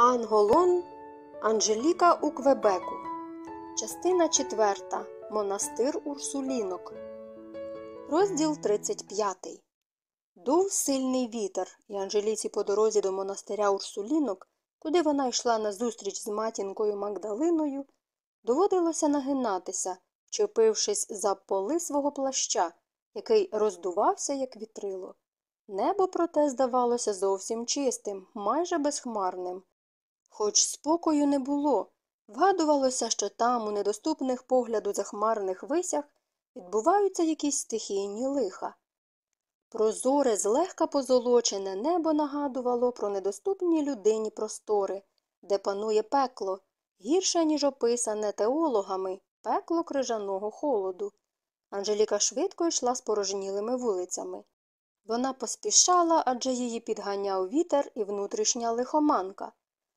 Анголон Анжеліка у Квебеку. Частина 4. Монастир Урсулінок. Розділ 35. Дув сильний вітер, і Анжеліці по дорозі до монастиря Урсулінок, куди вона йшла на зустріч з матінкою Магдалиною, доводилося нагинатися, вчепившись за поли свого плаща, який роздувався, як вітрило. Небо, проте, здавалося зовсім чистим, майже безхмарним. Хоч спокою не було, вгадувалося, що там, у недоступних погляду захмарних висях, відбуваються якісь стихійні лиха. Прозоре, злегка позолочене небо нагадувало про недоступні людині простори, де панує пекло, гірше, ніж описане теологами, пекло крижаного холоду. Анжеліка швидко йшла спорожнілими вулицями. Вона поспішала, адже її підганяв вітер і внутрішня лихоманка.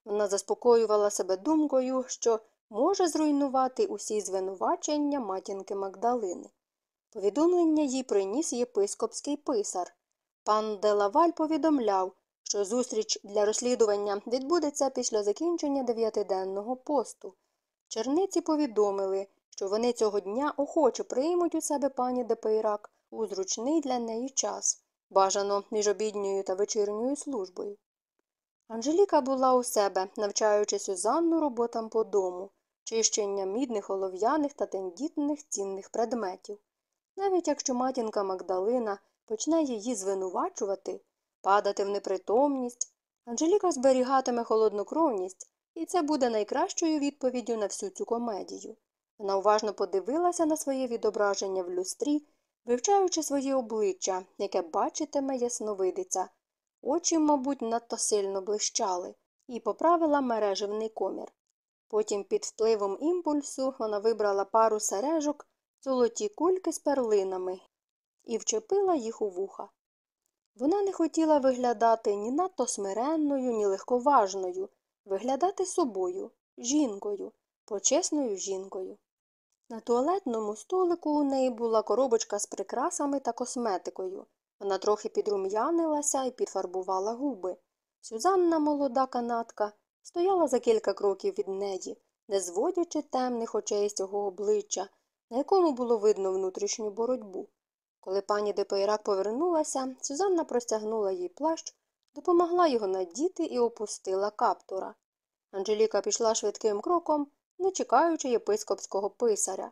Вона заспокоювала себе думкою, що може зруйнувати усі звинувачення матінки Магдалини. Повідомлення їй приніс єпископський писар. Пан Делаваль повідомляв, що зустріч для розслідування відбудеться після закінчення дев'ятиденного посту. Черниці повідомили, що вони цього дня охоче приймуть у себе пані Депейрак у зручний для неї час, бажано між обідньою та вечірньою службою. Анжеліка була у себе, навчаючи Сюзанну роботам по дому, чищення мідних, олов'яних та тендітних цінних предметів. Навіть якщо матінка Магдалина почне її звинувачувати, падати в непритомність, Анжеліка зберігатиме холоднокровність, і це буде найкращою відповіддю на всю цю комедію. Вона уважно подивилася на своє відображення в люстрі, вивчаючи своє обличчя, яке бачитиме ясновидиця. Очі, мабуть, надто сильно блищали, і поправила мережевний комір. Потім під впливом імпульсу вона вибрала пару сережок, золоті кульки з перлинами і вчепила їх у вуха. Вона не хотіла виглядати ні надто смиренною, ні легковажною, виглядати собою, жінкою, почесною жінкою. На туалетному столику у неї була коробочка з прикрасами та косметикою. Вона трохи підрум'янилася і підфарбувала губи. Сюзанна, молода канатка, стояла за кілька кроків від неї, не зводячи темних очей з цього обличчя, на якому було видно внутрішню боротьбу. Коли пані Депейрак повернулася, Сюзанна простягнула їй плащ, допомогла його надіти і опустила каптура. Анжеліка пішла швидким кроком, не чекаючи єпископського писаря.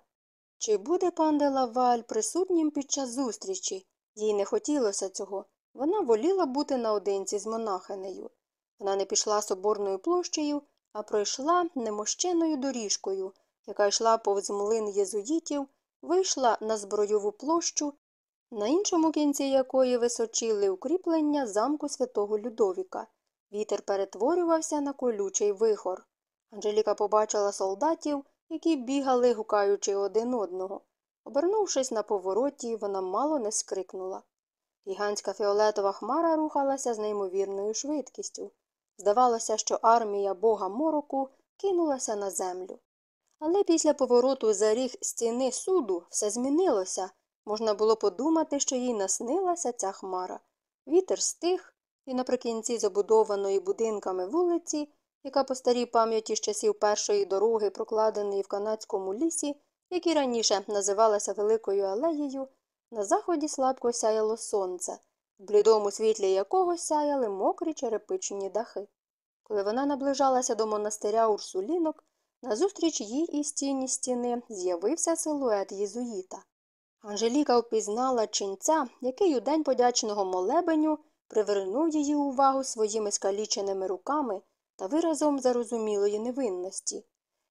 Чи буде пан Делаваль присутнім під час зустрічі? Їй не хотілося цього. Вона воліла бути наодинці з монахинею. Вона не пішла соборною площею, а пройшла немощеною доріжкою, яка йшла повз млин єзуїтів, вийшла на збройову площу, на іншому кінці якої височили укріплення замку святого Людовіка. Вітер перетворювався на колючий вихор. Анжеліка побачила солдатів, які бігали, гукаючи один одного. Обернувшись на повороті, вона мало не скрикнула. Гігантська фіолетова хмара рухалася з неймовірною швидкістю. Здавалося, що армія бога мороку кинулася на землю. Але після повороту за ріг стіни суду все змінилося. Можна було подумати, що їй наснилася ця хмара. Вітер стих, і наприкінці забудованої будинками вулиці, яка по старій пам'яті з часів першої дороги, прокладеної в канадському лісі, які раніше називалася Великою алеєю, на заході слабко сяяло сонце, в блідому світлі якого сяяли мокрі черепичні дахи. Коли вона наближалася до монастиря Урсулінок, назустріч їй із тіні стіни з'явився силует єзуїта. Анжеліка впізнала ченця, який у день подячного молебеню привернув її увагу своїми скаліченими руками та виразом зарозумілої невинності.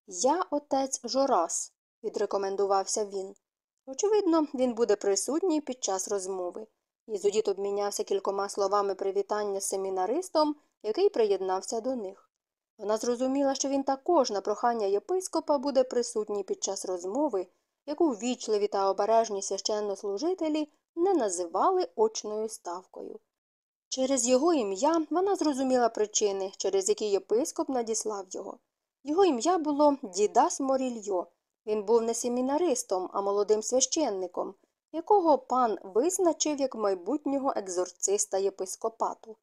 Я отець Жорас, відрекомендувався він. Очевидно, він буде присутній під час розмови. Єзудіт обмінявся кількома словами привітання з семінаристом, який приєднався до них. Вона зрозуміла, що він також на прохання єпископа буде присутній під час розмови, яку ввічливі та обережні священнослужителі не називали очною ставкою. Через його ім'я вона зрозуміла причини, через які єпископ надіслав його. Його ім'я було Дідас Морільйо. Він був не семінаристом, а молодим священником, якого пан визначив як майбутнього екзорциста єпископату.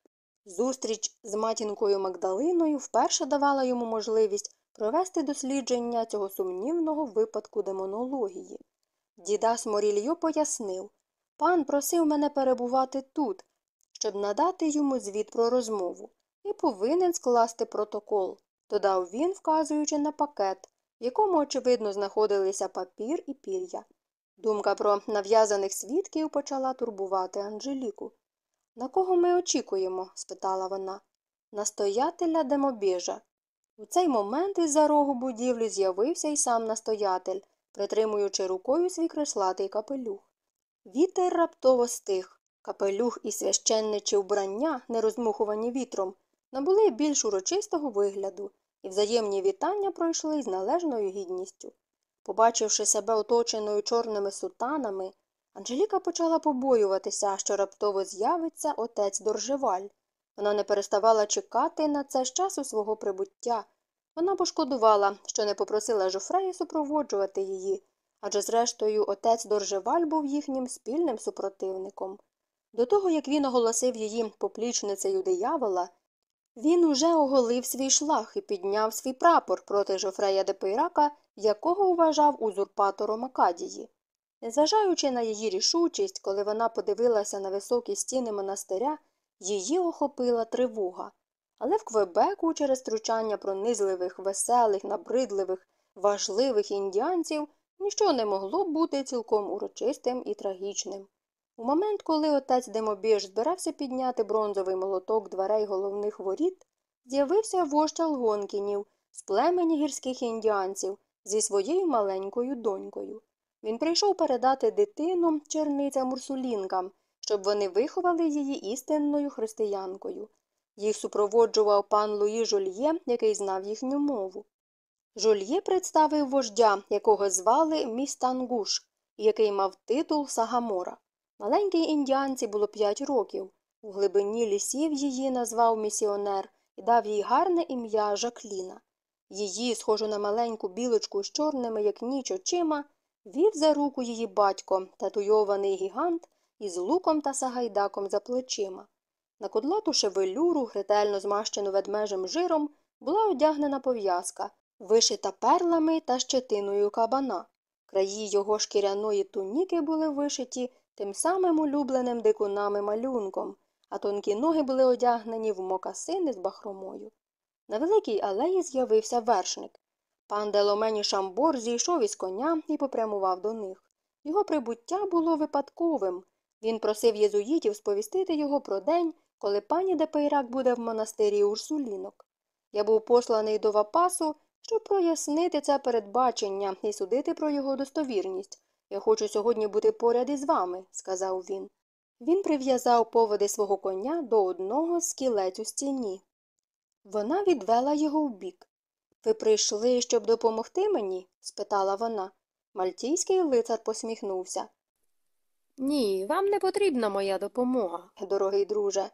Зустріч з матінкою Магдалиною вперше давала йому можливість провести дослідження цього сумнівного випадку демонології. Дідас Морільйо пояснив пан просив мене перебувати тут, щоб надати йому звіт про розмову, і повинен скласти протокол, додав він, вказуючи на пакет, в якому, очевидно, знаходилися папір і пір'я. Думка про нав'язаних свідків почала турбувати Анжеліку. На кого ми очікуємо? спитала вона. Настоятеля демобіжа. У цей момент із за рогу будівлі з'явився й сам настоятель, притримуючи рукою свій креслатий капелюх. Вітер раптово стих. Капелюх і священничі вбрання, не розмухувані вітром, набули більш урочистого вигляду, і взаємні вітання пройшли з належною гідністю. Побачивши себе оточеною чорними сутанами, Анжеліка почала побоюватися, що раптово з'явиться отець Доржеваль. Вона не переставала чекати на це з часу свого прибуття. Вона пошкодувала, що не попросила Жофрея супроводжувати її, адже, зрештою, отець Доржеваль був їхнім спільним супротивником. До того, як він оголосив її поплічницею диявола, він уже оголив свій шлах і підняв свій прапор проти Жофрея де Пейрака, якого вважав узурпатором Акадії. Незважаючи на її рішучість, коли вона подивилася на високі стіни монастиря, її охопила тривога. Але в Квебеку через втручання пронизливих, веселих, набридливих, важливих індіанців ніщо не могло бути цілком урочистим і трагічним. У момент, коли отець Демобіж збирався підняти бронзовий молоток дверей головних воріт, з'явився вождь Алгонкінів з племені гірських індіанців зі своєю маленькою донькою. Він прийшов передати дитину черницям урсулінкам, щоб вони виховали її істинною християнкою. Їх супроводжував пан Луї Жольє, який знав їхню мову. Жольє представив вождя, якого звали Містангуш, який мав титул Сагамора. Маленькій індіанці було п'ять років. У глибині лісів її назвав місіонер і дав їй гарне ім'я Жакліна. Її, схожу на маленьку білочку з чорними, як ніч очима, вів за руку її батько, татуйований гігант із луком та сагайдаком за плечима. На кудлату шевелюру, ретельно змащену ведмежим жиром, була одягнена пов'язка, вишита перлами та щетиною кабана. Краї його шкіряної туніки були вишиті тим самим улюбленим дикунами малюнком, а тонкі ноги були одягнені в мокасини з бахромою. На великій алеї з'явився вершник. Пан де Ломені Шамбор зійшов із коня і попрямував до них. Його прибуття було випадковим. Він просив єзуїтів сповістити його про день, коли пані Депейрак буде в монастирі Урсулінок. Я був посланий до Вапасу, щоб прояснити це передбачення і судити про його достовірність. Я хочу сьогодні бути поряд із вами, сказав він. Він прив'язав поводи свого коня до одного з кілець у стіні. Вона відвела його вбік. Ви прийшли, щоб допомогти мені? спитала вона. Мальтійський лицар посміхнувся. Ні, вам не потрібна моя допомога, дорогий друже.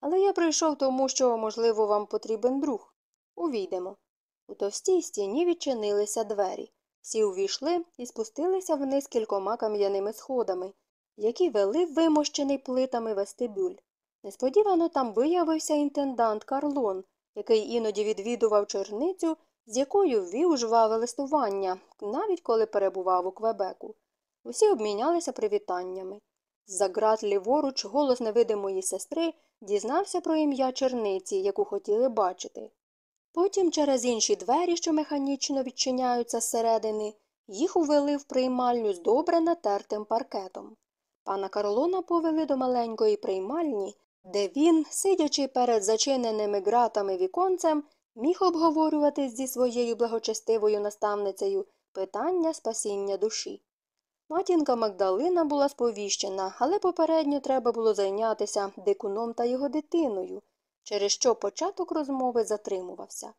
Але я прийшов тому, що, можливо, вам потрібен друг. Увійдемо. У товстій стіні відчинилися двері. Всі увійшли і спустилися вниз кількома кам'яними сходами, які вели вимощений плитами вестибюль. Несподівано там виявився інтендант Карлон, який іноді відвідував черницю, з якою вів жваве листування, навіть коли перебував у Квебеку. Усі обмінялися привітаннями. З-за ґрат ліворуч голос невидимої сестри дізнався про ім'я черниці, яку хотіли бачити. Потім через інші двері, що механічно відчиняються зсередини, їх увели в приймальню з добре натертим паркетом. Пана Карлона повели до маленької приймальні, де він, сидячи перед зачиненими ґратами віконцем, міг обговорювати зі своєю благочестивою наставницею питання спасіння душі. Матінка Магдалина була сповіщена, але попередньо треба було зайнятися дикуном та його дитиною, через що початок розмови затримувався.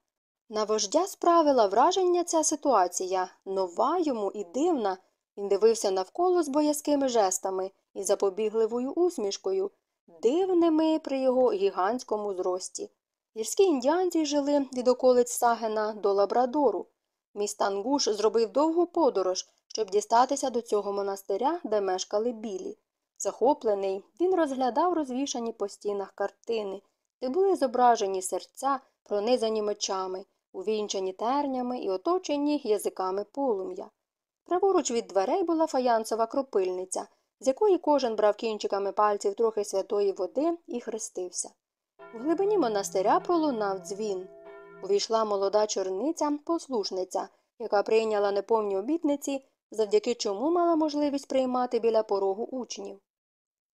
На вождя справила враження ця ситуація, нова йому і дивна. Він дивився навколо з боязкими жестами і запобігливою усмішкою, дивними при його гігантському зрості. Гірські індіанці жили від околиць Сагена до Лабрадору. Містангуш зробив довгу подорож, щоб дістатися до цього монастиря, де мешкали білі. Захоплений, він розглядав розвішані по стінах картини, де були зображені серця, пронизані мечами, увінчані тернями і оточені язиками полум'я. Праворуч від дверей була фаянсова кропильниця, з якої кожен брав кінчиками пальців трохи святої води і хрестився. У глибині монастиря пролунав дзвін. Увійшла молода чорниця, послушниця, яка прийняла неповні обітниці, завдяки чому мала можливість приймати біля порогу учнів.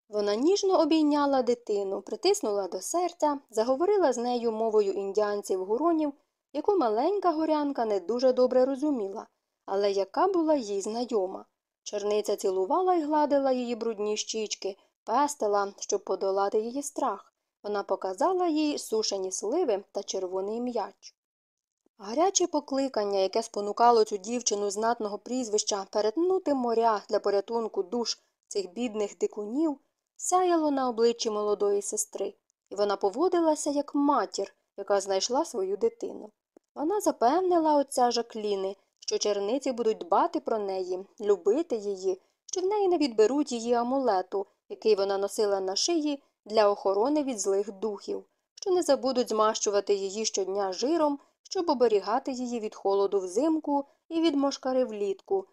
Вона ніжно обійняла дитину, притиснула до серця, заговорила з нею мовою індіанців гуронів, яку маленька горянка не дуже добре розуміла, але яка була їй знайома. Черниця цілувала і гладила її брудні щічки, пестила, щоб подолати її страх. Вона показала їй сушені сливи та червоний м'яч. Гаряче покликання, яке спонукало цю дівчину знатного прізвища перетнути моря для порятунку душ цих бідних дикунів, сяяло на обличчі молодої сестри, і вона поводилася як матір, яка знайшла свою дитину. Вона запевнила отця Жакліни, що черниці будуть дбати про неї, любити її, що в неї не відберуть її амулету, який вона носила на шиї для охорони від злих духів, що не забудуть змащувати її щодня жиром, щоб оберігати її від холоду взимку і від мошкари влітку.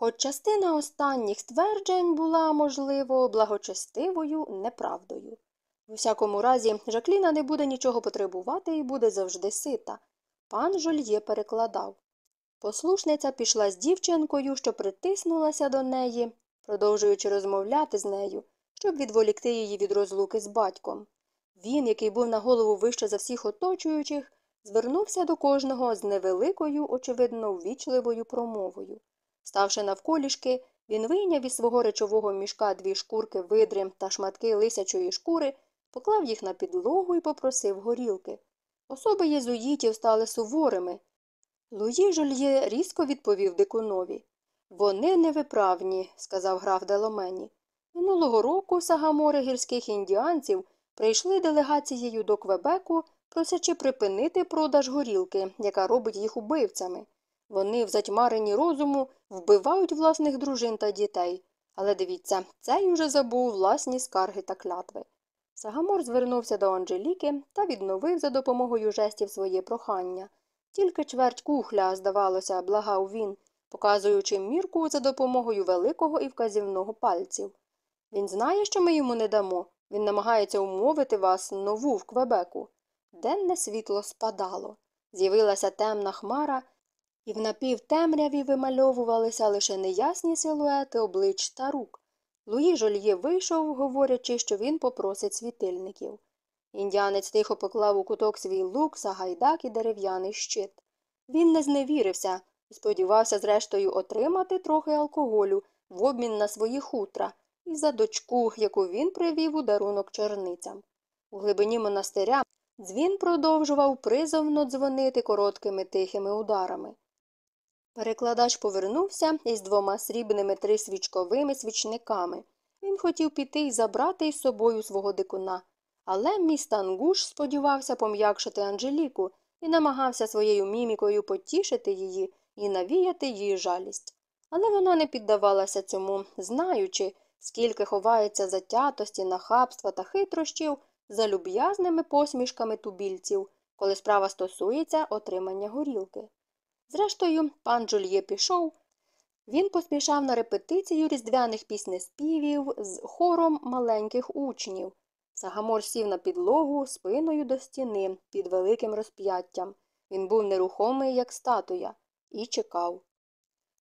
Хоч частина останніх стверджень була, можливо, благочестивою неправдою. В усякому разі, Жакліна не буде нічого потребувати і буде завжди сита. Пан Жольє перекладав. Послушниця пішла з дівчинкою, що притиснулася до неї, продовжуючи розмовляти з нею, щоб відволікти її від розлуки з батьком. Він, який був на голову вище за всіх оточуючих, звернувся до кожного з невеликою, очевидно, ввічливою промовою. Ставши навколішки, він вийняв із свого речового мішка дві шкурки видри та шматки лисячої шкури, поклав їх на підлогу і попросив горілки. Особи єзуїтів стали суворими. Луї Жольє різко відповів дикунові. Вони невиправні, сказав граф Деломені. Минулого року сагамори гірських індіанців прийшли делегацією до Квебеку, просячи припинити продаж горілки, яка робить їх убивцями. Вони, в затьмаренні розуму, вбивають власних дружин та дітей. Але дивіться, цей уже забув власні скарги та клятви. Сагамор звернувся до Анжеліки та відновив за допомогою жестів своє прохання. Тільки чверть кухля, здавалося, благав він, показуючи мірку за допомогою великого і вказівного пальців. Він знає, що ми йому не дамо. Він намагається умовити вас нову в Квебеку. Денне світло спадало. З'явилася темна хмара, і в напівтемряві вимальовувалися лише неясні силуети облич та рук. Луї Жольє вийшов, говорячи, що він попросить світильників. Індіанець тихо поклав у куток свій лук, сагайдак і дерев'яний щит. Він не зневірився і сподівався, зрештою, отримати трохи алкоголю в обмін на свої хутра і за дочку, яку він привів у дарунок черницям. У глибині монастиря дзвін продовжував призовно дзвонити короткими тихими ударами. Перекладач повернувся із двома срібними трисвічковими свічниками. Він хотів піти і забрати із собою свого дикуна. Але міст Ангуш сподівався пом'якшити Анжеліку і намагався своєю мімікою потішити її і навіяти її жалість. Але вона не піддавалася цьому, знаючи, скільки ховається затятості, нахабства та хитрощів за люб'язними посмішками тубільців, коли справа стосується отримання горілки. Зрештою, пан Джульє пішов. Він поспішав на репетицію різдвяних піснеспівів з хором маленьких учнів. Сагамор сів на підлогу спиною до стіни під великим розп'яттям. Він був нерухомий, як статуя, і чекав.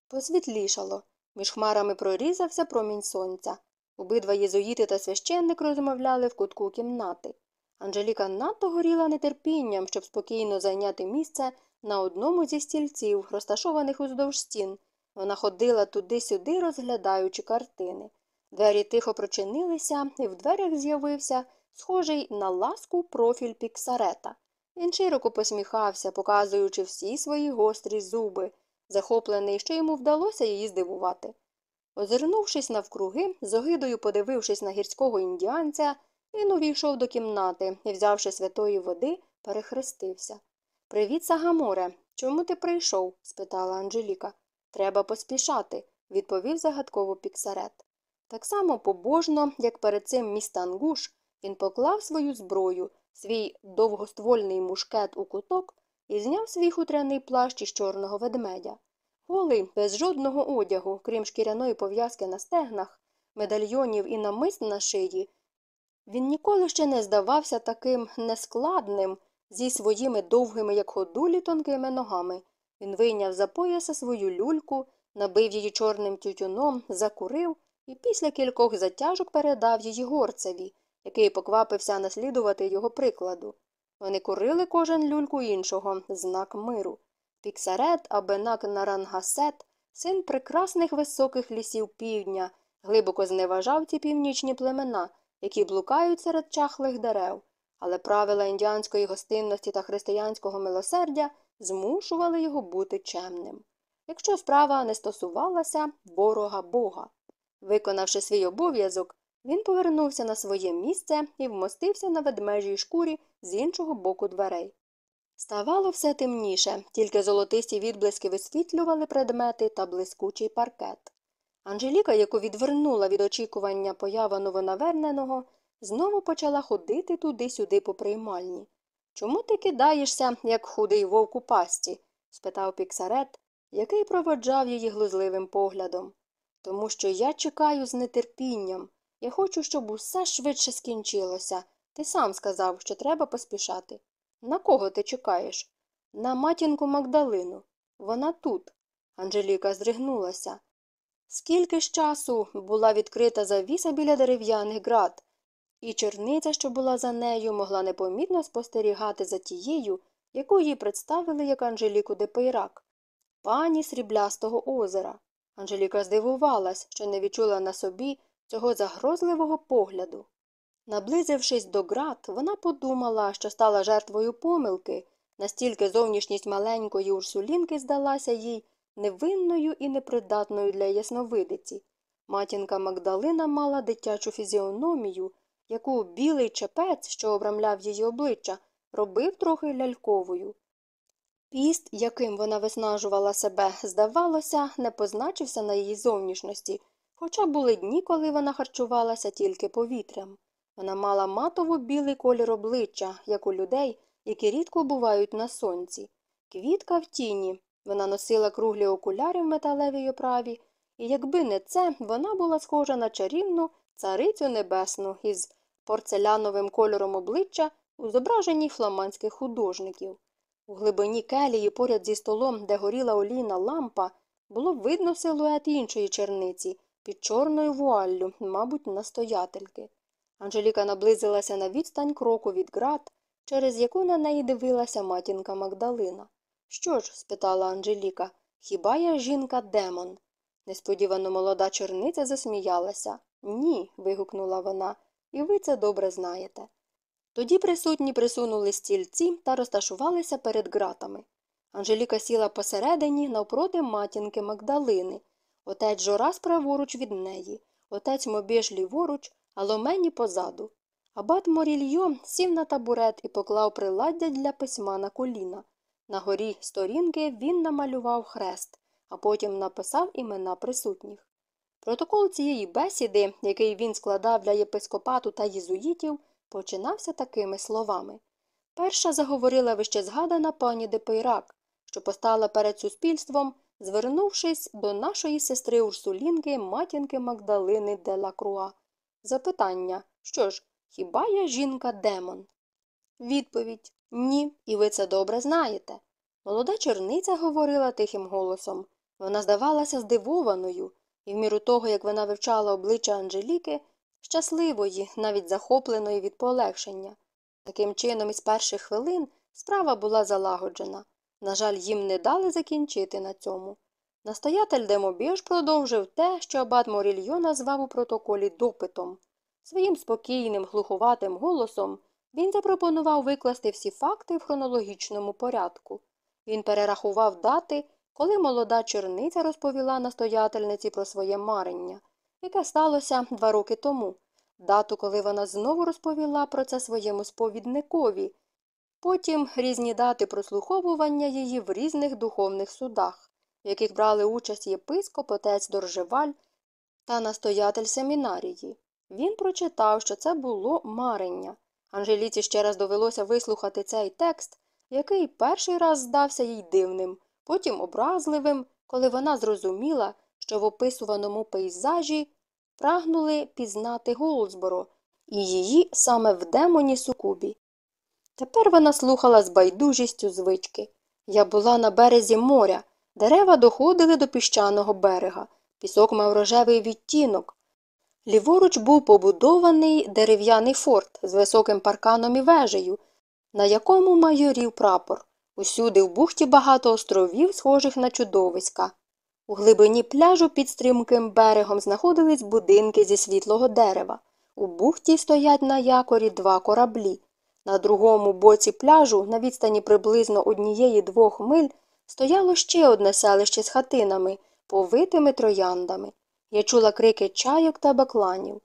Посвітлішало. Між хмарами прорізався промінь сонця. Обидва єзуїти та священник розмовляли в кутку кімнати. Анжеліка надто горіла нетерпінням, щоб спокійно зайняти місце на одному зі стільців, розташованих уздовж стін. Вона ходила туди-сюди, розглядаючи картини. Двері тихо прочинилися, і в дверях з'явився схожий на ласку профіль піксарета. Він широко посміхався, показуючи всі свої гострі зуби, захоплений, що йому вдалося її здивувати. Озирнувшись навкруги, з огидою подивившись на гірського індіанця, він увійшов до кімнати і, взявши святої води, перехрестився. Привіт, Сагаморе. Чому ти прийшов? спитала Анжеліка. Треба поспішати, відповів загадково піксарет. Так само побожно, як перед цим містангуш, він поклав свою зброю, свій довгоствольний мушкет у куток і зняв свій хутряний плащ із чорного ведмедя. Голий, без жодного одягу, крім шкіряної пов'язки на стегнах, медальйонів і намист на шиї, він ніколи ще не здавався таким нескладним зі своїми довгими, як ходулі, тонкими ногами. Він вийняв за пояса свою люльку, набив її чорним тютюном, закурив і після кількох затяжок передав її горцеві, який поквапився наслідувати його прикладу. Вони курили кожен люльку іншого знак миру. Піксарет, Абенак Нарангасет, син прекрасних високих лісів півдня, глибоко зневажав ці північні племена, які блукають серед чахлих дерев, але правила індіанської гостинності та християнського милосердя змушували його бути чемним. Якщо справа не стосувалася ворога Бога. Виконавши свій обов'язок, він повернувся на своє місце і вмостився на ведмежій шкурі з іншого боку дверей. Ставало все темніше, тільки золотисті відблиски висвітлювали предмети та блискучий паркет. Анжеліка, яку відвернула від очікування поява новонаверненого, знову почала ходити туди-сюди по приймальні. Чому ти кидаєшся, як худий вовк у пасті? спитав Піксарет, який проводжав її глузливим поглядом. Тому що я чекаю з нетерпінням. Я хочу, щоб усе швидше скінчилося. Ти сам сказав, що треба поспішати. На кого ти чекаєш? На матінку Магдалину. Вона тут. Анжеліка здригнулася. Скільки ж часу була відкрита завіса біля дерев'яних град, і черниця, що була за нею, могла непомітно спостерігати за тією, яку їй представили як Анжеліку де Пейрак, пані сріблястого озера. Анжеліка здивувалась, що не відчула на собі цього загрозливого погляду. Наблизившись до град, вона подумала, що стала жертвою помилки, настільки зовнішність маленької урсулінки здалася їй невинною і непридатною для ясновидиці. Матінка Магдалина мала дитячу фізіономію, яку білий чепець, що обрамляв її обличчя, робив трохи ляльковою. Піст, яким вона виснажувала себе, здавалося, не позначився на її зовнішності, хоча були дні, коли вона харчувалася тільки повітрям. Вона мала матово білий колір обличчя, як у людей, які рідко бувають на сонці. Квітка в тіні. Вона носила круглі окуляри в металевій оправі, і якби не це, вона була схожа на чарівну царицю небесну із порцеляновим кольором обличчя у зображенні фламандських художників. У глибині келії, поряд зі столом, де горіла олійна лампа, було видно силует іншої черниці під чорною вуаллю, мабуть, настоятельки. Анжеліка наблизилася на відстань кроку від град, через яку на неї дивилася матінка Магдалина. Що ж? спитала Анжеліка, хіба я жінка демон? Несподівано молода черниця засміялася. Ні. вигукнула вона, і ви це добре знаєте. Тоді присутні присунули стільці та розташувалися перед ґратами. Анжеліка сіла посередині навпроти матінки Магдалини. Отець Жорас праворуч від неї, отець Мобеж ліворуч, а Ломені позаду. Абат Морільйо сів на табурет і поклав приладдя для письма на коліна. На горі сторінки він намалював хрест, а потім написав імена присутніх. Протокол цієї бесіди, який він складав для єпископату та єзуїтів, починався такими словами. Перша заговорила вищезгадана пані Депейрак, що постала перед суспільством, звернувшись до нашої сестри Урсулінки, матінки Магдалини де Лакруа. Запитання що ж, хіба я жінка демон? Відповідь ні, і ви це добре знаєте. Молода черниця говорила тихим голосом. Вона здавалася здивованою, і в міру того, як вона вивчала обличчя Анжеліки, щасливої, навіть захопленої від полегшення. Таким чином, із перших хвилин справа була залагоджена. На жаль, їм не дали закінчити на цьому. Настоятель Демобіж продовжив те, що абат Морільйо назвав у протоколі допитом. Своїм спокійним, глуховатим голосом він запропонував викласти всі факти в хронологічному порядку. Він перерахував дати, коли молода черниця розповіла настоятельниці про своє марення, яке сталося два роки тому, дату, коли вона знову розповіла про це своєму сповідникові, потім різні дати прослуховування її в різних духовних судах, в яких брали участь єпископ, отець Доржеваль та настоятель семінарії. Він прочитав, що це було марення. Анжеліці ще раз довелося вислухати цей текст, який перший раз здався їй дивним, потім образливим, коли вона зрозуміла, що в описуваному пейзажі прагнули пізнати Голдсборо і її саме в демоні сукубі. Тепер вона слухала з байдужістю звички. Я була на березі моря, дерева доходили до піщаного берега, пісок мав рожевий відтінок. Ліворуч був побудований дерев'яний форт з високим парканом і вежею, на якому майорів прапор. Усюди в бухті багато островів, схожих на чудовиська. У глибині пляжу під стрімким берегом знаходились будинки зі світлого дерева. У бухті стоять на якорі два кораблі. На другому боці пляжу, на відстані приблизно однієї двох миль, стояло ще одне селище з хатинами, повитими трояндами. Я чула крики чайок та бакланів.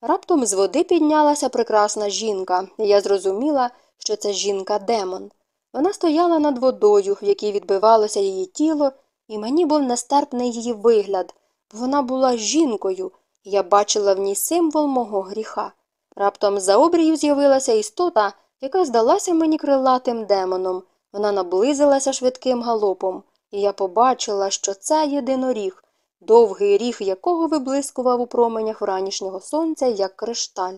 Раптом з води піднялася прекрасна жінка, і я зрозуміла, що це жінка демон. Вона стояла над водою, в якій відбивалося її тіло, і мені був нестерпний її вигляд, бо вона була жінкою, і я бачила в ній символ мого гріха. Раптом за обрію з'явилася істота, яка здалася мені крилатим демоном. Вона наблизилася швидким галопом, і я побачила, що це єдиноріг, довгий ріг якого виблискував у променях вранішнього сонця, як кришталь.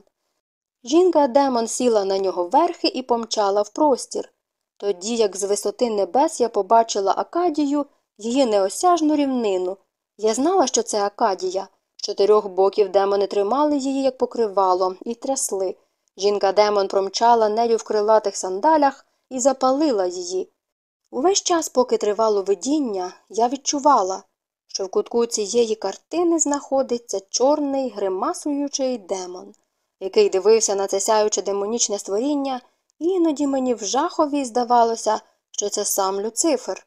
Жінка демон сіла на нього верхи і помчала в простір. Тоді, як з висоти небес я побачила Акадію, її неосяжну рівнину. Я знала, що це Акадія. Чотирьох боків демони тримали її, як покривало, і трясли. Жінка демон промчала нею в крилатих сандалях і запалила її. Увесь час, поки тривало видіння, я відчувала, що в кутку цієї картини знаходиться чорний гримасуючий демон, який дивився на це сяюче демонічне створіння, іноді мені в жахові здавалося, що це сам Люцифер.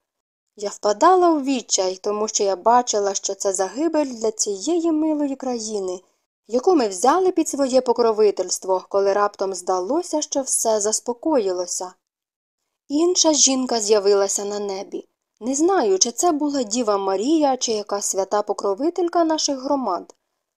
Я впадала у відчай, тому що я бачила, що це загибель для цієї милої країни, яку ми взяли під своє покровительство, коли раптом здалося, що все заспокоїлося. Інша жінка з'явилася на небі. Не знаю, чи це була Діва Марія, чи якась свята покровителька наших громад.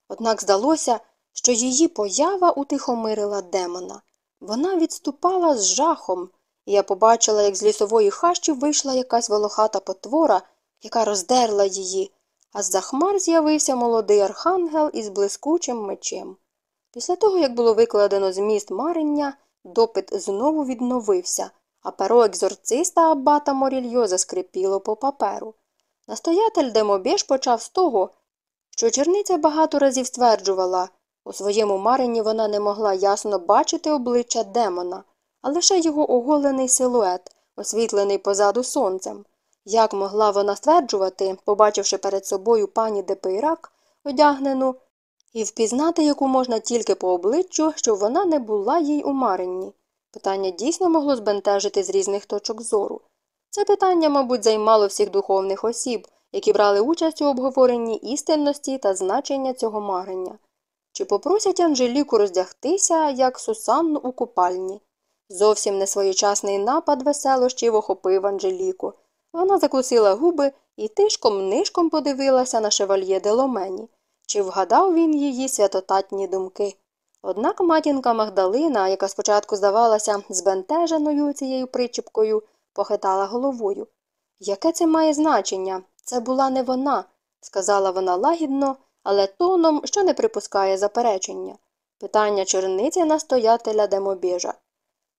Однак здалося, що її поява утихомирила демона. Вона відступала з жахом, я побачила, як з лісової хащі вийшла якась волохата потвора, яка роздерла її, а з за хмар з'явився молодий архангел із блискучим мечем. Після того, як було викладено зміст марення, допит знову відновився, а перо екзорциста аббата Морільйо заскрипіло по паперу. Настоятель де Мобеж почав з того, що черниця багато разів стверджувала у своєму маренні вона не могла ясно бачити обличчя демона, а лише його оголений силует, освітлений позаду сонцем. Як могла вона стверджувати, побачивши перед собою пані Депейрак, одягнену, і впізнати, яку можна тільки по обличчю, що вона не була їй у маренні? Питання дійсно могло збентежити з різних точок зору. Це питання, мабуть, займало всіх духовних осіб, які брали участь у обговоренні істинності та значення цього марення. Чи попросять Анжеліку роздягтися, як Сусанну у купальні? Зовсім несвоєчасний напад веселощів охопив Анжеліку. Вона закусила губи і тишком нишком подивилася на шевальє Деломені. Чи вгадав він її святотатні думки? Однак матінка Магдалина, яка спочатку здавалася збентеженою цією причіпкою, похитала головою. Яке це має значення? Це була не вона, сказала вона лагідно, але тоном, що не припускає заперечення. Питання черниці настоятеля Демобіжа.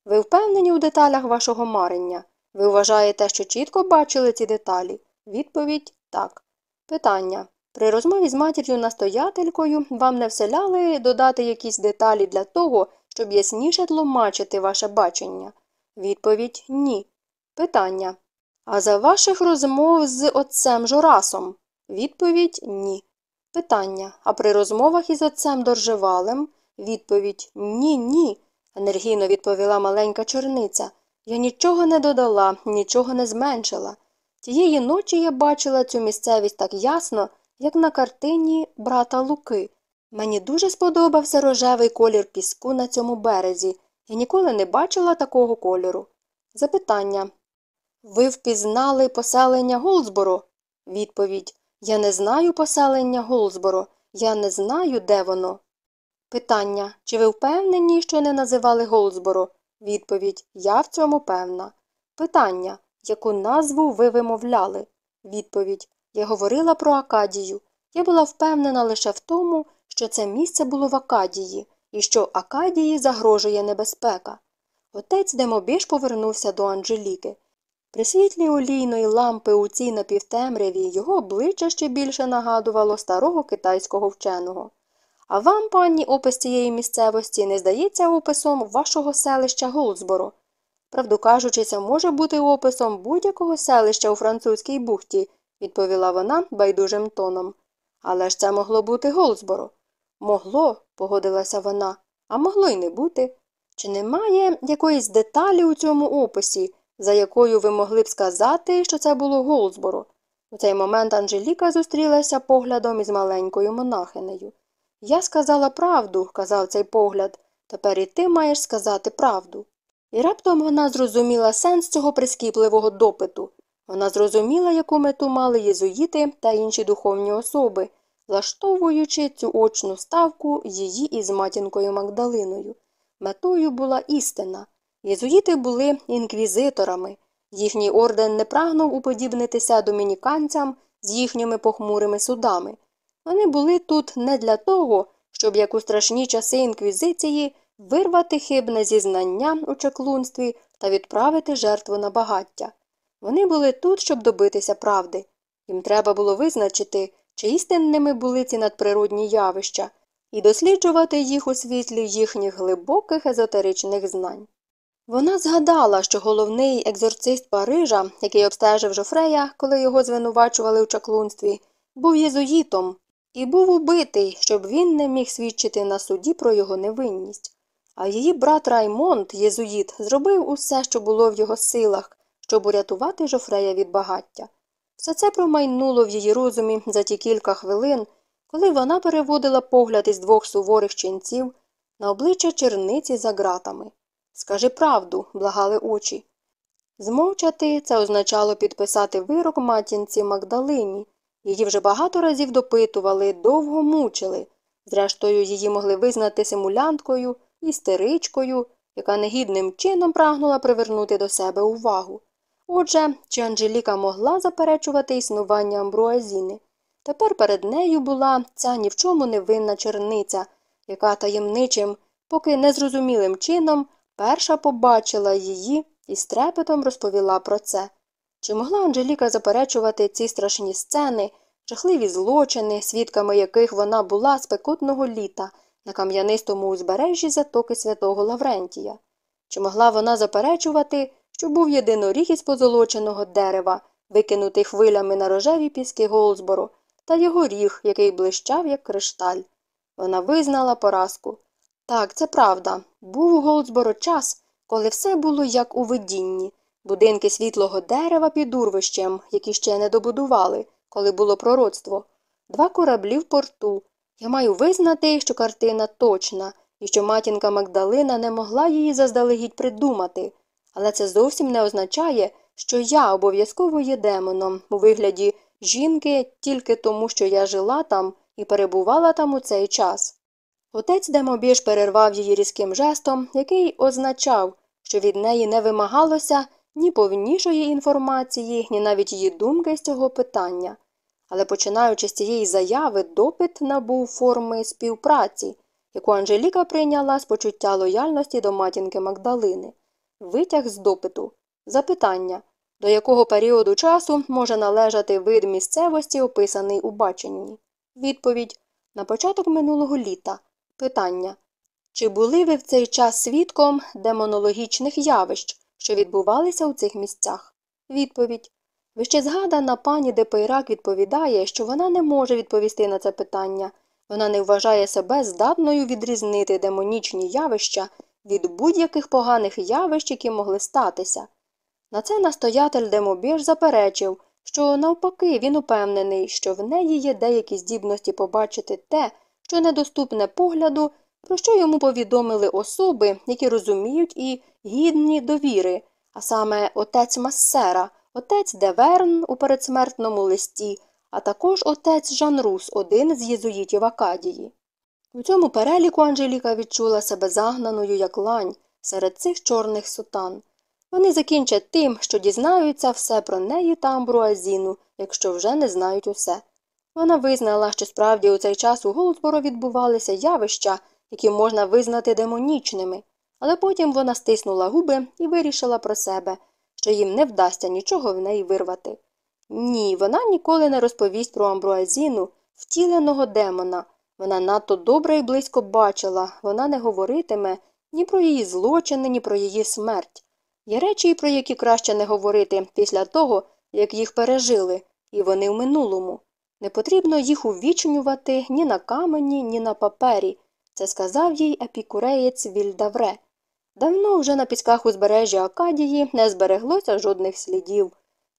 Ви впевнені у деталях вашого марення? Ви вважаєте, що чітко бачили ці деталі? Відповідь так. Питання. При розмові з матір'ю настоятелькою вам не вселяли додати якісь деталі для того, щоб ясніше тлумачити ваше бачення? Відповідь ні. Питання. А за ваших розмов з отцем Жорасом? Відповідь ні. Питання. А при розмовах із отцем Доржевалем? Відповідь Ні, ні. енергійно відповіла маленька чорниця. Я нічого не додала, нічого не зменшила. Тієї ночі я бачила цю місцевість так ясно, як на картині брата Луки. Мені дуже сподобався рожевий колір піску на цьому березі. Я ніколи не бачила такого кольору. Запитання. Ви впізнали поселення Голдсборо? Відповідь Я не знаю поселення Голдсборо. Я не знаю, де воно. Питання чи ви впевнені, що не називали Голдсборо? Відповідь Я в цьому певна. Питання яку назву ви вимовляли? Відповідь Я говорила про Акадію. Я була впевнена лише в тому, що це місце було в Акадії і що Акадії загрожує небезпека. Отець Демобіж повернувся до Анжеліки. При світлі олійної лампи у цій напівтемряві його обличчя ще більше нагадувало старого китайського вченого. А вам, пані, опис цієї місцевості не здається описом вашого селища Голдсборо? Правду кажучи, це може бути описом будь-якого селища у французькій бухті, відповіла вона байдужим тоном. Але ж це могло бути Голдсборо. Могло, погодилася вона, а могло й не бути. Чи немає якоїсь деталі у цьому описі, за якою ви могли б сказати, що це було Голдсборо? У цей момент Анжеліка зустрілася поглядом із маленькою монахинею. Я сказала правду, казав цей погляд, тепер і ти маєш сказати правду. І раптом вона зрозуміла сенс цього прискіпливого допиту. Вона зрозуміла, яку мету мали єзуїти та інші духовні особи, влаштовуючи цю очну ставку її із матінкою Магдалиною. Метою була істина. Єзуїти були інквізиторами. Їхній орден не прагнув уподібнитися домініканцям з їхніми похмурими судами. Вони були тут не для того, щоб, як у страшні часи інквізиції, вирвати хибне зізнання у чаклунстві та відправити жертву на багаття. Вони були тут, щоб добитися правди. Їм треба було визначити, чи істинними були ці надприродні явища, і досліджувати їх у світлі їхніх глибоких езотеричних знань. Вона згадала, що головний екзорцист Парижа, який обстежив Жофрея, коли його звинувачували у чаклунстві, був єзуїтом і був убитий, щоб він не міг свідчити на суді про його невинність. А її брат Раймонд, єзуїт, зробив усе, що було в його силах, щоб урятувати Жофрея від багаття. Все це промайнуло в її розумі за ті кілька хвилин, коли вона переводила погляд із двох суворих ченців на обличчя черниці за ґратами. Скажи правду, благали очі. Змовчати це означало підписати вирок матінці Магдалині. Її вже багато разів допитували, довго мучили. Зрештою, її могли визнати симулянткою, істеричкою, яка негідним чином прагнула привернути до себе увагу. Отже, чи Анжеліка могла заперечувати існування амбруазіни? Тепер перед нею була ця ні в чому не винна черниця, яка таємничим, поки незрозумілим чином перша побачила її і з трепетом розповіла про це. Чи могла Анжеліка заперечувати ці страшні сцени, жахливі злочини, свідками яких вона була спекотного літа на кам'янистому узбережжі затоки святого Лаврентія? Чи могла вона заперечувати, що був єдиноріг із позолоченого дерева, викинутий хвилями на рожеві піски Голзбору, та його ріг, який блищав, як кришталь? Вона визнала поразку. Так, це правда. Був у Голдсборо час, коли все було як у видінні, будинки світлого дерева під урвищем, які ще не добудували, коли було пророцтво, два кораблі в порту. Я маю визнати, що картина точна, і що матінка Магдалина не могла її заздалегідь придумати, але це зовсім не означає, що я обов'язково є демоном у вигляді жінки тільки тому, що я жила там і перебувала там у цей час. Отець Демобіж перервав її різким жестом, який означав, що від неї не вимагалося ні повнішої інформації, ні навіть її думки з цього питання. Але починаючи з цієї заяви, допит набув форми співпраці, яку Анжеліка прийняла з почуття лояльності до матінки Магдалини, витяг з допиту, запитання, до якого періоду часу може належати вид місцевості, описаний у баченні. Відповідь на початок минулого літа. Питання Чи були ви в цей час свідком демонологічних явищ, що відбувалися у цих місцях? Відповідь Вищезгадана пані Депейрак відповідає, що вона не може відповісти на це питання. Вона не вважає себе здатною відрізнити демонічні явища від будь-яких поганих явищ, які могли статися. На це настоятель Демобіж заперечив, що навпаки він упевнений, що в неї є деякі здібності побачити те, що недоступне погляду, про що йому повідомили особи, які розуміють і гідні довіри, а саме отець Массера, отець Деверн у передсмертному листі, а також отець Жан Рус, один з єзуїтів Акадії. У цьому переліку Анжеліка відчула себе загнаною, як лань, серед цих чорних сутан. Вони закінчать тим, що дізнаються все про неї та амбруазіну, якщо вже не знають усе. Вона визнала, що справді у цей час у Голдсборо відбувалися явища, які можна визнати демонічними, але потім вона стиснула губи і вирішила про себе, що їм не вдасться нічого в неї вирвати. Ні, вона ніколи не розповість про амбруазіну, втіленого демона. Вона надто добре і близько бачила, вона не говоритиме ні про її злочини, ні про її смерть. Є речі, про які краще не говорити після того, як їх пережили, і вони в минулому. Не потрібно їх увічнювати ні на камені, ні на папері. Це сказав їй епікуреєць Вільдавре. Давно вже на пісках узбережжя Акадії не збереглося жодних слідів.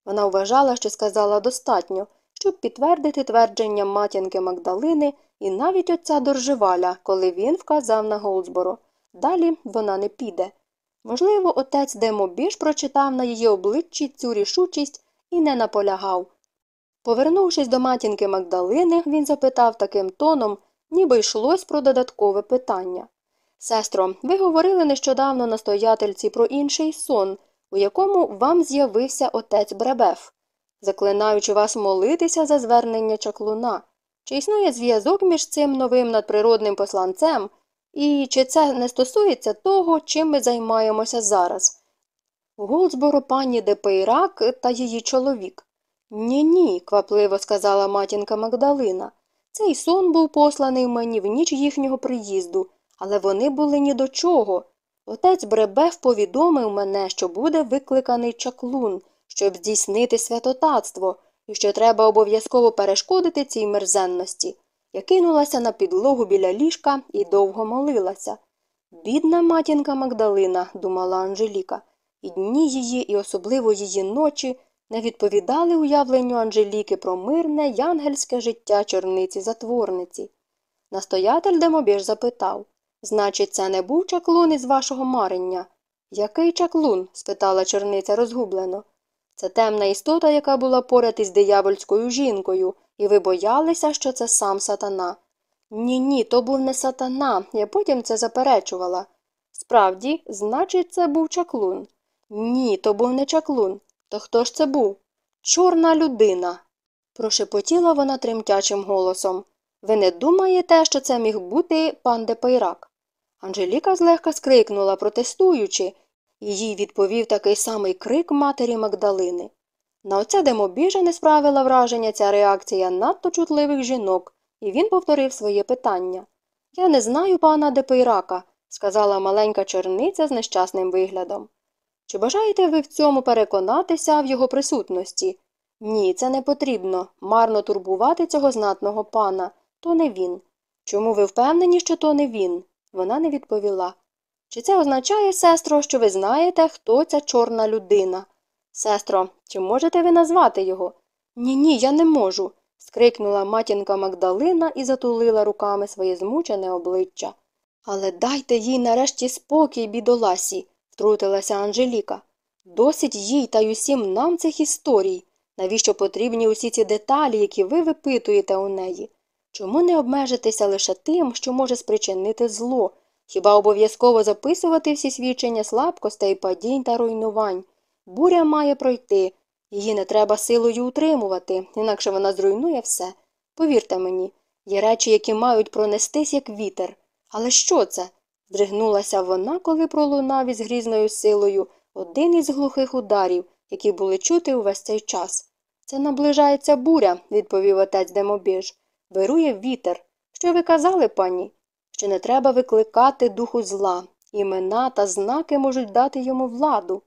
Вона вважала, що сказала достатньо, щоб підтвердити твердження матінки Магдалини і навіть отця Дорживаля, коли він вказав на Голдсборо. Далі вона не піде. Можливо, отець Демобіж прочитав на її обличчі цю рішучість і не наполягав. Повернувшись до матінки Магдалини, він запитав таким тоном, ніби йшлось про додаткове питання. Сестро, ви говорили нещодавно настоятельці про інший сон, у якому вам з'явився отець Бребеф, заклинаючи вас молитися за звернення чаклуна. Чи існує зв'язок між цим новим надприродним посланцем, і чи це не стосується того, чим ми займаємося зараз? Голдсборо пані Депейрак та її чоловік. Ні, ні, квапливо сказала матінка Магдалина. Цей сон був посланий мені в ніч їхнього приїзду, але вони були ні до чого. Отець Бребев повідомив мене, що буде викликаний чаклун, щоб здійснити святотатство, і що треба обов'язково перешкодити цій мерзенності. Я кинулася на підлогу біля ліжка і довго молилася. Бідна матінка Магдалина, думала Анжеліка, і дні її, і особливо її ночі не відповідали уявленню Анжеліки про мирне янгельське життя чорниці затворниці. Настоятель Демобіж запитав Значить, це не був чаклун із вашого марення? Який чаклун? спитала чорниця розгублено. Це темна істота, яка була поряд із диявольською жінкою, і ви боялися, що це сам сатана. Ні, ні, то був не сатана, я потім це заперечувала. Справді, значить, це був чаклун. Ні, то був не чаклун. То хто ж це був? Чорна людина. прошепотіла вона тремтячим голосом. Ви не думаєте, що це міг бути пан Депейрак? Анжеліка злегка скрикнула, протестуючи, їй відповів такий самий крик матері Магдалини. На отця Демобіжа не справила враження ця реакція надто чутливих жінок, і він повторив своє питання. Я не знаю пана Депейрака, сказала маленька черниця з нещасним виглядом. Чи бажаєте ви в цьому переконатися в його присутності? Ні, це не потрібно. Марно турбувати цього знатного пана. То не він. Чому ви впевнені, що то не він? Вона не відповіла. Чи це означає, сестро, що ви знаєте, хто ця чорна людина? Сестро, чи можете ви назвати його? Ні, ні, я не можу. скрикнула матінка Магдалина і затулила руками своє змучене обличчя. Але дайте їй нарешті спокій, бідоласі, втрутилася Анжеліка. Досить їй та й усім нам цих історій. Навіщо потрібні усі ці деталі, які ви випитуєте у неї? Чому не обмежитися лише тим, що може спричинити зло? Хіба обов'язково записувати всі свідчення слабкостей, падінь та руйнувань? Буря має пройти, її не треба силою утримувати, інакше вона зруйнує все. Повірте мені, є речі, які мають пронестись, як вітер. Але що це? Здригнулася вона, коли пролунав із грізною силою один із глухих ударів, які були чути увесь цей час. Це наближається буря, відповів отець Демобіж. Вирує вітер. Що ви казали, пані? Що не треба викликати духу зла. Імена та знаки можуть дати йому владу.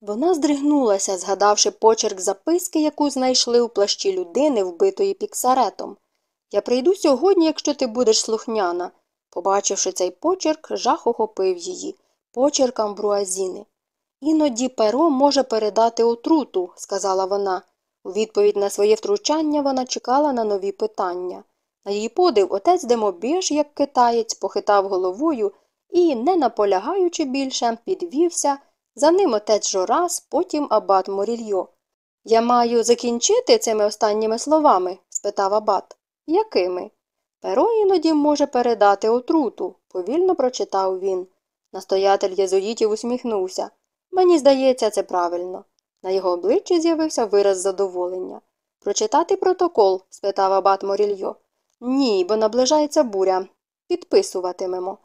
Вона здригнулася, згадавши почерк записки, яку знайшли у плащі людини, вбитої піксаретом. Я прийду сьогодні, якщо ти будеш слухняна. Побачивши цей почерк, жах охопив її, почерк амбруазіни. Іноді перо може передати отруту, сказала вона. У відповідь на своє втручання вона чекала на нові питання. На її подив отець Демобіж, як китаєць, похитав головою і, не наполягаючи більше, підвівся. За ним отець Жорас, потім абат Морільйо. Я маю закінчити цими останніми словами? спитав абат. Якими? Перо іноді може передати отруту, повільно прочитав він. Настоятель єзуїтів усміхнувся. Мені здається, це правильно. На його обличчі з'явився вираз задоволення. Прочитати протокол? спитав абат Морільйо. Ні, бо наближається буря. Підписуватимемо.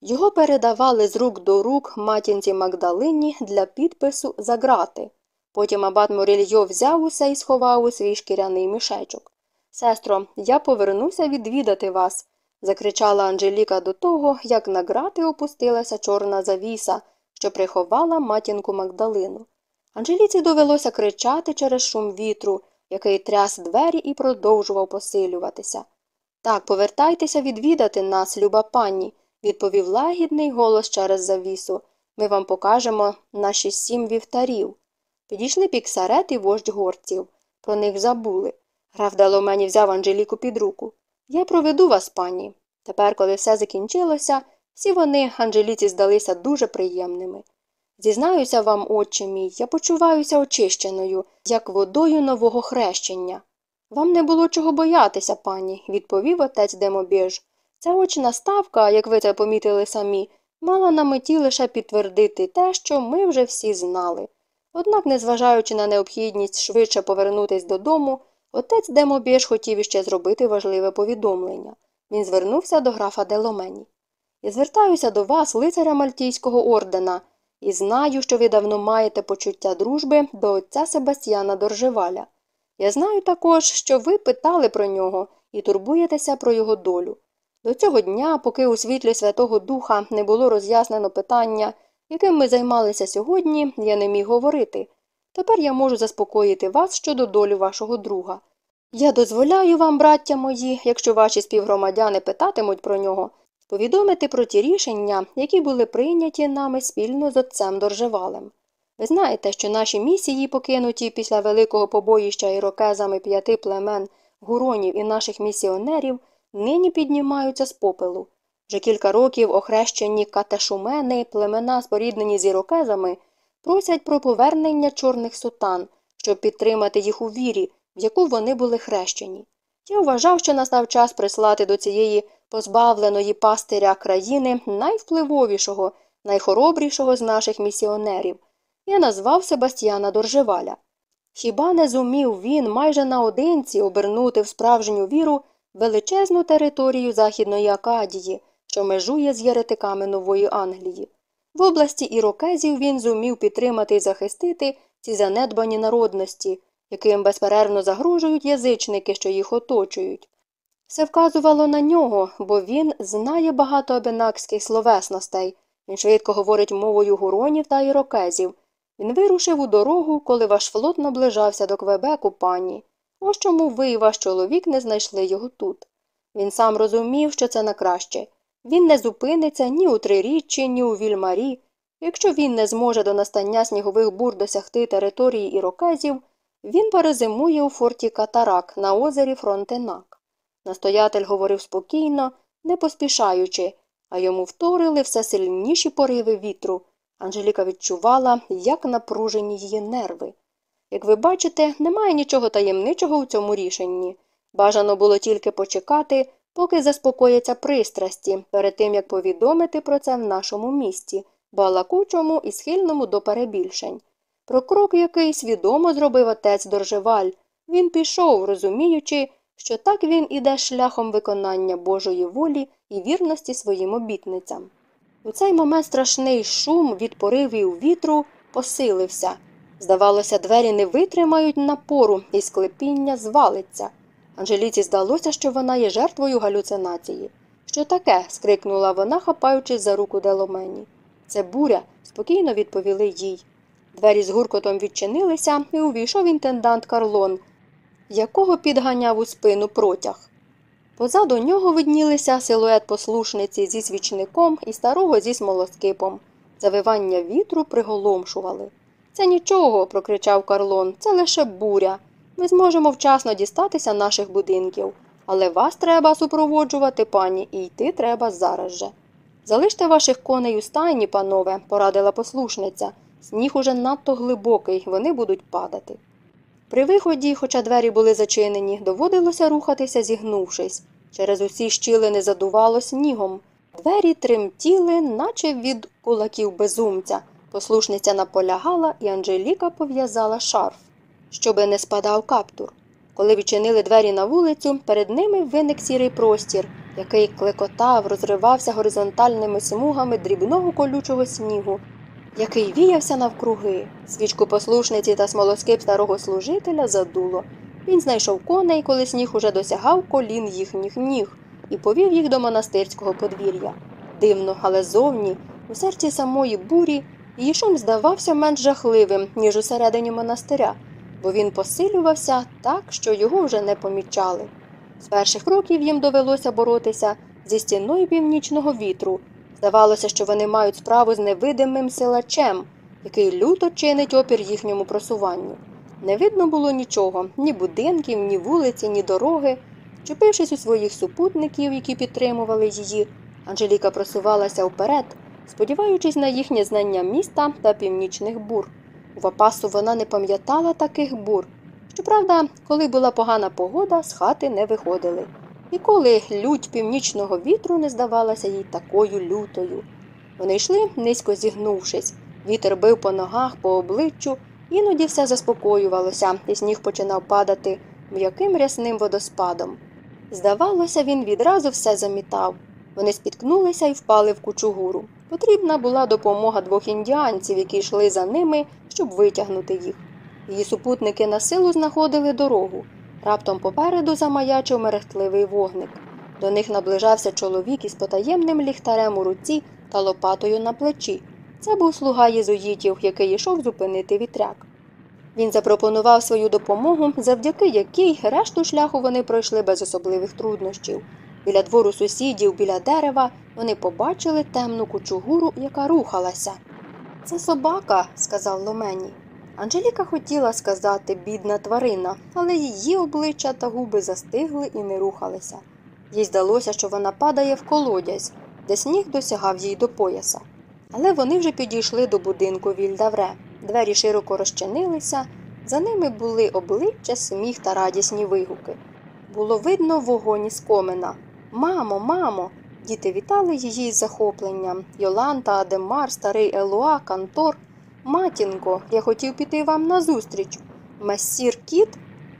Його передавали з рук до рук матінці Магдалині для підпису за грати. Потім абат Морільйо взяв усе і сховав у свій шкіряний мішечок. Сестро, я повернуся відвідати вас, закричала Анжеліка до того, як на грати опустилася чорна завіса, що приховала матінку Магдалину. Анжеліці довелося кричати через шум вітру, який тряс двері і продовжував посилюватися. Так, повертайтеся відвідати нас, люба пані, відповів лагідний голос через завісу. Ми вам покажемо наші сім вівтарів. Підійшли піксарет і вождь горців. Про них забули. Граф Даломені взяв Анжеліку під руку. Я проведу вас, пані. Тепер, коли все закінчилося, всі вони Анжеліці здалися дуже приємними. Зізнаюся вам, отче мій, я почуваюся очищеною, як водою нового хрещення. Вам не було чого боятися, пані, відповів отець Демобіж. Ця очна ставка, як ви це помітили самі, мала на меті лише підтвердити те, що ми вже всі знали. Однак, незважаючи на необхідність швидше повернутися додому, отець Демобіж хотів іще зробити важливе повідомлення. Він звернувся до графа Деломені. Я звертаюся до вас, лицаря Мальтійського ордена, і знаю, що ви давно маєте почуття дружби до отця Себастьяна Доржеваля. Я знаю також, що ви питали про нього і турбуєтеся про його долю. До цього дня, поки у світлі Святого Духа не було роз'яснено питання, яким ми займалися сьогодні, я не міг говорити. Тепер я можу заспокоїти вас щодо долі вашого друга. Я дозволяю вам, браття мої, якщо ваші співгромадяни питатимуть про нього, повідомити про ті рішення, які були прийняті нами спільно з отцем Доржевалем. Ви знаєте, що наші місії, покинуті після великого побоїща ірокезами п'яти племен, гуронів і наших місіонерів, нині піднімаються з попелу. Вже кілька років охрещені катешумени, племена, споріднені з ірокезами, просять про повернення чорних сутан, щоб підтримати їх у вірі, в яку вони були хрещені. Я вважав, що настав час прислати до цієї позбавленої пастиря країни найвпливовішого, найхоробрішого з наших місіонерів. Я назвав Себастьяна Доржеваля. Хіба не зумів він майже наодинці обернути в справжню віру величезну територію Західної Акадії, що межує з єретиками Нової Англії? В області ірокезів він зумів підтримати і захистити ці занедбані народності, яким безперервно загрожують язичники, що їх оточують. Все вказувало на нього, бо він знає багато абенакських словесностей, він швидко говорить мовою гуронів та ірокезів. Він вирушив у дорогу, коли ваш флот наближався до Квебеку, пані. Ось чому ви і ваш чоловік не знайшли його тут. Він сам розумів, що це на краще. Він не зупиниться ні у триріччі, ні у вільмарі. Якщо він не зможе до настання снігових бур досягти території ірокезів, він перезимує у форті Катарак на озері Фронтенак. Настоятель говорив спокійно, не поспішаючи, а йому вторили все сильніші пориви вітру. Анжеліка відчувала, як напружені її нерви. Як ви бачите, немає нічого таємничого у цьому рішенні. Бажано було тільки почекати, поки заспокояться пристрасті, перед тим як повідомити про це в нашому місті, балакучому і схильному до перебільшень. Про крок, який свідомо зробив отець Доржеваль, він пішов, розуміючи, що так він іде шляхом виконання Божої волі і вірності своїм обітницям. У цей момент страшний шум від поривів вітру посилився. Здавалося, двері не витримають напору, і склепіння звалиться. Анжеліці здалося, що вона є жертвою галюцинації. Що таке? скрикнула вона, хапаючись за руку Деломені. Це буря, спокійно відповіли їй. Двері з гуркотом відчинилися, і увійшов інтендант Карлон, якого підганяв у спину протяг. Позаду нього виднілися силует послушниці зі свічником і старого зі смолоскипом. Завивання вітру приголомшували. Це нічого, прокричав Карлон, це лише буря. Ми зможемо вчасно дістатися наших будинків. Але вас треба супроводжувати, пані, і йти треба зараз же. Залиште ваших коней у стайні, панове, порадила послушниця. Сніг уже надто глибокий, вони будуть падати. При виході, хоча двері були зачинені, доводилося рухатися, зігнувшись. Через усі щілини задувало снігом. Двері тремтіли, наче від кулаків безумця. Послушниця наполягала, і Анжеліка пов'язала шарф, щоби не спадав каптур. Коли відчинили двері на вулицю, перед ними виник сірий простір, який клекотав, розривався горизонтальними смугами дрібного колючого снігу, який віявся навкруги. Свічку послушниці та смолоскип старого служителя задуло. Він знайшов коней, коли сніг уже досягав колін їхніх ніг, і повів їх до монастирського подвір'я. Дивно, але зовні, у серці самої бурі, її шум здавався менш жахливим, ніж усередині монастиря, бо він посилювався так, що його вже не помічали. З перших років їм довелося боротися зі стіною північного вітру. Здавалося, що вони мають справу з невидимим силачем, який люто чинить опір їхньому просуванню. Не видно було нічого ні будинків, ні вулиці, ні дороги. Вчепившись у своїх супутників, які підтримували її, Анжеліка просувалася вперед, сподіваючись на їхнє знання міста та північних бур. У Вапасу вона не пам'ятала таких бур. Щоправда, коли була погана погода, з хати не виходили. Ніколи лють північного вітру не здавалася їй такою лютою. Вони йшли, низько зігнувшись. Вітер бив по ногах, по обличчю, іноді все заспокоювалося, і сніг починав падати м'яким рясним водоспадом. Здавалося, він відразу все замітав. Вони спіткнулися і впали в кучугуру. Потрібна була допомога двох індіанців, які йшли за ними, щоб витягнути їх. Її супутники на силу знаходили дорогу. Раптом попереду замаячив мерехтливий вогник. До них наближався чоловік із потаємним ліхтарем у руці та лопатою на плечі. Це був слуга єзуїтів, який йшов зупинити вітряк. Він запропонував свою допомогу, завдяки якій решту шляху вони пройшли без особливих труднощів. Біля двору сусідів, біля дерева, вони побачили темну кучугуру, яка рухалася. Це собака, сказав Ломені. Анжеліка хотіла сказати бідна тварина, але її обличчя та губи застигли і не рухалися. Їй здалося, що вона падає в колодязь, де сніг досягав їй до пояса. Але вони вже підійшли до будинку Вільдавре. Двері широко розчинилися, за ними були обличчя, сміх та радісні вигуки. Було видно вогонь із комина. Мамо, мамо. Діти вітали її із захопленням. Йоланта, Адемар, старий Елуа, Кантор. Матінко, я хотів піти вам назустріч. Мессір кіт,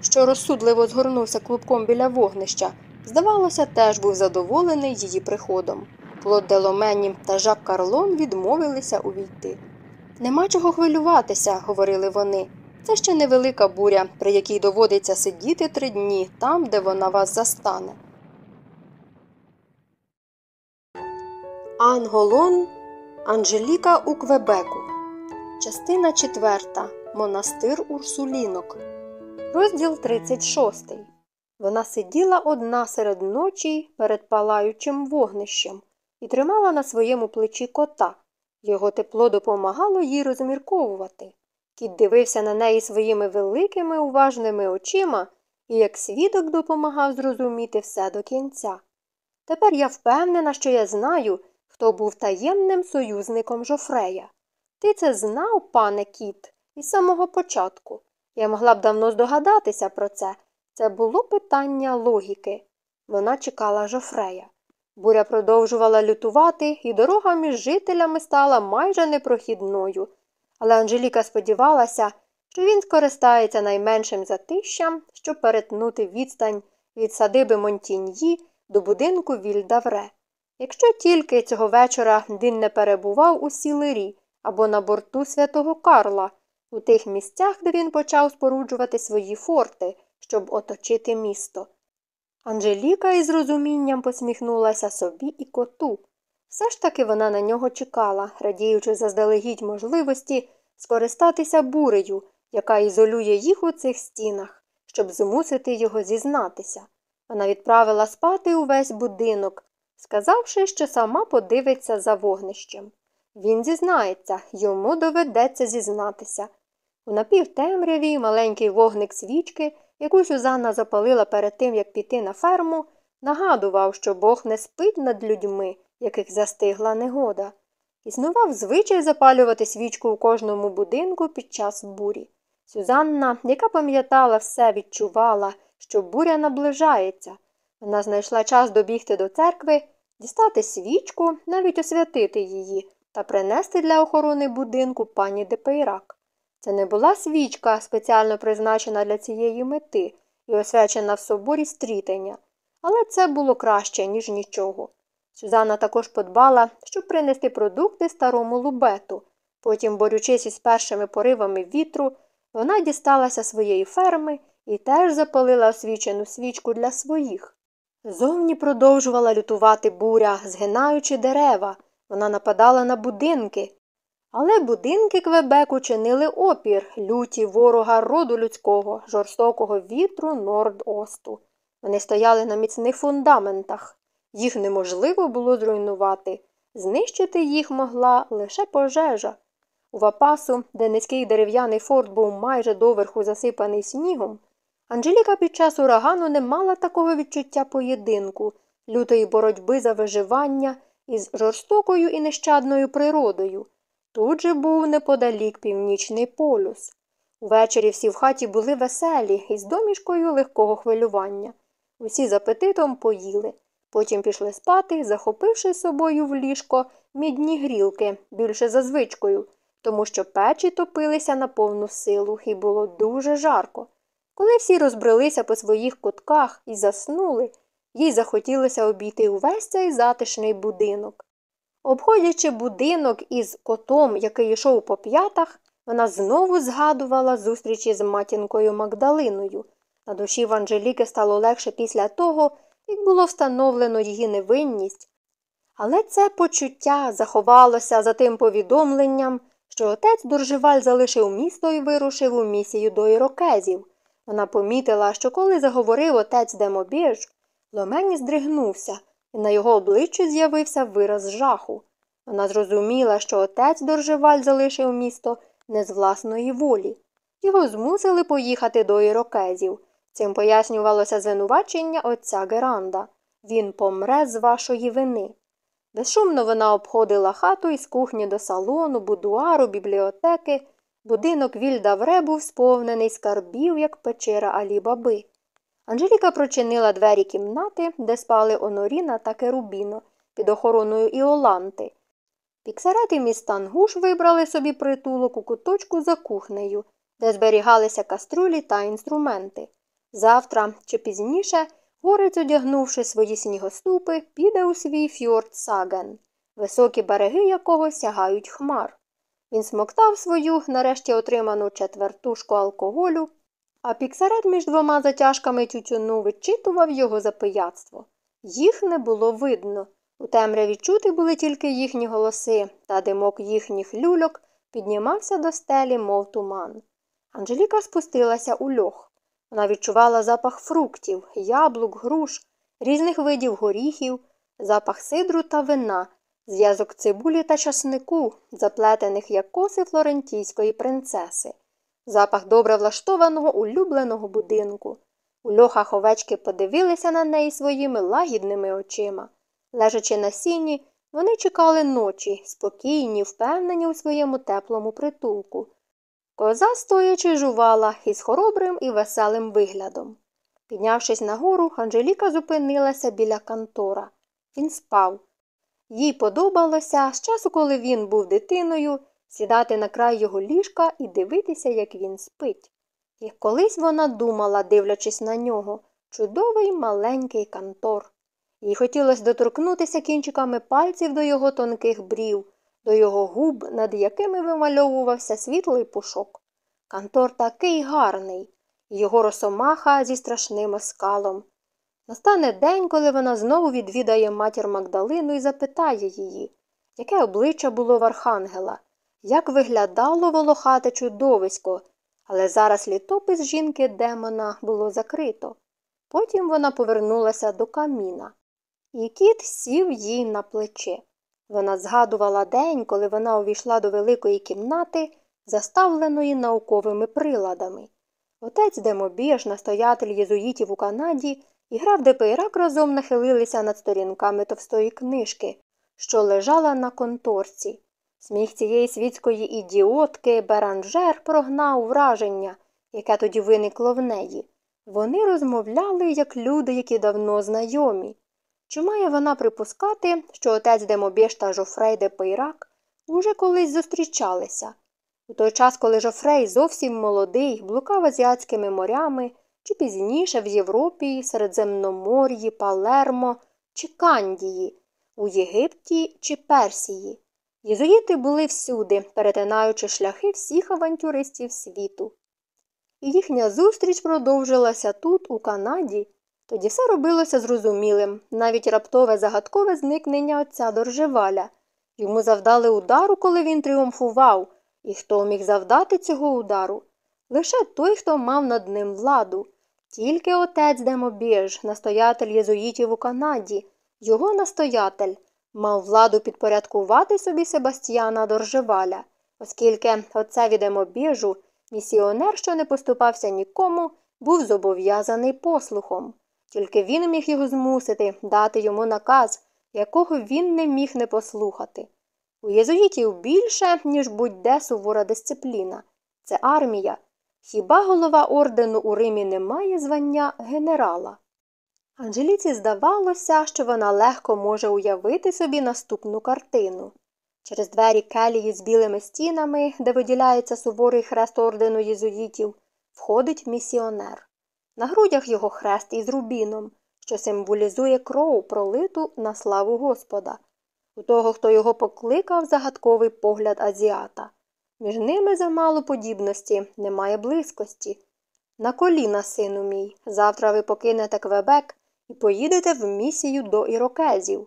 що розсудливо згорнувся клубком біля вогнища, здавалося, теж був задоволений її приходом. Клод Деломені та Жак Карлон відмовилися увійти. Нема чого хвилюватися, говорили вони. Це ще невелика буря, при якій доводиться сидіти три дні там, де вона вас застане. Анголон Анжеліка у Квебеку. Частина 4. Монастир Урсулінок. Розділ 36. Вона сиділа одна серед ночі перед палаючим вогнищем і тримала на своєму плечі кота. Його тепло допомагало їй розмірковувати. Кіт дивився на неї своїми великими уважними очима і, як свідок, допомагав зрозуміти все до кінця. Тепер я впевнена, що я знаю, хто був таємним союзником Жофрея. Ти це знав, пане кіт, із самого початку. Я могла б давно здогадатися про це. Це було питання логіки. Вона чекала Жофрея. Буря продовжувала лютувати, і дорога між жителями стала майже непрохідною. Але Анжеліка сподівалася, що він скористається найменшим затищам, щоб перетнути відстань від садиби Монтіньї до будинку Вільдавре. Якщо тільки цього вечора він не перебував у сілері або на борту святого Карла, у тих місцях, де він почав споруджувати свої форти, щоб оточити місто. Анжеліка із розумінням посміхнулася собі і коту. Все ж таки вона на нього чекала, радіючи заздалегідь можливості скористатися бурею, яка ізолює їх у цих стінах, щоб змусити його зізнатися. Вона відправила спати увесь будинок, сказавши, що сама подивиться за вогнищем. Він зізнається, йому доведеться зізнатися. У напівтемряві маленький вогник свічки, яку Сюзанна запалила перед тим, як піти на ферму, нагадував, що Бог не спить над людьми, яких застигла негода. Існував звичай запалювати свічку у кожному будинку під час бурі. Сюзанна, яка пам'ятала все, відчувала, що буря наближається. Вона знайшла час добігти до церкви, дістати свічку, навіть освятити її та принести для охорони будинку пані Депейрак. Це не була свічка, спеціально призначена для цієї мети і освячена в соборі стрітення, але це було краще, ніж нічого. Сюзанна також подбала, щоб принести продукти старому лубету. Потім, борючись із першими поривами вітру, вона дісталася своєї ферми і теж запалила освічену свічку для своїх. Зовні продовжувала лютувати буря, згинаючи дерева. Вона нападала на будинки. Але будинки Квебеку чинили опір люті ворога роду людського, жорстокого вітру Норд-Осту. Вони стояли на міцних фундаментах. Їх неможливо було зруйнувати. Знищити їх могла лише пожежа. У Вапасу, де низький дерев'яний форт був майже доверху засипаний снігом, Анжеліка під час урагану не мала такого відчуття поєдинку, лютої боротьби за виживання із жорстокою і нещадною природою. Тут же був неподалік північний полюс. Увечері всі в хаті були веселі із домішкою легкого хвилювання. Усі з апетитом поїли. Потім пішли спати, захопивши з собою в ліжко мідні грілки, більше за звичкою, тому що печі топилися на повну силу і було дуже жарко. Коли всі розбрелися по своїх кутках і заснули, їй захотілося обійти увесь цей затишний будинок. Обходячи будинок із котом, який йшов по п'ятах, вона знову згадувала зустрічі з матінкою Магдалиною. На душі в Анжеліки стало легше після того, як було встановлено її невинність. Але це почуття заховалося за тим повідомленням, що отець Дуржеваль залишив місто і вирушив у місію до ірокезів. Вона помітила, що коли заговорив отець Демобіж, Ломені здригнувся, і на його обличчі з'явився вираз жаху. Вона зрозуміла, що отець Доржеваль залишив місто не з власної волі. Його змусили поїхати до ірокезів. Цим пояснювалося звинувачення отця Геранда. Він помре з вашої вини. Безшумно вона обходила хату із кухні до салону, будуару, бібліотеки. Будинок Вільда Вре був сповнений скарбів, як печера Алі-Баби. Анжеліка прочинила двері кімнати, де спали Оноріна та Керубіно під охороною Іоланти. Піксарет і містангуш вибрали собі притулок у куточку за кухнею, де зберігалися каструлі та інструменти. Завтра чи пізніше горець, одягнувши свої снігоступи, піде у свій фьорд Саген, високі береги якого сягають хмар. Він смоктав свою, нарешті отриману четвертушку алкоголю, а піксарет між двома затяжками тютюну вичитував його за пияцтво. Їх не було видно. У темряві чути були тільки їхні голоси, та димок їхніх люльок піднімався до стелі, мов туман. Анжеліка спустилася у льох. Вона відчувала запах фруктів, яблук, груш, різних видів горіхів, запах сидру та вина, зв'язок цибулі та часнику, заплетених як коси флорентійської принцеси, запах добре влаштованого улюбленого будинку. У льохах овечки подивилися на неї своїми лагідними очима. Лежачи на сіні, вони чекали ночі, спокійні, впевнені у своєму теплому притулку. Коза стоячи жувала із хоробрим і веселим виглядом. Піднявшись нагору, Анжеліка зупинилася біля кантора. Він спав. Їй подобалося з часу, коли він був дитиною, сідати на край його ліжка і дивитися, як він спить. І колись вона думала, дивлячись на нього, чудовий маленький кантор. Їй хотілося доторкнутися кінчиками пальців до його тонких брів, до його губ, над якими вимальовувався світлий пушок. Кантор такий гарний, його росомаха зі страшним оскалом. Настане день, коли вона знову відвідає матір Магдалину і запитає її, яке обличчя було в архангела, як виглядало волохате чудовисько, але зараз літопис жінки демона було закрито. Потім вона повернулася до каміна. І кіт сів їй на плече. Вона згадувала день, коли вона увійшла до великої кімнати, заставленої науковими приладами. Отець Демобіж, настоятель єзуїтів у Канаді, і граф Депейрак разом нахилилися над сторінками товстої книжки, що лежала на конторці. Сміх цієї світської ідіотки Беранжер прогнав враження, яке тоді виникло в неї. Вони розмовляли, як люди, які давно знайомі. Чи має вона припускати, що отець Демобєш та Жофрей де Пейрак уже колись зустрічалися? У той час, коли Жофрей зовсім молодий, блукав азіатськими морями, чи пізніше в Європі, Середземномор'ї, Палермо чи Кандії, у Єгипті чи Персії. Єзуїти були всюди, перетинаючи шляхи всіх авантюристів світу. І їхня зустріч продовжилася тут, у Канаді. Тоді все робилося зрозумілим, навіть раптове загадкове зникнення отця Доржеваля. Йому завдали удару, коли він тріумфував, і хто міг завдати цього удару? Лише той, хто мав над ним владу. Тільки отець Демобіж, настоятель єзуїтів у Канаді, його настоятель, мав владу підпорядкувати собі Себастьяна Доржеваля, оскільки отцеві Демобіжу, місіонер, що не поступався нікому, був зобов'язаний послухом. Тільки він міг його змусити дати йому наказ, якого він не міг не послухати. У єзуїтів більше, ніж будь-де сувора дисципліна. Це армія. Хіба голова ордену у Римі не має звання генерала? Анжеліці здавалося, що вона легко може уявити собі наступну картину. Через двері келії з білими стінами, де виділяється суворий хрест ордену єзуїтів, входить місіонер. На грудях його хрест із рубіном, що символізує кров, пролиту на славу Господа. У того, хто його покликав, загадковий погляд азіата. Між ними замало подібності, немає близькості. На коліна, сину мій, завтра ви покинете Квебек і поїдете в місію до ірокезів.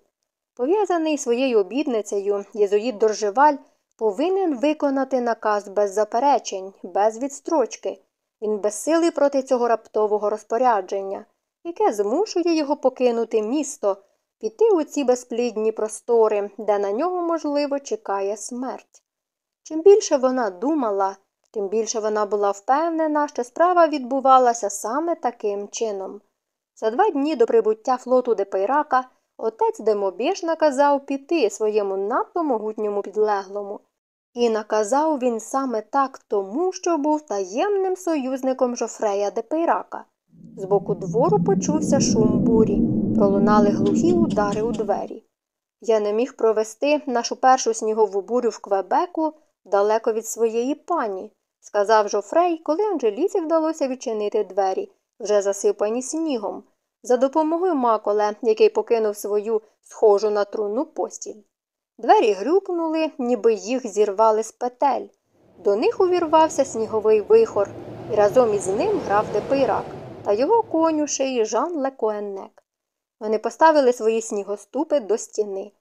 Пов'язаний своєю обідницею, єзуїт Доржеваль повинен виконати наказ без заперечень, без відстрочки. Він безсилий проти цього раптового розпорядження, яке змушує його покинути місто, піти у ці безплідні простори, де на нього, можливо, чекає смерть. Чим більше вона думала, тим більше вона була впевнена, що справа відбувалася саме таким чином. За два дні до прибуття флоту Депейрака отець Демобіж наказав піти своєму надто могутньому підлеглому. І наказав він саме так тому, що був таємним союзником Жофрея Депейрака. З боку двору почувся шум бурі, пролунали глухі удари у двері. Я не міг провести нашу першу снігову бурю в Квебеку далеко від своєї пані, сказав Жофрей, коли Анжеліці вдалося відчинити двері, вже засипані снігом, за допомогою Маколе, який покинув свою схожу на труну постіль. Двері грюкнули, ніби їх зірвали з петель. До них увірвався сніговий вихор, і разом із ним граф Депейрак та його конюший Жан Лекоеннек. Вони поставили свої снігоступи до стіни.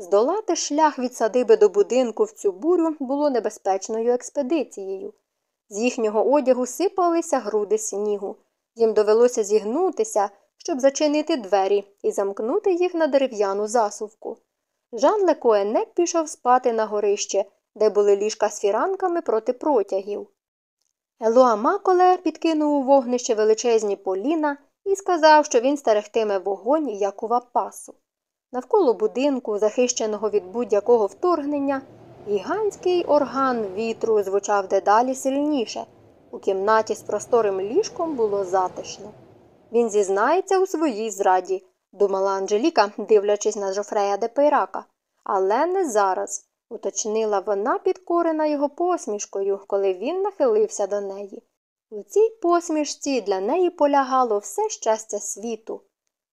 Здолати шлях від садиби до будинку в цю бурю було небезпечною експедицією. З їхнього одягу сипалися груди снігу. Їм довелося зігнутися, щоб зачинити двері і замкнути їх на дерев'яну засувку. Жан Лекоенек пішов спати на горище, де були ліжка з фіранками проти протягів. Елуа Маколе підкинув у вогнище величезні поліна і сказав, що він стерегтиме вогонь Якова пасу. Навколо будинку, захищеного від будь-якого вторгнення, гігантський орган вітру звучав дедалі сильніше. У кімнаті з просторим ліжком було затишно. Він зізнається у своїй зраді, думала Анжеліка, дивлячись на Жофрея де Пейрака. Але не зараз, уточнила вона, підкорена його посмішкою, коли він нахилився до неї. У цій посмішці для неї полягало все щастя світу.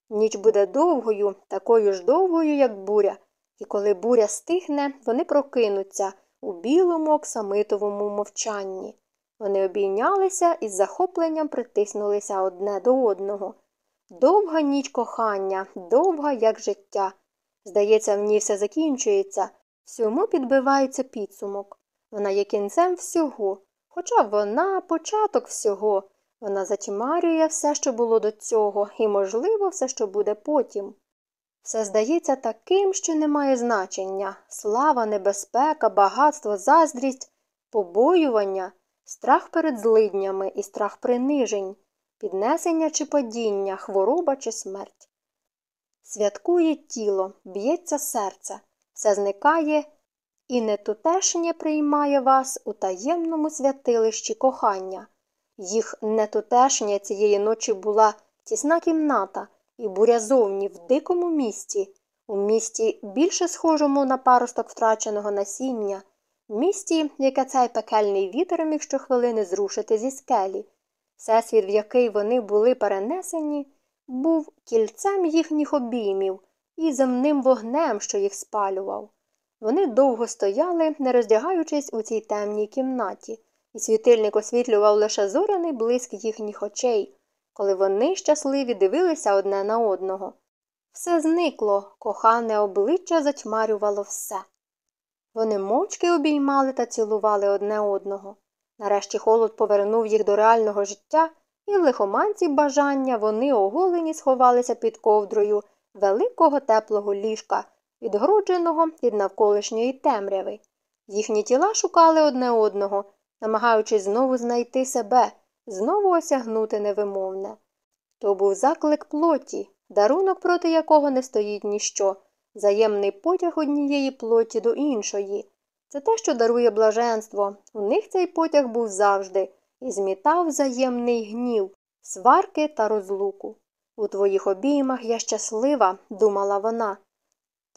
Ніч буде довгою, такою ж довгою, як буря, і коли буря стихне, вони прокинуться у білому оксамитовому мовчанні. Вони обійнялися і з захопленням притиснулися одне до одного. Довга ніч кохання, довга, як життя. Здається, в ній все закінчується, всьому підбивається підсумок. Вона є кінцем всього, хоча вона початок всього. Вона затьмарює все, що було до цього, і, можливо, все, що буде потім. Все здається таким, що не має значення слава, небезпека, багатство, заздрість, побоювання, страх перед злиднями і страх принижень, піднесення чи падіння, хвороба чи смерть. Святкує тіло, б'ється серце, все зникає і не тутешнє приймає вас у таємному святилищі кохання Їх нетутешня цієї ночі була тісна кімната і буря зовні в дикому місті, у місті більше схожому на паросток втраченого насіння, місті, яке цей пекельний вітер міг щохвилини зрушити зі скелі. Всесвіт, в який вони були перенесені, був кільцем їхніх обіймів і земним вогнем, що їх спалював. Вони довго стояли, не роздягаючись у цій темній кімнаті, і світильник освітлював лише зоряний блиск їхніх очей, коли вони щасливі дивилися одне на одного. Все зникло, кохане обличчя затьмарювало все. Вони мовчки обіймали та цілували одне одного. Нарешті холод повернув їх до реального життя, і в лихоманці бажання вони оголені сховалися під ковдрою великого теплого ліжка, відгородженого від навколишньої темряви. Їхні тіла шукали одне одного, намагаючись знову знайти себе, знову осягнути невимовне. То був заклик плоті, дарунок, проти якого не стоїть ніщо, взаємний потяг однієї плоті до іншої. Це те, що дарує блаженство. У них цей потяг був завжди і змітав взаємний гнів, сварки та розлуку. У твоїх обіймах я щаслива, думала вона.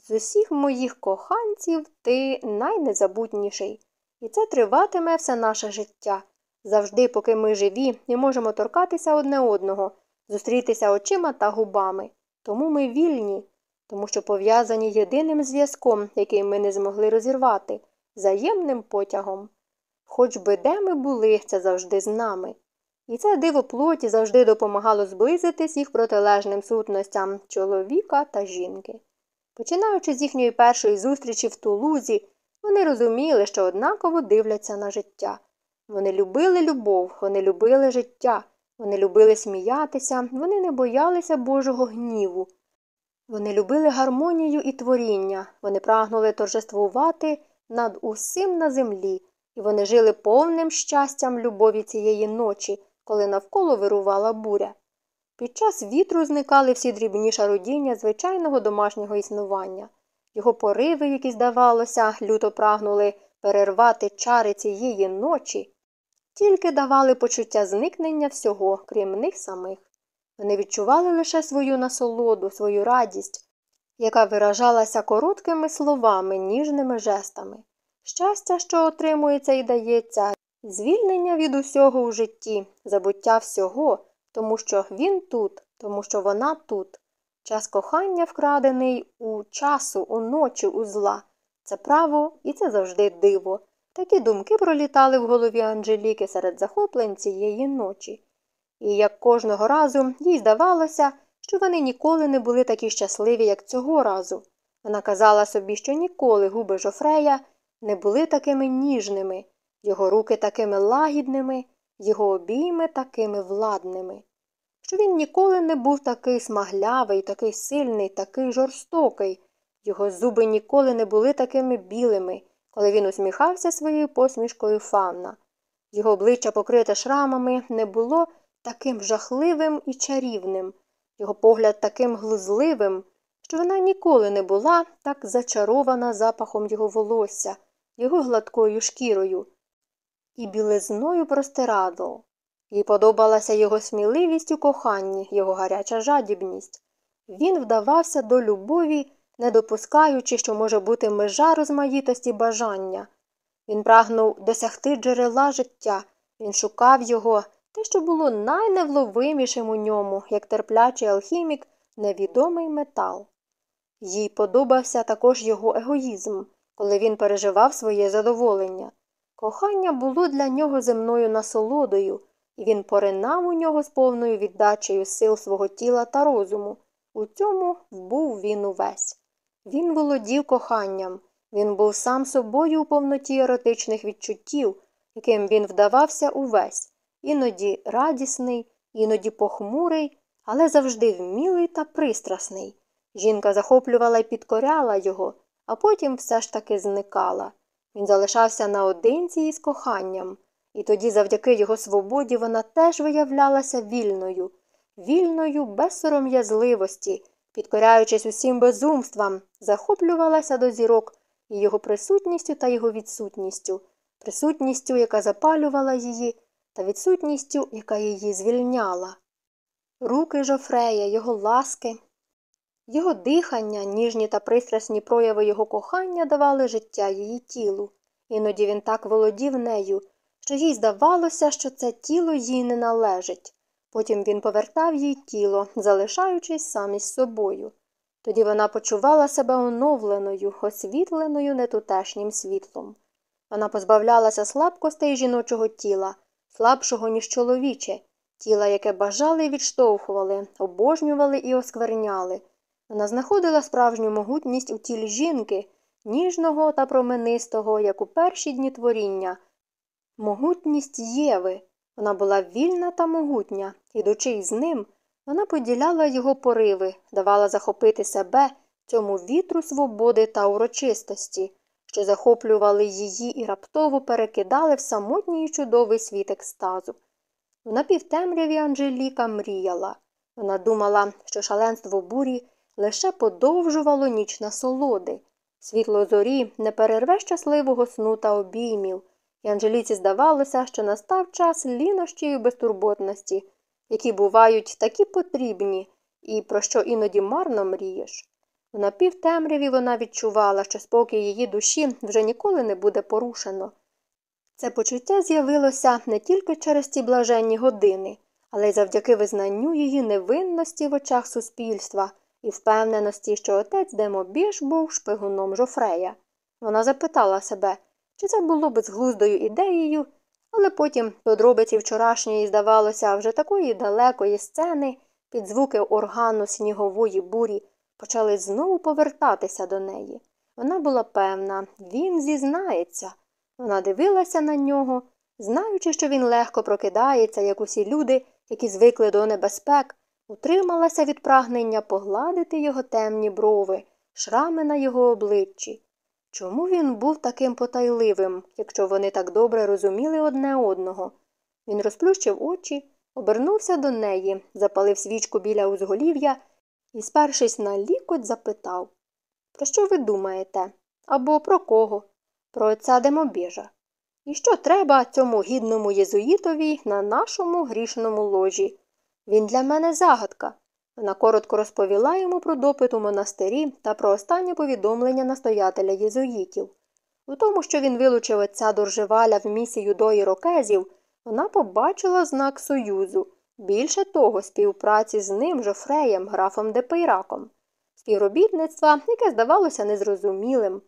З усіх моїх коханців ти найнезабутніший, і це триватиме все наше життя. Завжди, поки ми живі і можемо торкатися одне одного, зустрітися очима та губами. Тому ми вільні, тому що пов'язані єдиним зв'язком, який ми не змогли розірвати, взаємним потягом. Хоч би де ми були, це завжди з нами. І це диво плоті завжди допомагало зблизитись їх протилежним сутностям чоловіка та жінки. Починаючи з їхньої першої зустрічі в тулузі, вони розуміли, що однаково дивляться на життя. Вони любили любов, вони любили життя, вони любили сміятися, вони не боялися Божого гніву. Вони любили гармонію і творіння, вони прагнули торжествувати над усім на землі, і вони жили повним щастям любові цієї ночі, коли навколо вирувала буря. Під час вітру зникали всі дрібні шарудіння звичайного домашнього існування. Його пориви, які, здавалося, люто прагнули перервати чари цієї ночі, тільки давали почуття зникнення всього, крім них самих. Вони відчували лише свою насолоду, свою радість, яка виражалася короткими словами, ніжними жестами. Щастя, що отримується і дається, звільнення від усього у житті, забуття всього, тому що він тут, тому що вона тут. Час кохання вкрадений у часу, у ночі, у зла. Це право і це завжди диво. Такі думки пролітали в голові Анжеліки серед захоплень цієї ночі. І як кожного разу їй здавалося, що вони ніколи не були такі щасливі, як цього разу. Вона казала собі, що ніколи губи Жофрея не були такими ніжними, його руки такими лагідними, його обійми такими владними, що він ніколи не був такий смаглявий, такий сильний, такий жорстокий, його зуби ніколи не були такими білими, коли він усміхався своєю посмішкою фавна. Його обличчя, покрите шрамами, не було таким жахливим і чарівним, його погляд таким глузливим, що вона ніколи не була так зачарована запахом його волосся, його гладкою шкірою і білизною простирадл. Їй подобалася його сміливість у коханні, його гаряча жадібність. Він вдавався до любові, не допускаючи, що може бути межа розмаїтості бажання. Він прагнув досягти джерела життя, він шукав його, те, що було найневловимішим у ньому, як терплячий алхімік, невідомий метал. Їй подобався також його егоїзм, коли він переживав своє задоволення. Кохання було для нього земною насолодою, і він поринав у нього з повною віддачею сил свого тіла та розуму. У цьому був він увесь. Він володів коханням, він був сам собою у повноті еротичних відчуттів, яким він вдавався увесь, іноді радісний, іноді похмурий, але завжди вмілий та пристрасний. Жінка захоплювала і підкоряла його, а потім все ж таки зникала. Він залишався наодинці із коханням, і тоді, завдяки його свободі, вона теж виявлялася вільною, вільною без сором'язливості, підкоряючись усім безумствам, захоплювалася до зірок і його присутністю та його відсутністю, присутністю, яка запалювала її, та відсутністю, яка її звільняла. Руки Жофрея, його ласки, його дихання, ніжні та пристрасні прояви його кохання давали життя її тілу. Іноді він так володів нею, що їй здавалося, що це тіло їй не належить. Потім він повертав їй тіло, залишаючись сам із собою. Тоді вона почувала себе оновленою, освітленою нетутешнім світлом. Вона позбавлялася слабкостей жіночого тіла, слабшого, ніж чоловіче, тіла, яке бажали і відштовхували, обожнювали і оскверняли. Вона знаходила справжню могутність у тілі жінки, ніжного та променистого, як у перші дні творіння. Могутність Єви. Вона була вільна та могутня, ідучи із ним, вона поділяла його пориви, давала захопити себе цьому вітру свободи та урочистості, що захоплювали її і раптово перекидали в самотній чудовий світ екстазу. В напівтемряві Анжеліка мріяла. Вона думала, що шаленство бурі лише подовжувало ніч насолоди. Світло зорі не перерве щасливого сну та обіймів, і Анжеліці здавалося, що настав час лінощі і безтурботності, які бувають такі потрібні і про що іноді марно мрієш. У напівтемряві вона відчувала, що спокій її душі вже ніколи не буде порушено. Це почуття з'явилося не тільки через ті блаженні години, але й завдяки визнанню її невинності в очах суспільства і впевненості, що отець Демобіж був шпигуном Жофрея. Вона запитала себе, чи це було безглуздою ідеєю, але потім подробиці вчорашньої, здавалося, вже такої далекої сцени, під звуки органу снігової бурі, почали знову повертатися до неї. Вона була певна, він зізнається. Вона дивилася на нього, знаючи, що він легко прокидається, як усі люди, які звикли до небезпек, утрималася від прагнення погладити його темні брови, шрами на його обличчі. Чому він був таким потайливим, якщо вони так добре розуміли одне одного? Він розплющив очі, обернувся до неї, запалив свічку біля узголів'я і, спершись на лікоть, запитав Про що ви думаєте? Або про кого? Про отця Демобіжа. І що треба цьому гідному єзуїтові на нашому грішному ложі? Він для мене загадка. Вона коротко розповіла йому про допит у монастирі та про останнє повідомлення настоятеля єзуїтів. У тому, що він вилучив отця Доржеваля в місію до ірокезів, вона побачила знак союзу, більше того, співпраці з ним Жофреєм, графом Депейраком, співробітництва, яке здавалося незрозумілим.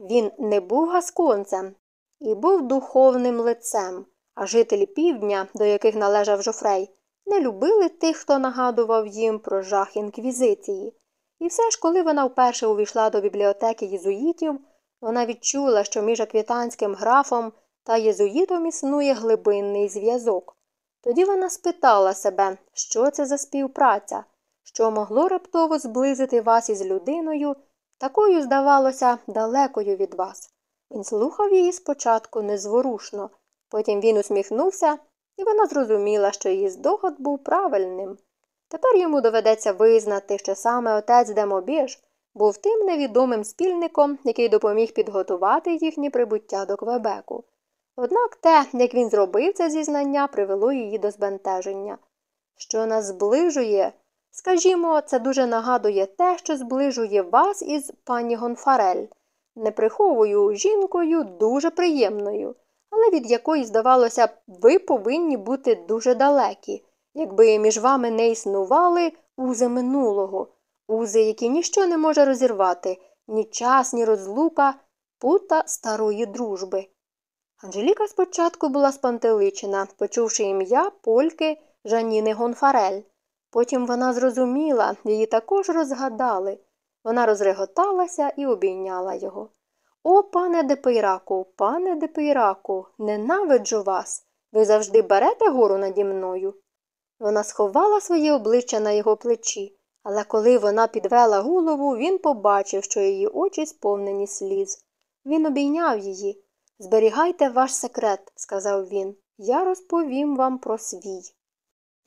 Він не був гасконцем і був духовним лицем, а жителі півдня, до яких належав Жофрей, не любили тих, хто нагадував їм про жах інквізиції. І все ж, коли вона вперше увійшла до бібліотеки єзуїтів, вона відчула, що між аквітанським графом та єзуїтом існує глибинний зв'язок. Тоді вона спитала себе, що це за співпраця, що могло раптово зблизити вас із людиною, такою, здавалося, далекою від вас. Він слухав її спочатку незворушно, потім він усміхнувся і вона зрозуміла, що її здогад був правильним. Тепер йому доведеться визнати, що саме отець Демобіж був тим невідомим спільником, який допоміг підготувати їхнє прибуття до Квебеку. Однак те, як він зробив це зізнання, привело її до збентеження. Що нас зближує, скажімо, це дуже нагадує те, що зближує вас із пані Гонфарель, неприховою жінкою дуже приємною але від якої, здавалося, ви повинні бути дуже далекі, якби між вами не існували узи минулого, узи, які ніщо не може розірвати, ні час, ні розлука, пута старої дружби. Анжеліка спочатку була спантеличена, почувши ім'я польки Жаніни Гонфарель. Потім вона зрозуміла, її також розгадали. Вона розреготалася і обійняла його. О, пане Депейраку, пане Депейраку, ненавиджу вас. Ви завжди берете гору наді мною. Вона сховала своє обличчя на його плечі, але коли вона підвела голову, він побачив, що її очі сповнені сліз. Він обійняв її. Зберігайте ваш секрет, сказав він. Я розповім вам про свій.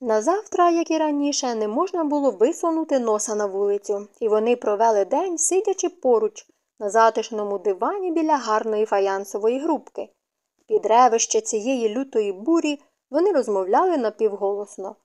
Назавтра, як і раніше, не можна було висунути носа на вулицю, і вони провели день, сидячи поруч на затишному дивані біля гарної фаянсової грубки. Під ревище цієї лютої бурі Вони розмовляли напівголосно.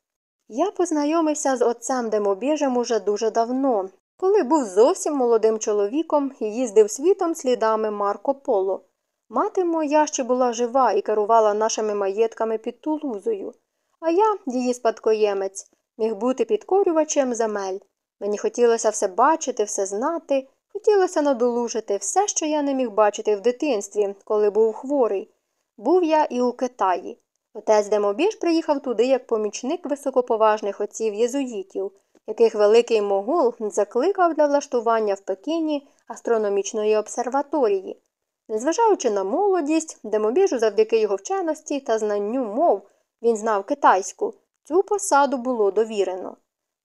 Я познайомився з отцем Демобіжем уже дуже давно, коли був зовсім молодим чоловіком і їздив світом слідами Марко Поло. Мати моя ще була жива і керувала нашими маєтками під Тулузою, а я, її спадкоємець, міг бути підкорювачем земель. Мені хотілося все бачити, все знати, хотілося надолужити все, що я не міг бачити в дитинстві, коли був хворий. Був я і у Китаї. Отець Демобіж приїхав туди як помічник високоповажних отців єзуїтів, яких великий могул закликав для влаштування в Пекіні астрономічної обсерваторії. Незважаючи на молодість, Демобіжу завдяки його вченості та знанню мов він знав китайську, цю посаду було довірено.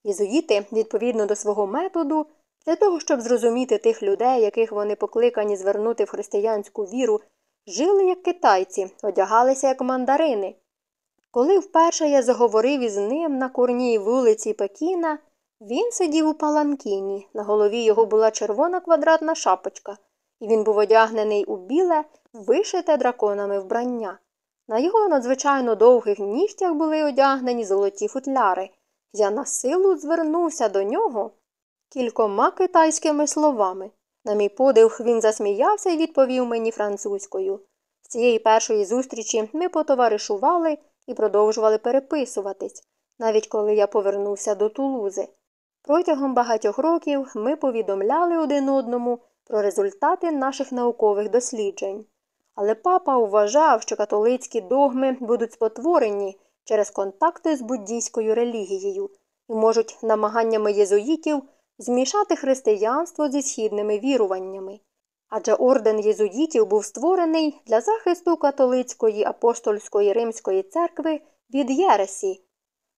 Єзуїти, відповідно до свого методу, для того, щоб зрозуміти тих людей, яких вони покликані звернути в християнську віру, жили як китайці, одягалися як мандарини. Коли вперше я заговорив із ним на курній вулиці Пекіна, він сидів у паланкіні, на голові його була червона квадратна шапочка, і він був одягнений у біле, вишите драконами вбрання. На його надзвичайно довгих ніжтях були одягнені золоті футляри. Я на силу звернувся до нього кількома китайськими словами. На мій подив він засміявся і відповів мені французькою. З цієї першої зустрічі ми потоваришували і продовжували переписуватись, навіть коли я повернувся до Тулузи. Протягом багатьох років ми повідомляли один одному про результати наших наукових досліджень. Але папа вважав, що католицькі догми будуть спотворені через контакти з буддійською релігією і можуть намаганнями єзуїтів змішати християнство зі східними віруваннями. Адже орден єзуїтів був створений для захисту католицької апостольської римської церкви від Єресі.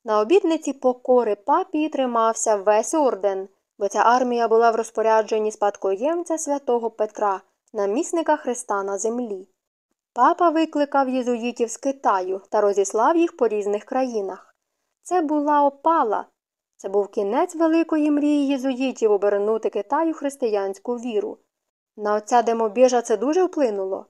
На обідниці покори папі тримався весь орден, бо ця армія була в розпорядженні спадкоємця святого Петра, намісника Христа на землі. Папа викликав єзуїтів з Китаю та розіслав їх по різних країнах. Це була опала. Це був кінець великої мрії єзуїтів обернути Китаю християнську віру. На отця Демобіжа це дуже вплинуло.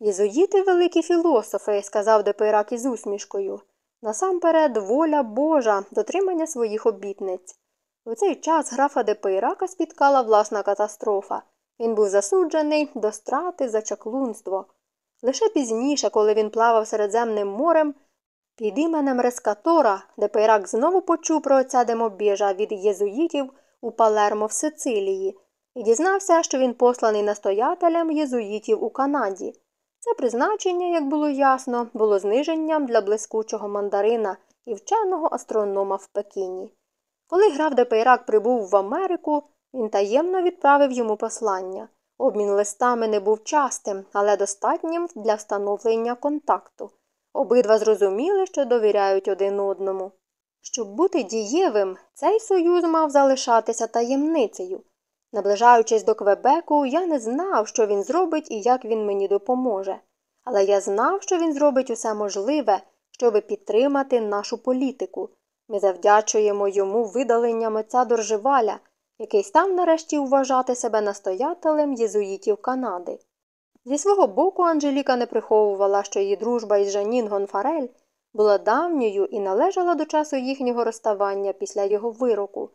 Єзуїти великі філософи, сказав Депирак із усмішкою. Насамперед, воля Божа, дотримання своїх обітниць. У цей час графа Депейрака спіткала власна катастрофа. Він був засуджений до страти за чаклунство. Лише пізніше, коли він плавав Середземним морем, під іменем Рескатора, Депейрак знову почув про отця Демобіжа від єзуїтів у Палермо в Сицилії і дізнався, що він посланий настоятелем єзуїтів у Канаді. Це призначення, як було ясно, було зниженням для блискучого мандарина і вченого астронома в Пекіні. Коли граф Депейрак прибув в Америку, він таємно відправив йому послання. Обмін листами не був частим, але достатнім для встановлення контакту. Обидва зрозуміли, що довіряють один одному. Щоб бути дієвим, цей союз мав залишатися таємницею. Наближаючись до Квебеку, я не знав, що він зробить і як він мені допоможе. Але я знав, що він зробить усе можливе, щоби підтримати нашу політику. Ми завдячуємо йому видаленням отця Доржеваля, який став нарешті вважати себе настоятелем єзуїтів Канади. Зі свого боку Анжеліка не приховувала, що її дружба із Жанін Гонфарель була давньою і належала до часу їхнього розставання після його вироку.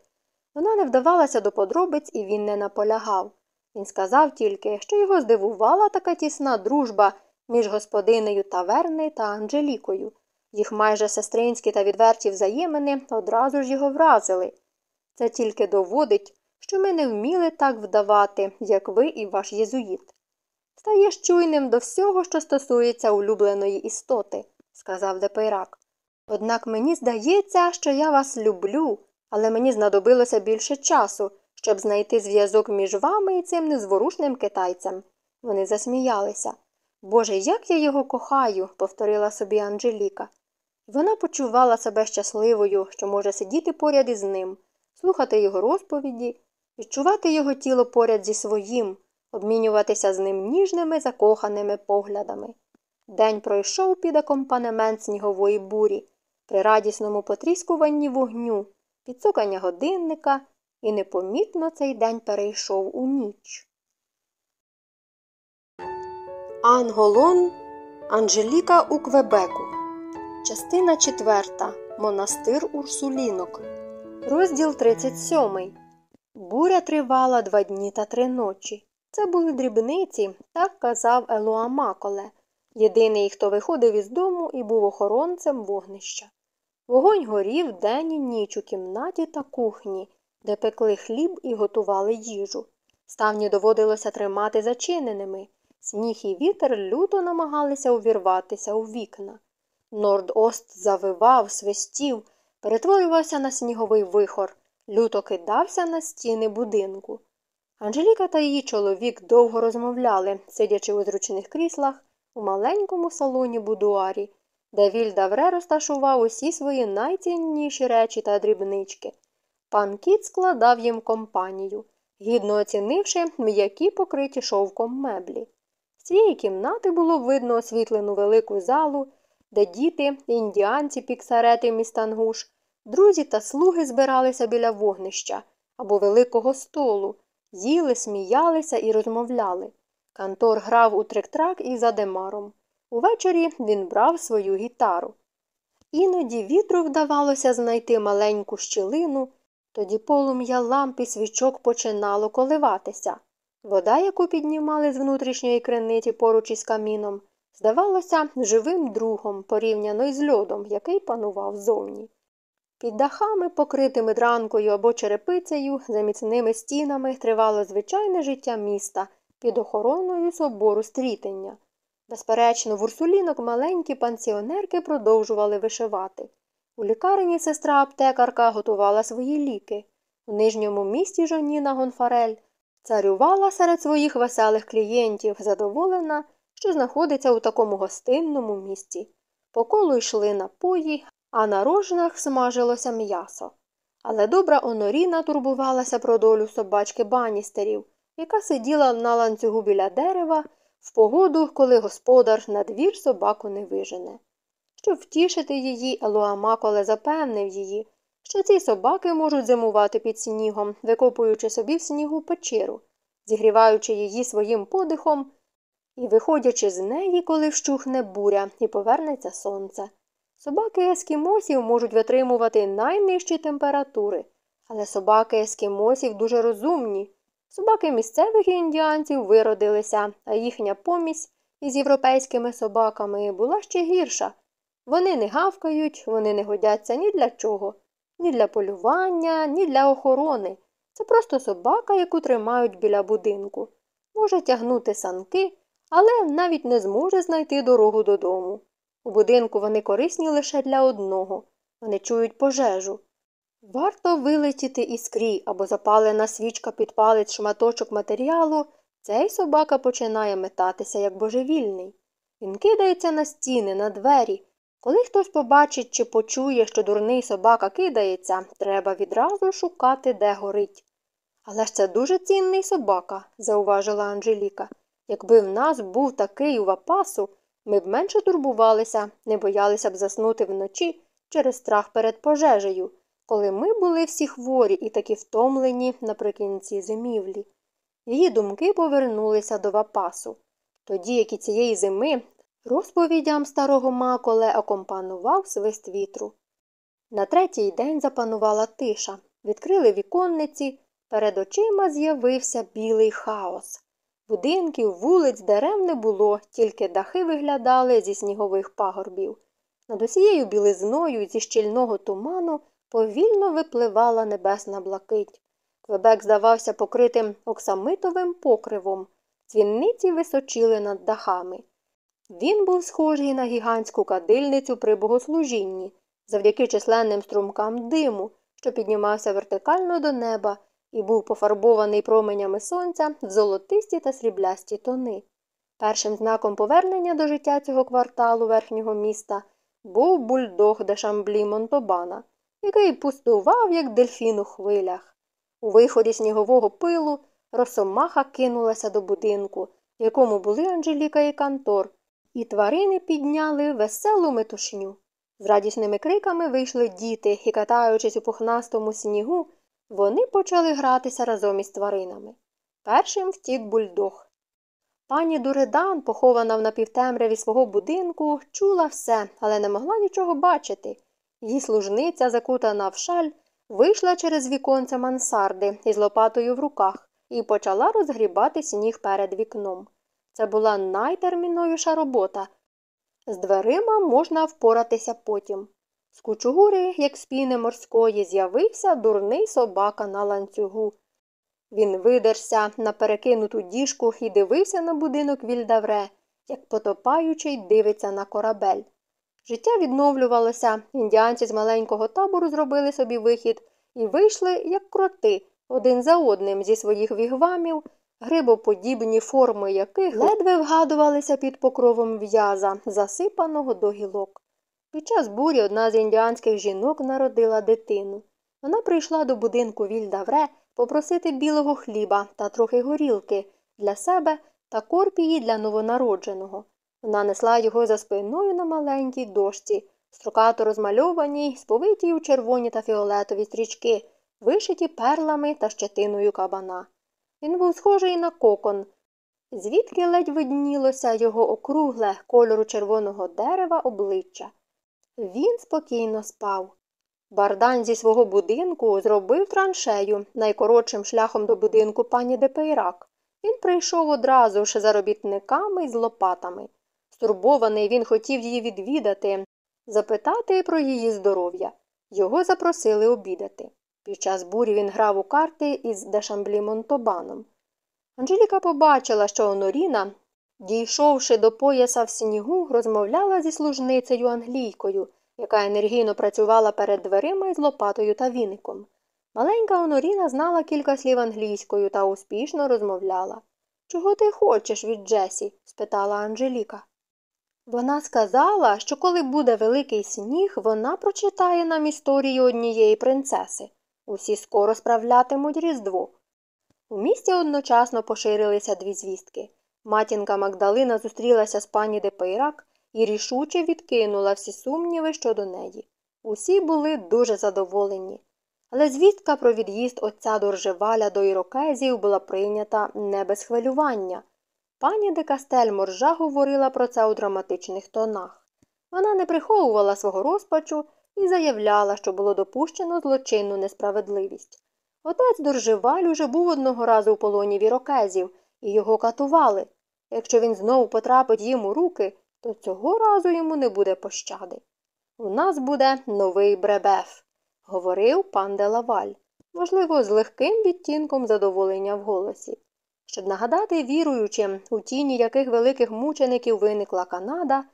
Вона не вдавалася до подробиць і він не наполягав. Він сказав тільки, що його здивувала така тісна дружба між господинею таверни та Анжелікою. Їх майже сестринські та відверті взаємини одразу ж його вразили. Це тільки доводить, що ми не вміли так вдавати, як ви і ваш єзуїт. Стаєш чуйним до всього, що стосується улюбленої істоти, сказав Депейрак. Однак мені здається, що я вас люблю, але мені знадобилося більше часу, щоб знайти зв'язок між вами і цим незворушним китайцем. Вони засміялися. Боже, як я його кохаю, повторила собі Анжеліка. Вона почувала себе щасливою, що може сидіти поряд із ним, слухати його розповіді, відчувати його тіло поряд зі своїм, обмінюватися з ним ніжними закоханими поглядами. День пройшов під акомпанемент снігової бурі, при радісному потріскуванні вогню, підцукання годинника, і непомітно цей день перейшов у ніч. Анголон Анжеліка у Квебеку Частина 4. Монастир Урсулінок. Розділ 37. Буря тривала два дні та три ночі. Це були дрібниці, так казав Елоа Маколе, єдиний, хто виходив із дому і був охоронцем вогнища. Вогонь горів день і ніч у кімнаті та кухні, де пекли хліб і готували їжу. Ставні доводилося тримати зачиненими. Сніг і вітер люто намагалися увірватися у вікна. Норд-Ост завивав, свистів, перетворювався на сніговий вихор, люто кидався на стіни будинку. Анжеліка та її чоловік довго розмовляли, сидячи у зручних кріслах у маленькому салоні будуарі, де Вільдавре розташував усі свої найцінніші речі та дрібнички. Пан кіт складав їм компанію, гідно оцінивши м'які покриті шовком меблі. З цієї кімнати було видно освітлену велику залу, де діти, індіанці, піксарети містангуш, друзі та слуги збиралися біля вогнища або великого столу, їли, сміялися і розмовляли. Кантор грав у трик-трак із Адемаром. Увечері він брав свою гітару. Іноді вітру вдавалося знайти маленьку щілину, тоді полум'я ламп і свічок починало коливатися. Вода, яку піднімали з внутрішньої криниці поруч із каміном, здавалося живим другом порівняно із льодом, який панував зовні. Під дахами, покритими дранкою або черепицею, за міцними стінами тривало звичайне життя міста під охороною собору стрітення. Безперечно, в урсулінок маленькі пансіонерки продовжували вишивати. У лікарні сестра аптекарка готувала свої ліки. У нижньому місті Жоніна Гонфарель царювала серед своїх веселих клієнтів, задоволена, що знаходиться у такому гостинному місці. По колу йшли напої, а на рожнах смажилося м'ясо. Але добра Оноріна турбувалася про долю собачки баністерів, яка сиділа на ланцюгу біля дерева в погоду, коли господар на двір собаку не вижене. Щоб втішити її, Елуамаколе запевнив її, що ці собаки можуть зимувати під снігом, викопуючи собі в снігу печеру, зігріваючи її своїм подихом і виходячи з неї, коли вщухне буря і повернеться сонце. Собаки ескімосів можуть витримувати найнижчі температури, але собаки ескімосів дуже розумні. Собаки місцевих індіанців виродилися, а їхня помість із європейськими собаками була ще гірша. Вони не гавкають, вони не годяться ні для чого, ні для полювання, ні для охорони. Це просто собака, яку тримають біля будинку. Може тягнути санки, але навіть не зможе знайти дорогу додому. У будинку вони корисні лише для одного вони чують пожежу. Варто вилетіти іскрі або запалена свічка підпалить шматочок матеріалу, цей собака починає метатися, як божевільний. Він кидається на стіни, на двері. Коли хтось побачить чи почує, що дурний собака кидається, треба відразу шукати, де горить. Але ж це дуже цінний собака, зауважила Анжеліка. Якби в нас був такий у вапасу, ми б менше турбувалися, не боялися б заснути вночі через страх перед пожежею, коли ми були всі хворі і такі втомлені наприкінці зимівлі. Її думки повернулися до вапасу. Тоді, як і цієї зими, розповідям старого маколе акомпанував свист вітру. На третій день запанувала тиша, відкрили віконниці, перед очима з'явився білий хаос. Будинків, вулиць, дерев не було, тільки дахи виглядали зі снігових пагорбів. Над усією білизною зі щільного туману повільно випливала небесна блакить. Квебек здавався покритим оксамитовим покривом, дзвінниці височили над дахами. Він був схожий на гігантську кадильницю при богослужінні, завдяки численним струмкам диму, що піднімався вертикально до неба і був пофарбований променями сонця в золотисті та сріблясті тони. Першим знаком повернення до життя цього кварталу верхнього міста був бульдог де шамблі Монтобана, який пустував, як дельфін у хвилях. У виході снігового пилу росомаха кинулася до будинку, в якому були Анжеліка і Кантор, і тварини підняли веселу метушню. З радісними криками вийшли діти і, катаючись у пухнастому снігу, вони почали гратися разом із тваринами. Першим втік бульдог. Пані Дуредан, похована в напівтемряві свого будинку, чула все, але не могла нічого бачити. Її служниця, закутана в шаль, вийшла через віконце мансарди із лопатою в руках і почала розгрібати сніг перед вікном. Це була найтерміновіша робота. З дверима можна впоратися потім. З кучугури, як з піни морської, з'явився дурний собака на ланцюгу. Він видерся на перекинуту діжку і дивився на будинок Вільдавре, як потопаючий дивиться на корабель. Життя відновлювалося, індіанці з маленького табору зробили собі вихід і вийшли, як кроти, один за одним зі своїх вігвамів, грибоподібні форми яких ледве вгадувалися під покровом в'яза, засипаного до гілок. Під час бурі одна з індіанських жінок народила дитину. Вона прийшла до будинку Вільдавре попросити білого хліба та трохи горілки для себе та корпії для новонародженого. Вона несла його за спиною на маленькій дошці, строкато розмальованій, сповитій у червоні та фіолетові стрічки, вишиті перлами та щетиною кабана. Він був схожий на кокон, звідки ледь виднілося його округле кольору червоного дерева обличчя. Він спокійно спав. Бардан зі свого будинку зробив траншею найкоротшим шляхом до будинку пані Депейрак. Він прийшов одразу ж за робітниками і з лопатами. Стурбований він хотів її відвідати, запитати про її здоров'я. Його запросили обідати. Під час бурі він грав у карти із Дешамблі Монтобаном. Анжеліка побачила, що Оноріна, дійшовши до пояса в снігу, розмовляла зі служницею англійкою, яка енергійно працювала перед дверима із лопатою та віником. Маленька Оноріна знала кілька слів англійською та успішно розмовляла. Чого ти хочеш від Джесі? спитала Анжеліка. Вона сказала, що коли буде великий сніг, вона прочитає нам історію однієї принцеси. Усі скоро справлятимуть Різдво. У місті одночасно поширилися дві звістки. Матінка Магдалина зустрілася з пані Депейрак і рішуче відкинула всі сумніви щодо неї. Усі були дуже задоволені. Але звістка про від'їзд отця Доржеваля до ірокезів була прийнята не без хвилювання. Пані де Кастель Моржа говорила про це у драматичних тонах. Вона не приховувала свого розпачу і заявляла, що було допущено злочинну несправедливість. Отець Доржеваль уже був одного разу у полоні вірокезів, і його катували. Якщо він знову потрапить їм у руки, то цього разу йому не буде пощади. У нас буде новий бребеф, говорив пан Делаваль, можливо, з легким відтінком задоволення в голосі. Щоб нагадати віруючим, у тіні яких великих мучеників виникла Канада,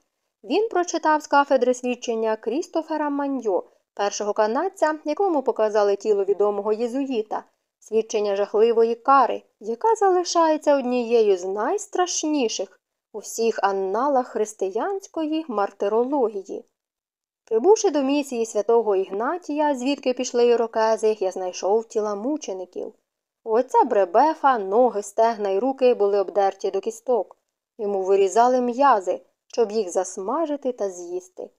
він прочитав з кафедри свідчення Крістофера Маньо, першого канадця, якому показали тіло відомого єзуїта, свідчення жахливої кари, яка залишається однією з найстрашніших у всіх анналах християнської мартирології. Прибувши до місії святого Ігнатія, звідки пішли ірокези, я знайшов тіла мучеників. У отця Бребефа ноги, стегна й руки були обдерті до кісток. Йому вирізали м'язи, щоб їх засмажити та з'їсти.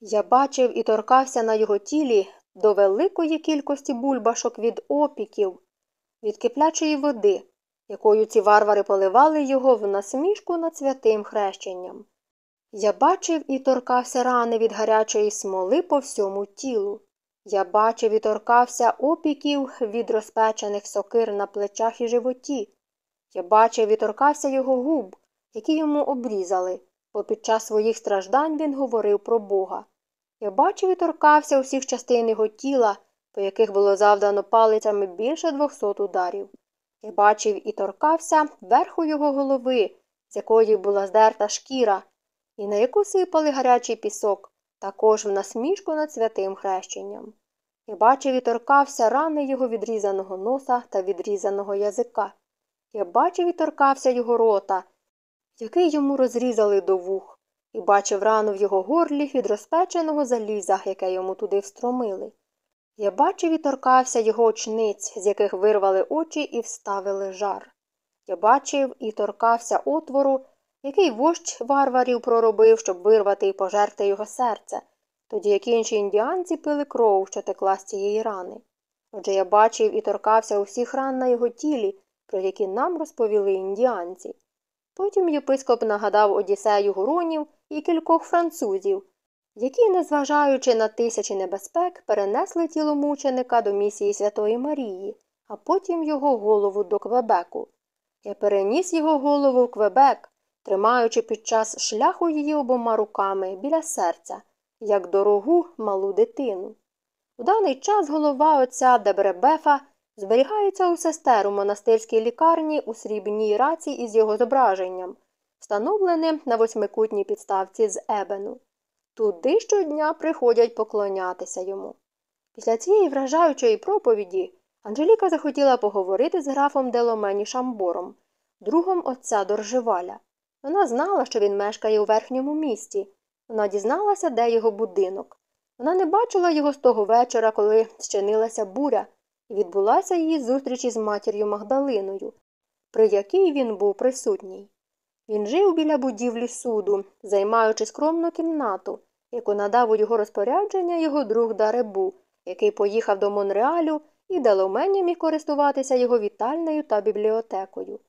Я бачив і торкався на його тілі до великої кількості бульбашок від опіків, від киплячої води, якою ці варвари поливали його в насмішку над святим хрещенням. Я бачив і торкався рани від гарячої смоли по всьому тілу. Я бачив і торкався опіків від розпечених сокир на плечах і животі. Я бачив і торкався його губ, які йому обрізали, бо під час своїх страждань він говорив про Бога. Я бачив і торкався усіх частин його тіла, по яких було завдано палицями більше двохсот ударів. Я бачив і торкався верху його голови, з якої була здерта шкіра, і на яку сипали гарячий пісок, також в насмішку над святим хрещенням. Я бачив і торкався рани його відрізаного носа та відрізаного язика. Я бачив і торкався його рота, який йому розрізали до вух, і бачив рану в його горлі від розпеченого заліза, яке йому туди встромили. Я бачив і торкався його очниць, з яких вирвали очі і вставили жар. Я бачив і торкався отвору, який вождь варварів проробив, щоб вирвати і пожерти його серце, тоді як інші індіанці пили кров, що текла з цієї рани. Отже я бачив і торкався усіх ран на його тілі, про які нам розповіли індіанці. Потім єпископ нагадав Одіссею гуронів і кількох французів, які, незважаючи на тисячі небезпек, перенесли тіло мученика до місії Святої Марії, а потім його голову до Квебеку. Я переніс його голову в Квебек, тримаючи під час шляху її обома руками біля серця, як дорогу малу дитину. У даний час голова отця Дебребефа зберігається у сестер у монастирській лікарні у срібній раці із його зображенням, встановленим на восьмикутній підставці з ебену. Туди щодня приходять поклонятися йому. Після цієї вражаючої проповіді Анжеліка захотіла поговорити з графом Деломені Шамбором, другом отця Доржеваля. Вона знала, що він мешкає у верхньому місті. Вона дізналася, де його будинок. Вона не бачила його з того вечора, коли щинилася буря, і відбулася її зустріч із матір'ю Магдалиною, при якій він був присутній. Він жив біля будівлі суду, займаючи скромну кімнату, яку надав у його розпорядження його друг Даребу, який поїхав до Монреалю і Деломені міг користуватися його вітальнею та бібліотекою.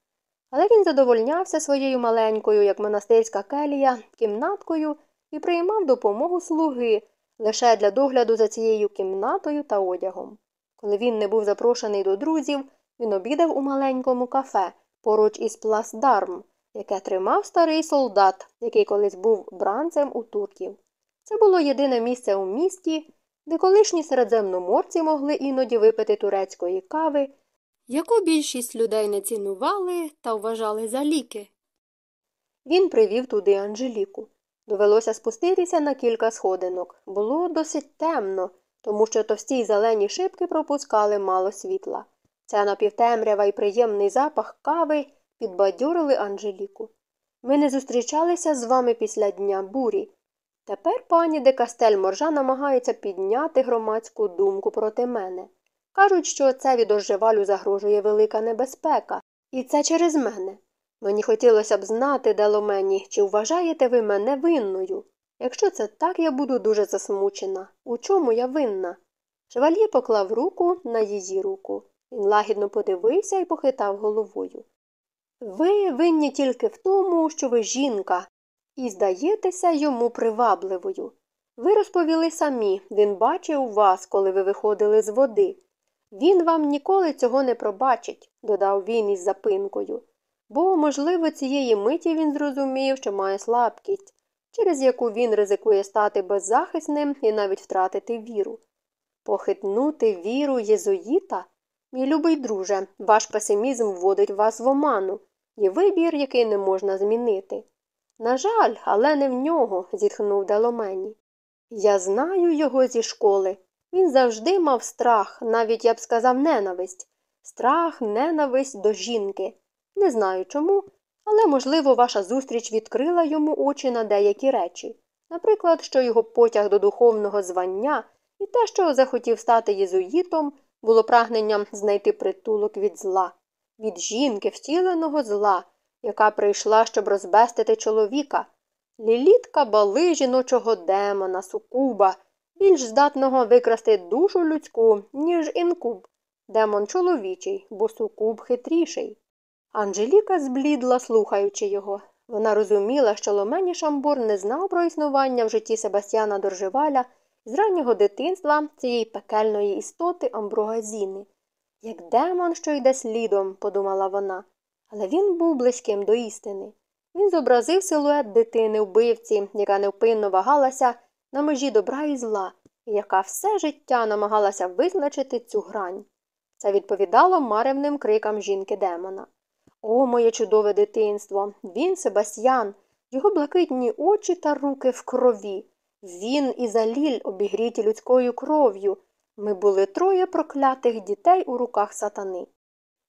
Але він задовольнявся своєю маленькою, як монастирська келія, кімнаткою і приймав допомогу слуги лише для догляду за цією кімнатою та одягом. Коли він не був запрошений до друзів, він обідав у маленькому кафе поруч із Пласдарм, яке тримав старий солдат, який колись був бранцем у турків. Це було єдине місце у місті, де колишні середземноморці могли іноді випити турецької кави, яку більшість людей не цінували та вважали за ліки. Він привів туди Анжеліку. Довелося спуститися на кілька сходинок. Було досить темно, тому що товсті й зелені шибки пропускали мало світла. Ця напівтемрява і приємний запах кави підбадьорили Анжеліку. Ми не зустрічалися з вами після дня бурі. Тепер пані де Кастель Моржа намагається підняти громадську думку проти мене. Кажуть, що це від оживалю загрожує велика небезпека, і це через мене. Мені хотілося б знати, Деломені, чи вважаєте ви мене винною? Якщо це так, я буду дуже засмучена. У чому я винна? Шевальє поклав руку на її руку. Він лагідно подивився і похитав головою. Ви винні тільки в тому, що ви жінка, і здаєтеся йому привабливою. Ви розповіли самі, він бачив вас, коли ви виходили з води. Він вам ніколи цього не пробачить, додав він із запинкою, бо, можливо, цієї миті він зрозумів, що має слабкість, через яку він ризикує стати беззахисним і навіть втратити віру. Похитнути віру єзуїта? Мій любий друже, ваш песимізм вводить вас в оману, є вибір, який не можна змінити. На жаль, але не в нього, зітхнув Деломені. Я знаю його зі школи. Він завжди мав страх, навіть я б сказав, ненависть. Страх, ненависть до жінки. Не знаю чому, але, можливо, ваша зустріч відкрила йому очі на деякі речі. Наприклад, що його потяг до духовного звання і те, що захотів стати єзуїтом, було прагненням знайти притулок від зла, від жінки, втіленого зла, яка прийшла, щоб розбестити чоловіка. Ліліт кабали жіночого демона, сукуба, більш здатного викрасти душу людську, ніж інкуб, демон чоловічий, бо сукуб хитріший. Анжеліка зблідла, слухаючи його. Вона розуміла, що Ломені Шамбур не знав про існування в житті Себастьяна Доржеваля з раннього дитинства цієї пекельної істоти Амбругазіни. Як демон, що йде слідом, подумала вона, але він був близьким до істини. Він зобразив силует дитини вбивці, яка невпинно вагалася на межі добра і зла, і яка все життя намагалася визначити цю грань. Це відповідало маревним крикам жінки демона. О, моє чудове дитинство! Він Себастьян, його блакитні очі та руки в крові. Він і заліль обігріті людською кров'ю. Ми були троє проклятих дітей у руках сатани.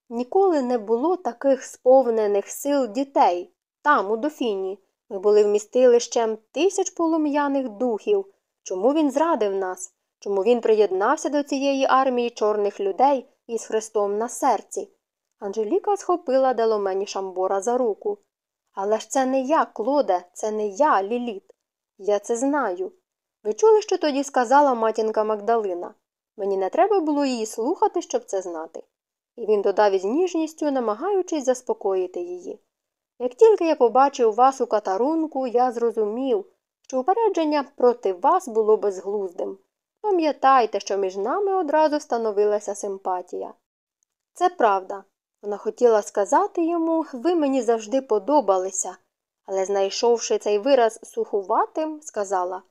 Ніколи не було таких сповнених сил дітей. Там, у дофіні, ми були вмістилищем тисяч полум'яних духів. Чому він зрадив нас? Чому він приєднався до цієї армії чорних людей із Христом на серці? Анжеліка схопила Деломені Шамбора за руку. Але ж це не я, Клоде, це не я, Ліліт. Я це знаю. Ви чули, що тоді сказала матінка Магдалина? Мені не треба було її слухати, щоб це знати. І він додав із ніжністю, намагаючись заспокоїти її. Як тільки я побачив вас у катарунку, я зрозумів, що упередження проти вас було безглуздим. Пам'ятайте, що між нами одразу встановилася симпатія. Це правда. Вона хотіла сказати йому ви мені завжди подобалися, але, знайшовши цей вираз сухуватим, сказала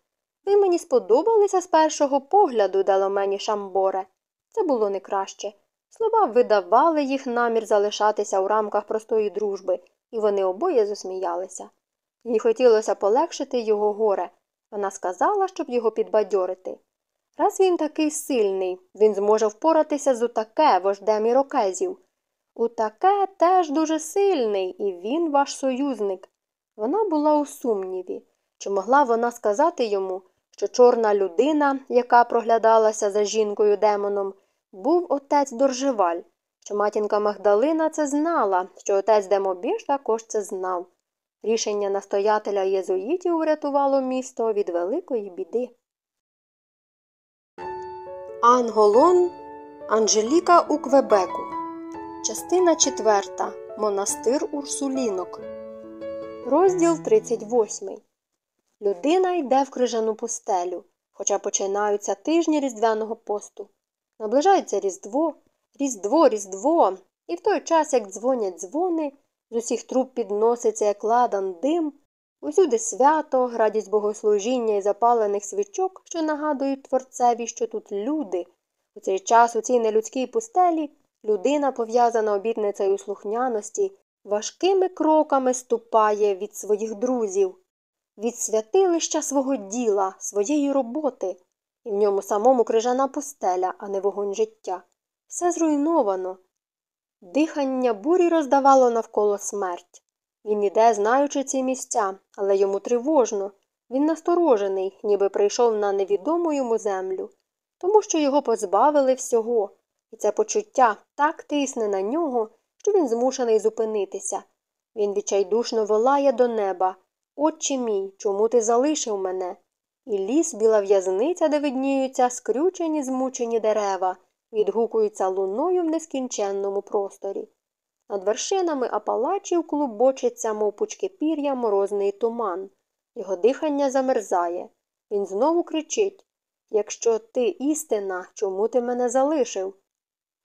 ви мені сподобалися з першого погляду, дало мені шамборе. Це було не краще. Слова видавали їх намір залишатися у рамках простої дружби, і вони обоє засміялися. Їй хотілося полегшити його горе. Вона сказала, щоб його підбадьорити. Раз він такий сильний, він зможе впоратися з утаке вождем ірокезів. Утаке теж дуже сильний, і він ваш союзник. Вона була у сумніві. Чи могла вона сказати йому, що чорна людина, яка проглядалася за жінкою демоном, був отець Доржеваль, що матінка Магдалина це знала, що отець Демобіж також це знав. Рішення настоятеля єзуїтів врятувало місто від великої біди. Анголон Анжеліка у Квебеку. Частина 4. Монастир Урсулінок. Розділ 38. Людина йде в крижану пустелю, хоча починаються тижні різдвяного посту. Наближається Різдво, Різдво, Різдво, і в той час, як дзвонять дзвони, з усіх труб підноситься як ладан дим, усюди свято, радість богослужіння і запалених свічок, що нагадують творцеві, що тут люди. У цей час у цій нелюдській пустелі людина, пов'язана обітницею слухняності, важкими кроками ступає від своїх друзів, від святилища свого діла, своєї роботи, і в ньому самому крижана пустеля, а не вогонь життя. Все зруйновано. Дихання бурі роздавало навколо смерть. Він іде, знаючи ці місця, але йому тривожно. Він насторожений, ніби прийшов на невідому йому землю, тому що його позбавили всього, і це почуття так тисне на нього, що він змушений зупинитися. Він відчайдушно волає до неба Отче мій, чому ти залишив мене? І ліс біла в'язниця, де видніються скрючені, змучені дерева, відгукуються луною в нескінченному просторі. Над вершинами апалачів клубочиться, мов пучки пір'я, морозний туман. Його дихання замерзає. Він знову кричить Якщо ти істина, чому ти мене залишив?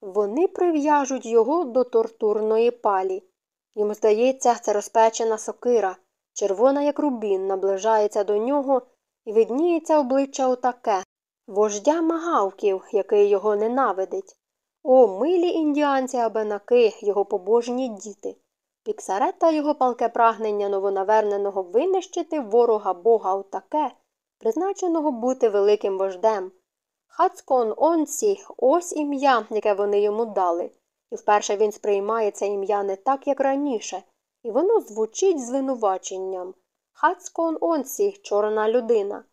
Вони прив'яжуть його до тортурної палі. Йому здається, це розпечена сокира, червона, як рубін, наближається до нього і видніється обличчя отаке вождя магавків, який його ненавидить. О, милі індіанці абенаки, його побожні діти. Піксарета його палке прагнення новонаверненого винищити ворога бога отаке, призначеного бути великим вождем. Хацкон онсі ось ім'я, яке вони йому дали, і вперше він сприймає це ім'я не так, як раніше, і воно звучить звинуваченням. Хацкон онсі чорна людина.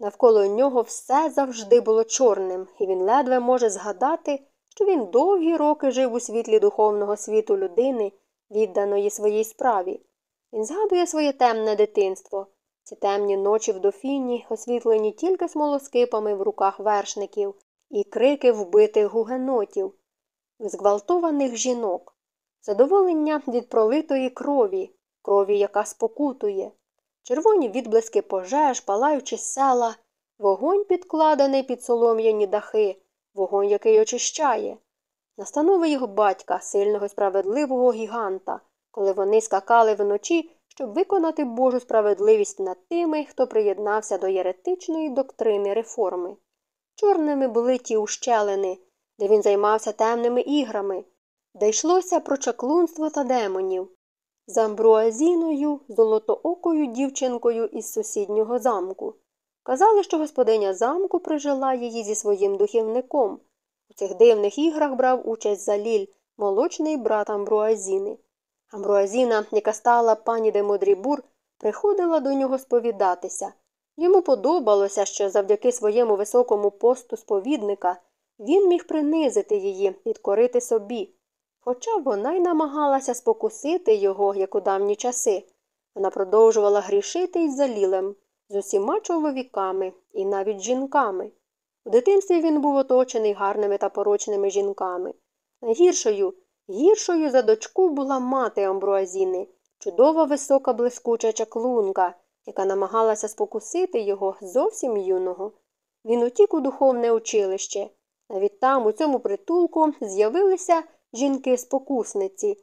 Навколо нього все завжди було чорним, і він ледве може згадати, що він довгі роки жив у світлі духовного світу людини, відданої своїй справі. Він згадує своє темне дитинство, ці темні ночі в дофіні, освітлені тільки смолоскипами в руках вершників, і крики вбитих гугенотів, зґвалтованих жінок, задоволення від пролитої крові, крові, яка спокутує, червоні відблиски пожеж, палаючі села, вогонь підкладений під солом'яні дахи, вогонь, який очищає, настанови його батька, сильного справедливого гіганта, коли вони скакали вночі, щоб виконати Божу справедливість над тими, хто приєднався до єретичної доктрини реформи. Чорними були ті ущелини, де він займався темними іграми, де йшлося про чаклунство та демонів, з амбруазіною, золотоокою дівчинкою із сусіднього замку. Казали, що господиня замку прижила її зі своїм духівником. У цих дивних іграх брав участь Заліль, молочний брат Амбруазіни. Амбруазіна, яка стала пані де Модрібур, приходила до нього сповідатися. Йому подобалося, що завдяки своєму високому посту сповідника він міг принизити її, підкорити собі. Хоча вона й намагалася спокусити його, як у давні часи. Вона продовжувала грішити із залілем, з усіма чоловіками і навіть жінками. У дитинстві він був оточений гарними та порочними жінками. Найгіршою, гіршою за дочку була мати Амбруазіни, чудова висока блискуча чаклунка, яка намагалася спокусити його зовсім юного. Він утік у духовне училище. Навіть там, у цьому притулку, з'явилися жінки-спокусниці,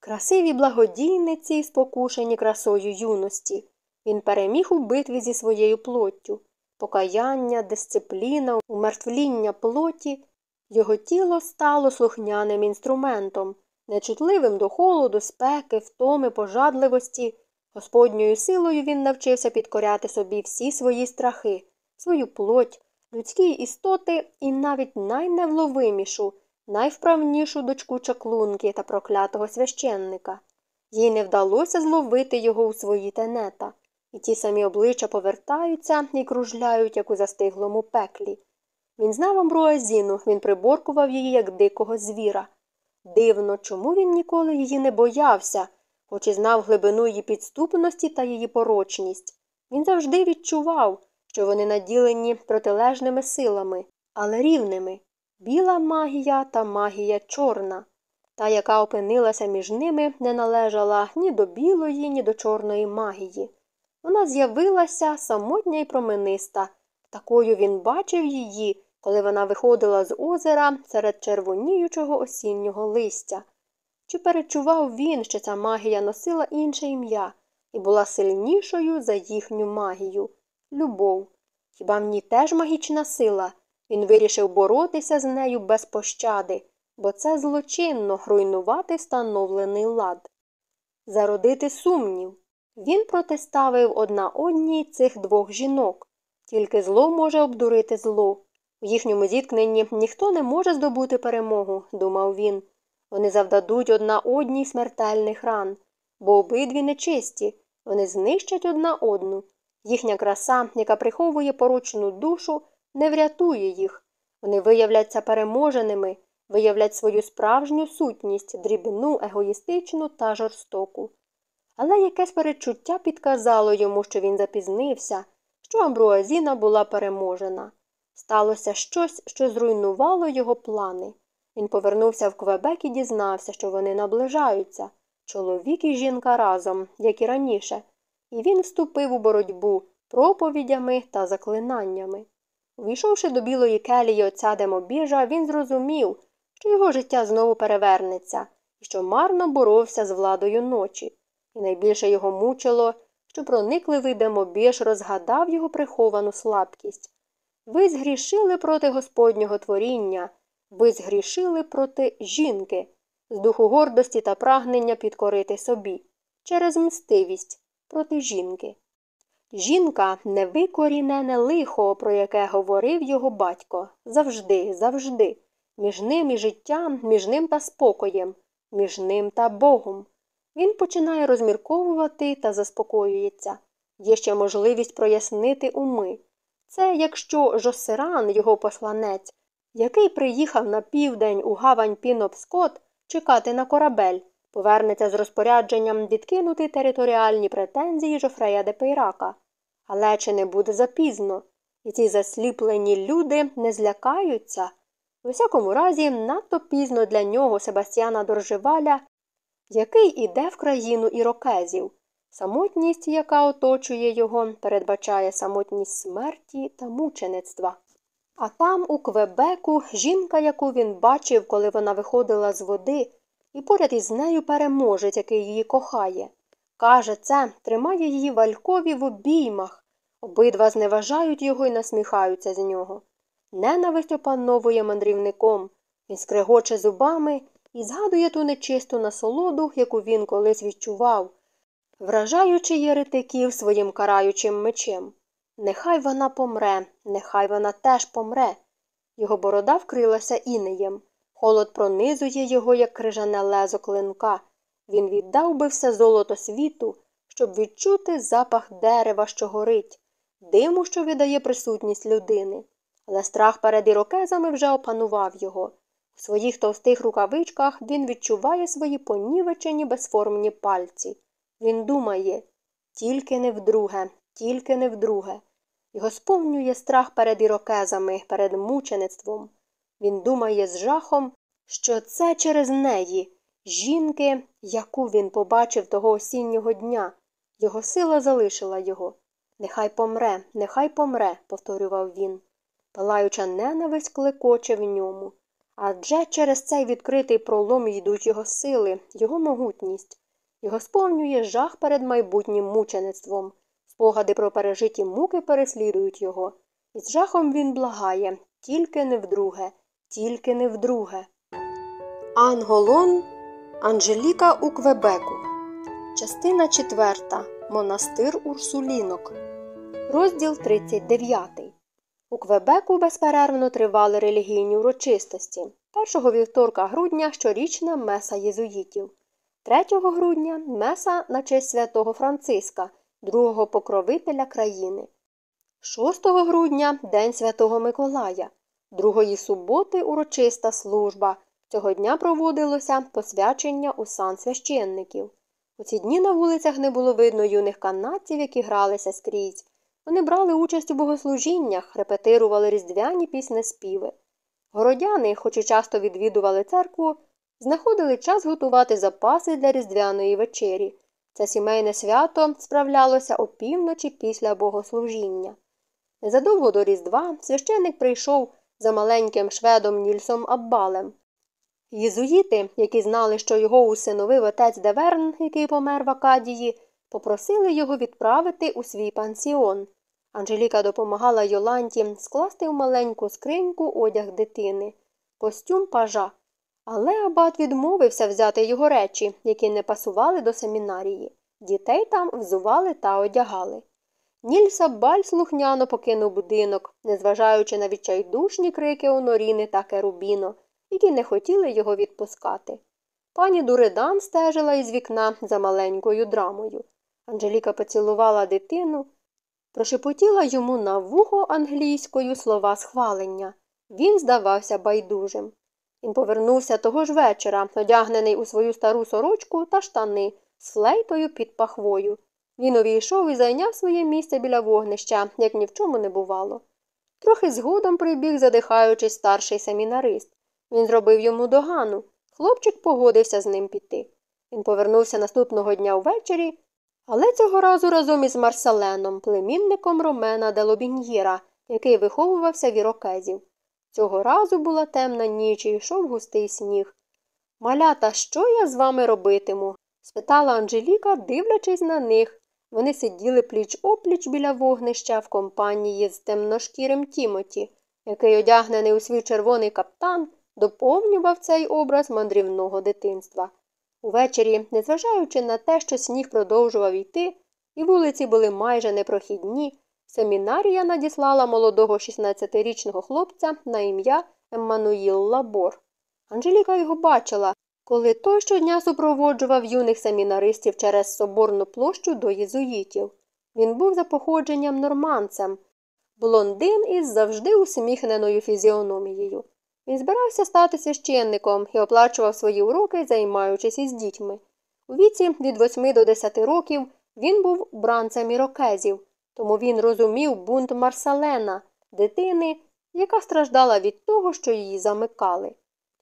красиві благодійниці, спокушені красою юності. Він переміг у битві зі своєю плоттю, покаяння, дисципліна, умертвління плоті. Його тіло стало слухняним інструментом, нечутливим до холоду, спеки, втоми, пожадливості. Господньою силою він навчився підкоряти собі всі свої страхи, свою плоть, людські істоти і навіть найневловимішу, найвправнішу дочку чаклунки та проклятого священника. Їй не вдалося зловити його у свої тенета, і ті самі обличчя повертаються і кружляють, як у застиглому пеклі. Він знав амбруазіну, він приборкував її, як дикого звіра. Дивно, чому він ніколи її не боявся, хоч і знав глибину її підступності та її порочність. Він завжди відчував, що вони наділені протилежними силами, але рівними біла магія та магія чорна. Та, яка опинилася між ними, не належала ні до білої, ні до чорної магії. Вона з'явилася самотня й промениста. Такою він бачив її, коли вона виходила з озера серед червоніючого осіннього листя. Чи перечував він, що ця магія носила інше ім'я і була сильнішою за їхню магію любов. Хіба в ній теж магічна сила? Він вирішив боротися з нею без пощади, бо це злочинно руйнувати встановлений лад. Зародити сумнів. Він протиставив одна одній цих двох жінок. Тільки зло може обдурити зло. У їхньому зіткненні ніхто не може здобути перемогу, думав він. Вони завдадуть одна одній смертельних ран, бо обидві нечисті, вони знищать одна одну. Їхня краса, яка приховує порочну душу, не врятує їх. Вони виявляться переможеними, виявлять свою справжню сутність, дрібну, егоїстичну та жорстоку. Але якесь перечуття підказало йому, що він запізнився, що Амбруазіна була переможена. Сталося щось, що зруйнувало його плани. Він повернувся в Квебек і дізнався, що вони наближаються чоловік і жінка разом, як і раніше, і він вступив у боротьбу проповідями та заклинаннями. Увійшовши до білої келії отця Демобіжа, він зрозумів, що його життя знову перевернеться і що марно боровся з владою ночі, і найбільше його мучило, що проникливий Демобіж розгадав його приховану слабкість. Ви згрішили проти Господнього творіння, ви згрішили проти жінки, з духу гордості та прагнення підкорити собі, через мстивість проти жінки. Жінка невикорінене лихо, про яке говорив його батько, завжди, завжди, між ним і життям, між ним та спокоєм, між ним та Богом. Він починає розмірковувати та заспокоюється. Є ще можливість прояснити уми. Це якщо Жосиран, його посланець, який приїхав на південь у гавань Пінопскот чекати на корабель, повернеться з розпорядженням відкинути територіальні претензії Жофрея де Пейрака. Але чи не буде запізно? І ці засліплені люди не злякаються? У всякому разі, надто пізно для нього Себастьяна Доржеваля, який іде в країну ірокезів. Самотність, яка оточує його, передбачає самотність смерті та мучеництва. А там, у Квебеку, жінка, яку він бачив, коли вона виходила з води, і поряд із нею переможець, який її кохає. Каже, це тримає її валькові в обіймах. Обидва зневажають його і насміхаються з нього. Ненависть опановує мандрівником. Він скрегоче зубами і згадує ту нечисту насолоду, яку він колись відчував, вражаючи єретиків своїм караючим мечем. Нехай вона помре, нехай вона теж помре. Його борода вкрилася інеєм. Холод пронизує його, як крижане лезо клинка. Він віддав би все золото світу, щоб відчути запах дерева, що горить, диму, що видає присутність людини. Але страх перед ірокезами вже опанував його. У своїх товстих рукавичках він відчуває свої понівечені безформні пальці. Він думає тільки не вдруге, тільки не вдруге. Його сповнює страх перед ірокезами, перед мучеництвом. Він думає з жахом, що це через неї, жінки, яку він побачив того осіннього дня. Його сила залишила його. Нехай помре, нехай помре, повторював він. Палаюча ненависть клекоче в ньому. Адже через цей відкритий пролом йдуть його сили, його могутність. Його сповнює жах перед майбутнім мучеництвом. Спогади про пережиті муки переслідують його. І з жахом він благає тільки не вдруге, тільки не вдруге. Анголон Анжеліка у Квебеку. Частина 4. Монастир Урсулінок. Розділ 39. У Квебеку безперервно тривали релігійні урочистості. 1 вівторка грудня щорічна меса єзуїтів. 3 грудня меса на честь святого Франциска, другого покровителя країни. 6 грудня День Святого Миколая, другої суботи урочиста служба. Цього дня проводилося посвячення у сан священників. У ці дні на вулицях не було видно юних канадців, які гралися скрізь. Вони брали участь у богослужіннях, репетирували різдвяні піснеспіви. Городяни, хоч і часто відвідували церкву, знаходили час готувати запаси для різдвяної вечері. Це сімейне свято справлялося опівночі після богослужіння. Незадовго до Різдва священник прийшов за маленьким шведом Нільсом Аббалем. Єзуїти, які знали, що його усиновив отець Деверн, який помер в Акадії, попросили його відправити у свій пансіон. Анжеліка допомагала Йоланті скласти в маленьку скриньку одяг дитини, костюм пажа. Але абат відмовився взяти його речі, які не пасували до семінарії. Дітей там взували та одягали. Нільса Баль слухняно покинув будинок, незважаючи на відчайдушні крики Оноріни та Керубіно, які не хотіли його відпускати. Пані Дуридан стежила із вікна за маленькою драмою. Анжеліка поцілувала дитину, прошепотіла йому на вухо англійською слова схвалення. Він здавався байдужим. Він повернувся того ж вечора, одягнений у свою стару сорочку та штани з флейтою під пахвою. Він увійшов і зайняв своє місце біля вогнища, як ні в чому не бувало. Трохи згодом прибіг, задихаючись, старший семінарист. Він зробив йому догану. Хлопчик погодився з ним піти. Він повернувся наступного дня ввечері, але цього разу разом із Марселеном, племінником Ромена де Лобіньєра, який виховувався в ірокезів. Цього разу була темна ніч і йшов густий сніг. Малята, що я з вами робитиму? спитала Анжеліка, дивлячись на них. Вони сиділи пліч опліч біля вогнища в компанії з темношкірим Тімоті, який, одягнений у свій червоний каптан, доповнював цей образ мандрівного дитинства. Увечері, незважаючи на те, що сніг продовжував йти, і вулиці були майже непрохідні, семінарія надіслала молодого 16-річного хлопця на ім'я Еммануїл Лабор. Анжеліка його бачила, коли той щодня супроводжував юних семінаристів через соборну площу до єзуїтів. Він був за походженням норманцем, блондин із завжди усміхненою фізіономією. Він збирався стати священником і оплачував свої уроки, займаючись із дітьми. У віці від 8 до 10 років він був бранцем ірокезів, тому він розумів бунт Марсалена, дитини, яка страждала від того, що її замикали.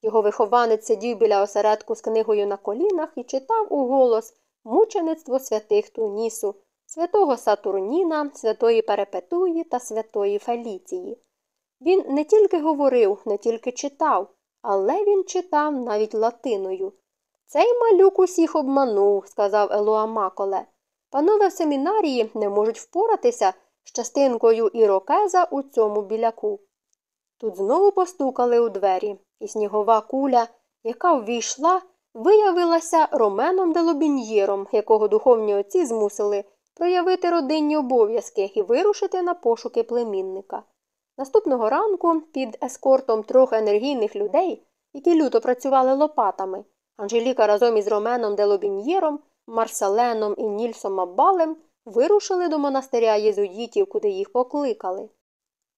Його вихованець сидів біля осередку з книгою на колінах і читав у голос мучеництво святих Тунісу, святого Сатурніна, святої Перепетуї та святої Феліції. Він не тільки говорив, не тільки читав, але він читав навіть латиною. Цей малюк усіх обманув, сказав Елоа Маколе. Панове в семінарії не можуть впоратися з частинкою ірокеза у цьому біляку. Тут знову постукали у двері, і снігова куля, яка ввійшла, виявилася Роменом Делобіньєром, якого духовні отці змусили проявити родинні обов'язки і вирушити на пошуки племінника. Наступного ранку під ескортом трьох енергійних людей, які люто працювали лопатами, Анжеліка разом із Роменом Делобіньєром, Марсаленом і Нільсом Аббалем вирушили до монастиря єзуїтів, куди їх покликали.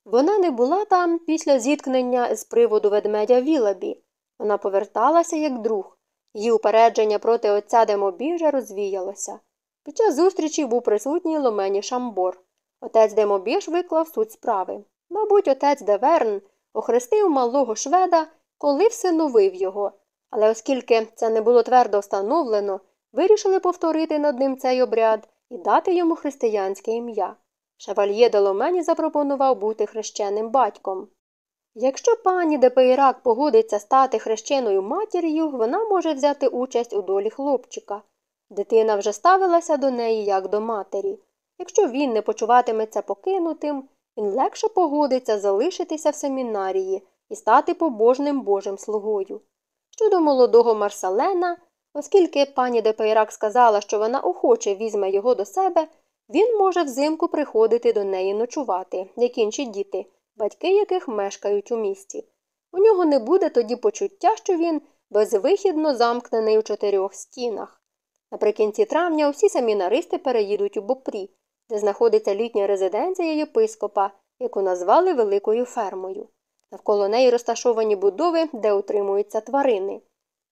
Вона не була там після зіткнення з приводу ведмедя Вілабі. Вона поверталася як друг. Її упередження проти отця Демобіжа розвіялося. Під час зустрічі був присутній Ломені Шамбор. Отець Демобіж виклав суть справи. Мабуть, отець Деверн охрестив малого шведа, коли всиновив його, але оскільки це не було твердо встановлено, вирішили повторити над ним цей обряд і дати йому християнське ім'я. Шевальє де Ломені запропонував бути хрещеним батьком. Якщо пані Депейрак погодиться стати хрещеною матір'ю, вона може взяти участь у долі хлопчика. Дитина вже ставилася до неї як до матері. Якщо він не почуватиметься покинутим, він легше погодиться залишитися в семінарії і стати побожним божим слугою. Щодо молодого Марсалена, оскільки пані Депейрак сказала, що вона охоче візьме його до себе, він може взимку приходити до неї ночувати, як інші діти, батьки яких мешкають у місті. У нього не буде тоді почуття, що він безвихідно замкнений у чотирьох стінах. Наприкінці травня усі семінаристи переїдуть у Бопрі, де знаходиться літня резиденція єпископа, яку назвали Великою фермою. Навколо неї розташовані будови, де утримуються тварини.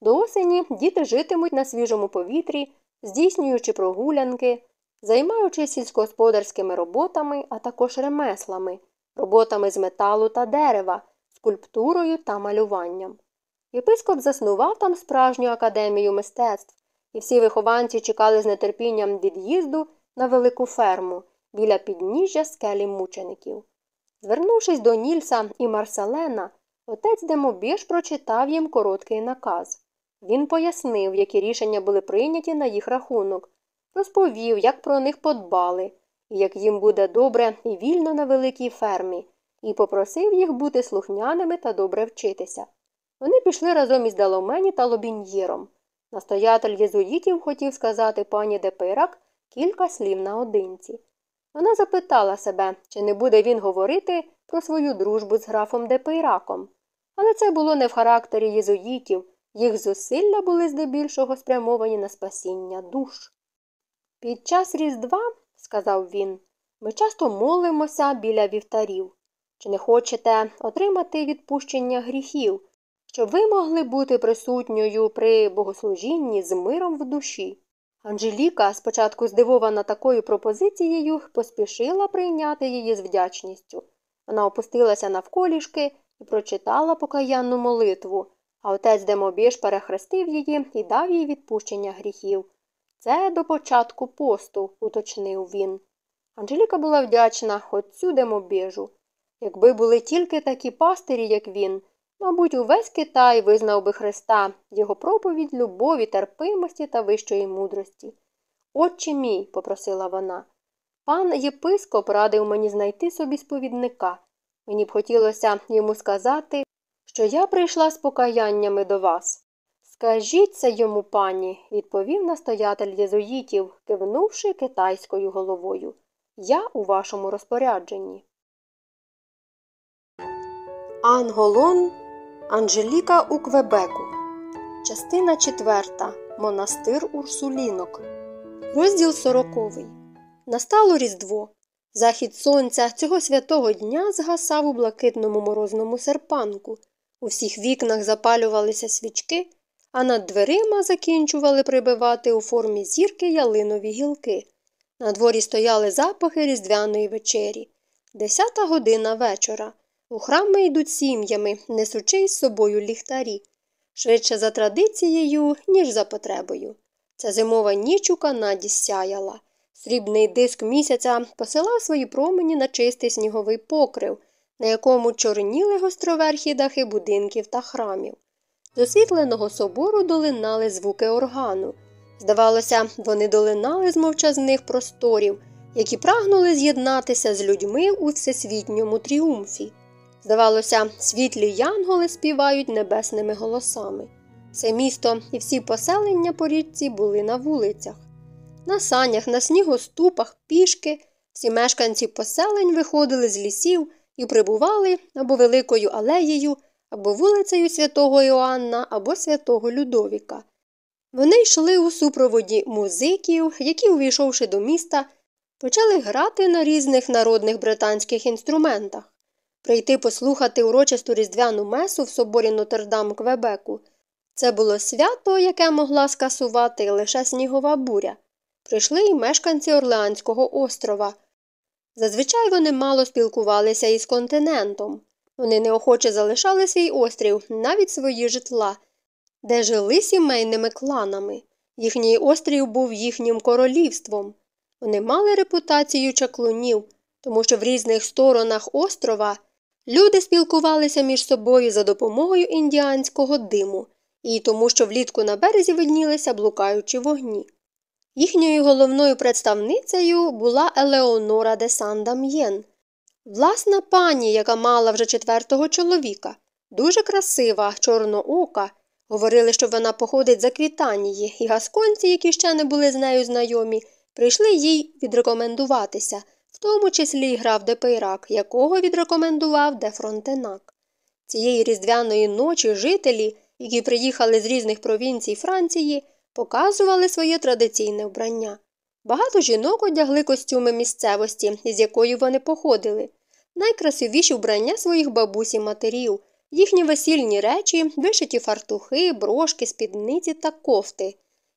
До осені діти житимуть на свіжому повітрі, здійснюючи прогулянки, займаючись сільськогосподарськими роботами, а також ремеслами, роботами з металу та дерева, скульптурою та малюванням. Єпископ заснував там справжню академію мистецтв, і всі вихованці чекали з нетерпінням від'їзду на велику ферму біля підніжжя скелі мучеників. Звернувшись до Нільса і Марселена, отець Демобіж прочитав їм короткий наказ. Він пояснив, які рішення були прийняті на їх рахунок, розповів, як про них подбали, і як їм буде добре і вільно на великій фермі, і попросив їх бути слухняними та добре вчитися. Вони пішли разом із де Ломені та Лобіньєром. Настоятель єзуїтів хотів сказати пані Депейрак кілька слів наодинці. Вона запитала себе, чи не буде він говорити про свою дружбу з графом Депейраком. Але це було не в характері єзуїтів, їх зусилля були здебільшого спрямовані на спасіння душ. Під час Різдва, сказав він, ми часто молимося біля вівтарів. Чи не хочете отримати відпущення гріхів, щоб ви могли бути присутньою при богослужінні з миром в душі? Анжеліка, спочатку здивована такою пропозицією, поспішила прийняти її з вдячністю. Вона опустилася навколішки і прочитала покаянну молитву, а отець Демобіж перехрестив її і дав їй відпущення гріхів. Це до початку посту, уточнив він. Анжеліка була вдячна отцю Демобіжу. Якби були тільки такі пастирі, як він, Мабуть, увесь Китай визнав би Христа, його проповідь любові, терпимості та вищої мудрості. Отче мій, попросила вона, пан єпископ радив мені знайти собі сповідника. Мені б хотілося йому сказати, що я прийшла з покаяннями до вас. Скажіть це йому, пані, відповів настоятель єзуїтів, кивнувши китайською головою. Я у вашому розпорядженні. Анголон Анжеліка у Квебеку. Частина 4. Монастир Урсулінок. Розділ сороковий. Настало Різдво. Захід сонця цього святого дня згасав у блакитному морозному серпанку. У всіх вікнах запалювалися свічки, а над дверима закінчували прибивати у формі зірки ялинові гілки. На дворі стояли запахи різдвяної вечері. Десята година вечора. У храми йдуть сім'ями, несучи із собою ліхтарі, швидше за традицією, ніж за потребою. Ця зимова ніч у Канаді сяяла. Срібний диск місяця посилав свої промені на чистий сніговий покрив, на якому чорніли гостроверхі дахи будинків та храмів. З освітленого собору долинали звуки органу. Здавалося, вони долинали з мовчазних просторів, які прагнули з'єднатися з людьми у всесвітньому тріумфі. Здавалося, світлі янголи співають небесними голосами. Все місто і всі поселення по річці були на вулицях. На санях, на снігоступах, пішки, всі мешканці поселень виходили з лісів і прибували або великою алеєю, або вулицею святого Іоанна, або святого Людовіка. Вони йшли у супроводі музиків, які, увійшовши до міста, почали грати на різних народних британських інструментах. Прийти послухати урочисту різдвяну месу в соборі Нотердам Квебеку. Це було свято, яке могла скасувати лише снігова буря. Прийшли й мешканці Орлеанського острова. Зазвичай вони мало спілкувалися із континентом. Вони неохоче залишали свій острів, навіть свої житла, де жили сімейними кланами. Їхній острів був їхнім королівством. Вони мали репутацію чаклунів, тому що в різних сторонах острова люди спілкувалися між собою за допомогою індіанського диму і тому, що влітку на березі виднілися блукаючі вогні. Їхньою головною представницею була Елеонора де Сан-Дам'єн, власна пані, яка мала вже четвертого чоловіка, дуже красива, чорноока. Говорили, що вона походить з Аквітанії, і гасконці, які ще не були з нею знайомі, прийшли їй відрекомендуватися, тому числі й граф де Пейрак, якого відрекомендував де Фронтенак. Цієї різдвяної ночі жителі, які приїхали з різних провінцій Франції, показували своє традиційне вбрання. Багато жінок одягли костюми місцевості, з якої вони походили, найкрасивіші вбрання своїх бабусь і матерів, їхні весільні речі, вишиті фартухи, брошки, спідниці та кофти.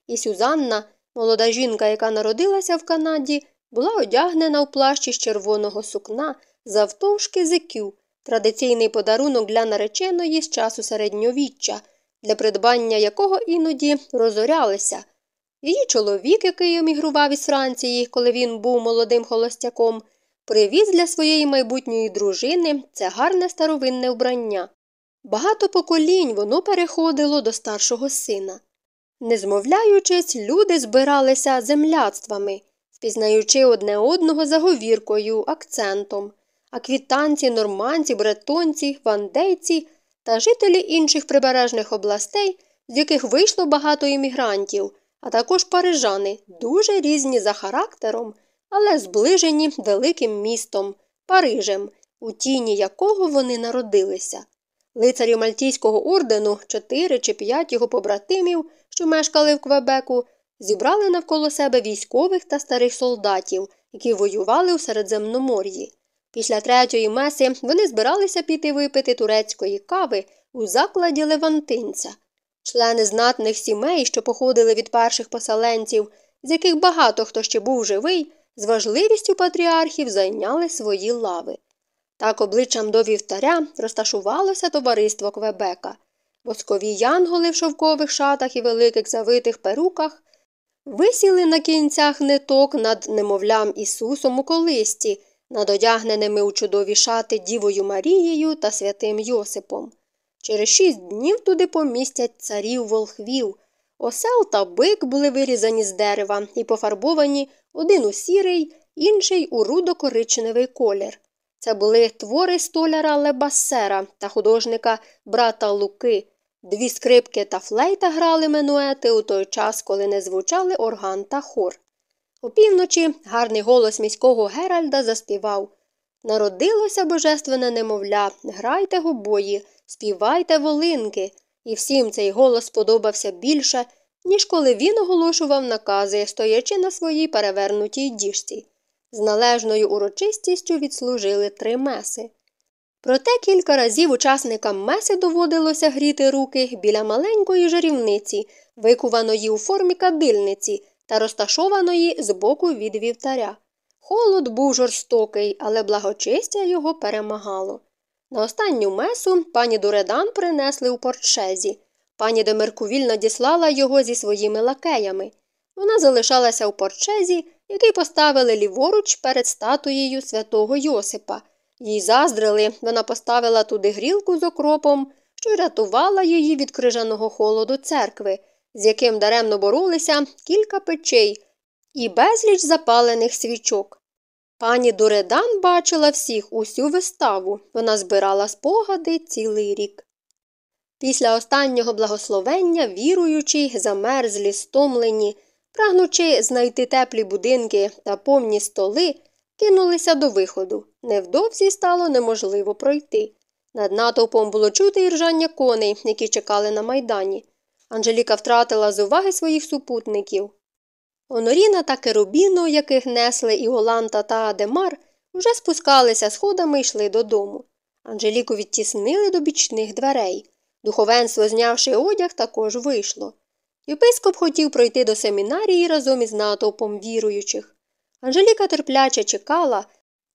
І Сюзанна, молода жінка, яка народилася в Канаді, була одягнена в плащі з червоного сукна завтовшки зикю, традиційний подарунок для нареченої з часу середньовіччя, для придбання якого іноді розорялися. Її чоловік, який емігрував із Франції, коли він був молодим холостяком, привіз для своєї майбутньої дружини це гарне старовинне вбрання. Багато поколінь воно переходило до старшого сина. Не змовляючись, люди збиралися земляцтвами, впізнаючи одне одного заговіркою, акцентом, а квітанці, норманці, бретонці, вандейці та жителі інших прибережних областей, з яких вийшло багато іммігрантів, а також парижани, дуже різні за характером, але зближені великим містом, Парижем, у тіні якого вони народилися. Лицарі Мальтійського ордену, чотири чи п'ять його побратимів, що мешкали в Квебеку, зібрали навколо себе військових та старих солдатів, які воювали у Середземномор'ї. Після третьої меси вони збиралися піти випити турецької кави у закладі Левантинця. Члени знатних сімей, що походили від перших поселенців, з яких багато хто ще був живий, з важливістю патріархів зайняли свої лави. Так обличчям до вівтаря розташувалося товариство Квебека. Воскові янголи в шовкових шатах і великих завитих перуках висіли на кінцях ниток над немовлям Ісусом у колисті, над одягненими у чудові шати Дівою Марією та святим Йосипом. Через шість днів туди помістять царів волхвів. Осел та бик були вирізані з дерева і пофарбовані один у сірий, інший у рудо-коричневий колір. Це були твори столяра Лебасера та художника брата Луки. Дві скрипки та флейта грали менуети у той час, коли не звучали орган та хор. Опівночі гарний голос міського Геральда заспівав Народилося божественне немовля, грайте гобої, співайте волинки. І всім цей голос подобався більше, ніж коли він оголошував накази, стоячи на своїй перевернутій діжці. З належною урочистістю відслужили три меси. Проте кілька разів учасникам меси доводилося гріти руки біля маленької жарівниці, викуваної у формі кадильниці та розташованої збоку від вівтаря. Холод був жорстокий, але благочистя його перемагало. На останню месу пані Дуредан принесли у портшезі. Пані Демеркувіль надіслала його зі своїми лакеями. Вона залишалася у портшезі, який поставили ліворуч перед статуєю святого Йосипа. Їй заздрили, вона поставила туди грілку з окропом, що й рятувала її від крижаного холоду церкви, з яким даремно боролися кілька печей і безліч запалених свічок. Пані Дуредан бачила всіх усю виставу, вона збирала спогади цілий рік. Після останнього благословення, віруючі, замерзлі, стомлені, прагнучи знайти теплі будинки та повні столи, кинулися до виходу. Невдовзі стало неможливо пройти. Над натовпом було чути іржання коней, які чекали на майдані. Анжеліка втратила з уваги своїх супутників. Оноріна та Керубіно, яких несли Іоланта та Адемар, уже спускалися сходами і йшли додому. Анжеліку відтіснили до бічних дверей. Духовенство, знявши одяг, також вийшло. Єпископ хотів пройти до семінарії разом із натовпом віруючих. Анжеліка терпляче чекала,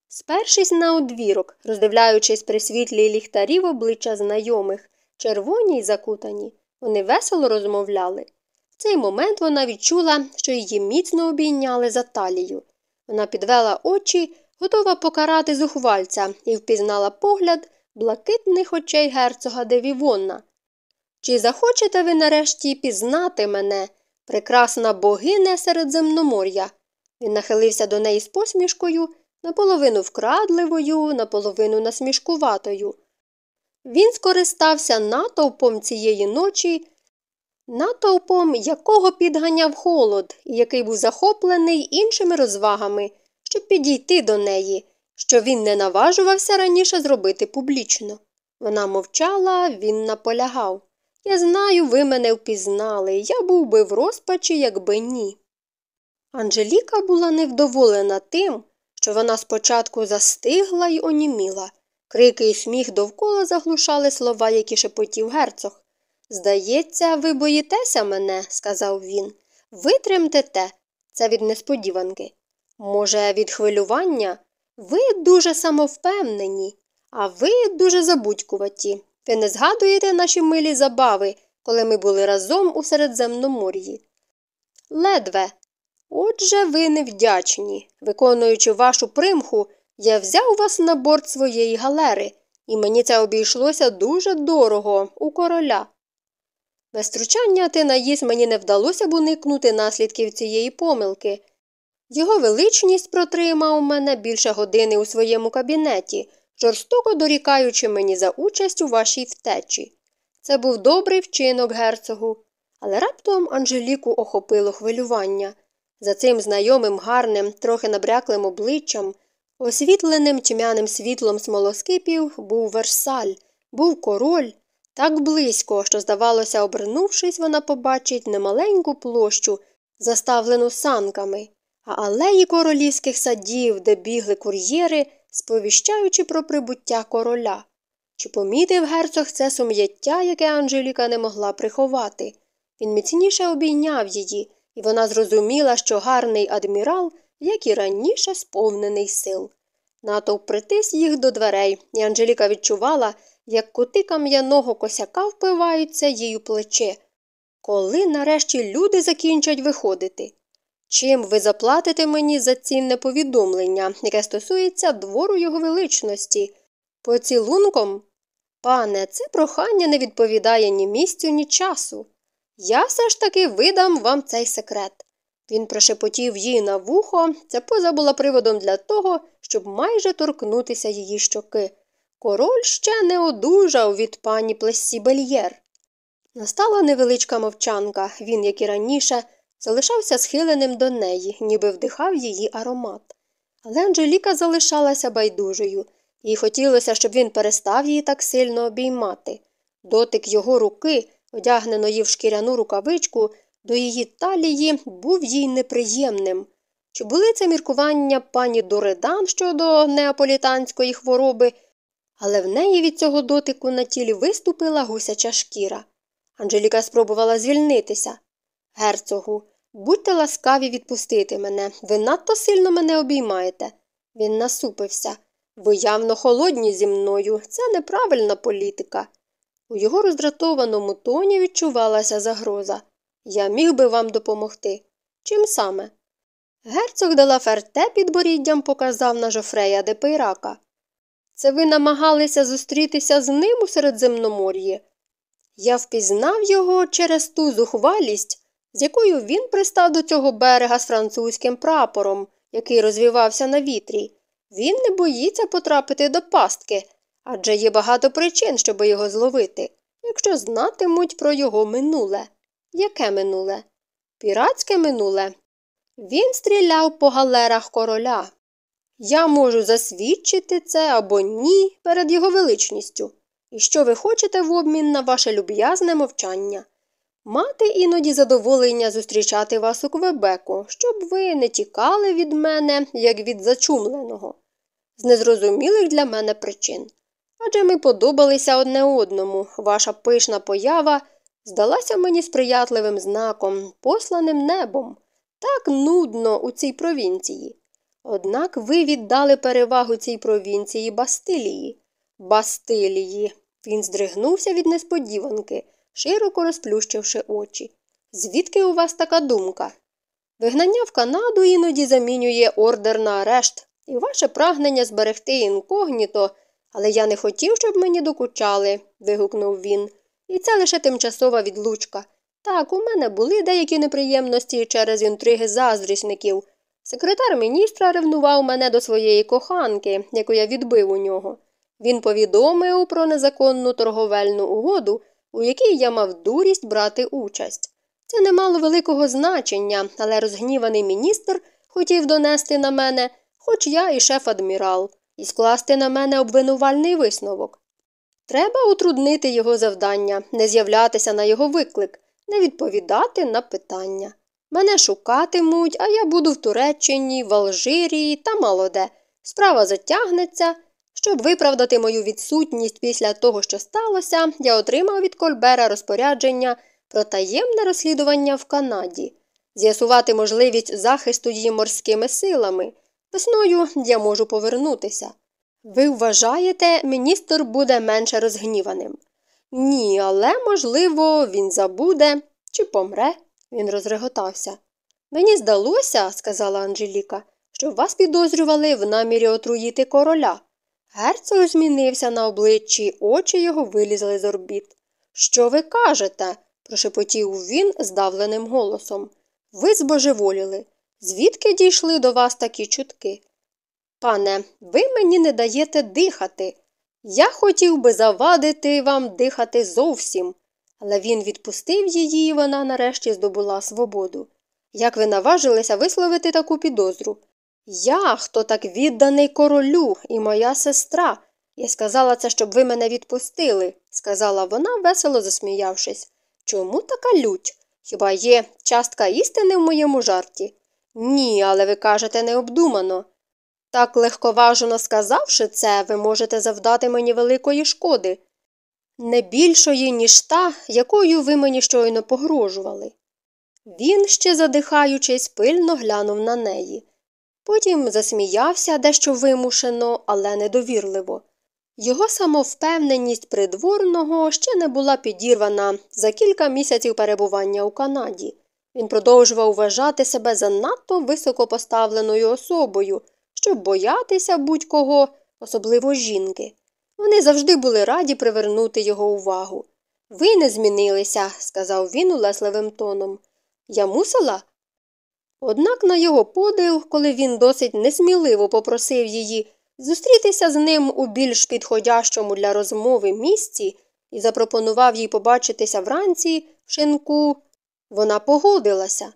спершись на одвірок, роздивляючись при світлі ліхтарів обличчя знайомих, червоні й закутані. Вони весело розмовляли. В цей момент вона відчула, що її міцно обійняли за талію. Вона підвела очі, готова покарати зухвальця, і впізнала погляд блакитних очей герцога Девівонна. Чи захочете ви нарешті пізнати мене, прекрасна богиня Середземномор'я? Він нахилився до неї з посмішкою, наполовину вкрадливою, наполовину насмішкуватою. Він скористався натовпом цієї ночі, натовпом якого підганяв холод, і який був захоплений іншими розвагами, щоб підійти до неї, що він не наважувався раніше зробити публічно. Вона мовчала, він наполягав. Я знаю, ви мене впізнали, я був би в розпачі, якби ні. Анжеліка була невдоволена тим, що вона спочатку застигла й оніміла. Крики і сміх довкола заглушали слова, які шепотів герцог. Здається, ви боїтеся мене, сказав він. Витримте те, це від несподіванки. Може, від хвилювання? Ви дуже самовпевнені, а ви дуже забудькуваті. Ви не згадуєте наші милі забави, коли ми були разом у Середземномор'ї? Ледве. Отже, ви невдячні. Виконуючи вашу примху, я взяв вас на борт своєї галери, і мені це обійшлося дуже дорого у короля. Без втручання наїзд мені не вдалося б уникнути наслідків цієї помилки. Його величність протримав мене більше години у своєму кабінеті, жорстоко дорікаючи мені за участь у вашій втечі. Це був добрий вчинок герцогу, але раптом Анжеліку охопило хвилювання. За цим знайомим, гарним, трохи набряклим обличчям, освітленим тьмяним світлом смолоскипів, був Версаль, був король, так близько, що, здавалося, обернувшись, вона побачить немаленьку площу, заставлену санками, а алеї королівських садів, де бігли кур'єри, сповіщаючи про прибуття короля. Чи помітив герцог це сум'яття, яке Анжеліка не могла приховати? Він міцніше обійняв її, і вона зрозуміла, що гарний адмірал, як і раніше, сповнений сил. Натовп притис їх до дверей, і Анжеліка відчувала, як кути кам'яного косяка впиваються їй у плече. Коли нарешті люди закінчать виходити? Чим ви заплатите мені за цінне повідомлення, яке стосується двору його величності? Поцілунком? Пане, це прохання не відповідає ні місцю, ні часу. Я все ж таки видам вам цей секрет. Він прошепотів їй на вухо, ця поза була приводом для того, щоб майже торкнутися її щоки. Король ще не одужав від пані Плесі Бельєр. Настала невеличка мовчанка, він, як і раніше, залишався схиленим до неї, ніби вдихав її аромат. Але Анжеліка залишалася байдужою, їй хотілося, щоб він перестав її так сильно обіймати. Дотик його руки, одягненої в шкіряну рукавичку, до її талії був їй неприємним. Чи були це міркування пані Доредан щодо неаполітанської хвороби, але в неї від цього дотику на тілі виступила гусяча шкіра. Анжеліка спробувала звільнитися. Герцогу, будьте ласкаві відпустити мене, ви надто сильно мене обіймаєте. Він насупився. Ви явно холодні зі мною, це неправильна політика. У його роздратованому тоні відчувалася загроза. Я міг би вам допомогти. Чим саме? Герцог де Лаферте підборіддям показав на Жофрея де. Це ви намагалися зустрітися з ним у Середземномор'ї? Я впізнав його через ту зухвалість, з якою він пристав до цього берега з французьким прапором, який розвівався на вітрі. Він не боїться потрапити до пастки, адже є багато причин, щоб його зловити, якщо знатимуть про його минуле. Яке минуле? Піратське минуле. Він стріляв по галерах короля. Я можу засвідчити це або ні перед його величністю. І що ви хочете в обмін на ваше люб'язне мовчання? Мати іноді задоволення зустрічати вас у Квебеку, щоб ви не тікали від мене, як від зачумленого, з незрозумілих для мене причин. Адже ми подобалися одне одному, ваша пишна поява здалася мені сприятливим знаком, посланим небом, так нудно у цій провінції. Однак ви віддали перевагу цій провінції Бастилії. Бастилії. Він здригнувся від несподіванки. широко розплющивши очі. Звідки у вас така думка? Вигнання в Канаду іноді замінює ордер на арешт, і ваше прагнення зберегти інкогніто, але я не хотів, щоб мені докучали, вигукнув він. І це лише тимчасова відлучка. Так, у мене були деякі неприємності через інтриги заздрісників. Секретар міністра ревнував мене до своєї коханки, яку я відбив у нього. Він повідомив про незаконну торговельну угоду, у якій я мав дурість брати участь. Це не мало великого значення, але розгніваний міністр хотів донести на мене, хоч я і шеф адмірал, і скласти на мене обвинувальний висновок. Треба утруднити його завдання, не з'являтися на його виклик, не відповідати на питання. Мене шукатимуть, а я буду в Туреччині, в Алжирії та малоде. Справа затягнеться. Щоб виправдати мою відсутність після того, що сталося, я отримав від Кольбера розпорядження про таємне розслідування в Канаді, з'ясувати можливість захисту її морськими силами. Весною я можу повернутися. Ви вважаєте, міністр буде менше розгніваним? Ні, але, можливо, він забуде чи помре. Він розреготався. Мені здалося, сказала Анжеліка, що вас підозрювали в намірі отруїти короля. Герцог змінився на обличчі, очі його вилізли з орбіт. Що ви кажете? прошепотів він здавленим голосом. Ви збожеволіли. Звідки дійшли до вас такі чутки? Пане, ви мені не даєте дихати. Я хотів би завадити вам дихати зовсім. Але він відпустив її, і вона нарешті здобула свободу. Як ви наважилися висловити таку підозру? Я, хто так відданий королю, і моя сестра. Я сказала це, щоб ви мене відпустили, сказала вона, весело засміявшись. Чому така лють? Хіба є частка істини в моєму жарті? Ні, але ви кажете необдумано. Так легковажно сказавши це, ви можете завдати мені великої шкоди, не більшої, ніж та, якою ви мені щойно погрожували. Він, ще задихаючись, пильно глянув на неї. Потім засміявся дещо вимушено, але недовірливо. Його самовпевненість придворного ще не була підірвана за кілька місяців перебування у Канаді. Він продовжував вважати себе занадто високопоставленою особою, щоб боятися будь-кого, особливо жінки. Вони завжди були раді привернути його увагу. Ви не змінилися, сказав він улесливим тоном. Я мусила? Однак на його подив, коли він досить несміливо попросив її зустрітися з ним у більш підходящому для розмови місці і запропонував їй побачитися вранці в шинку, вона погодилася.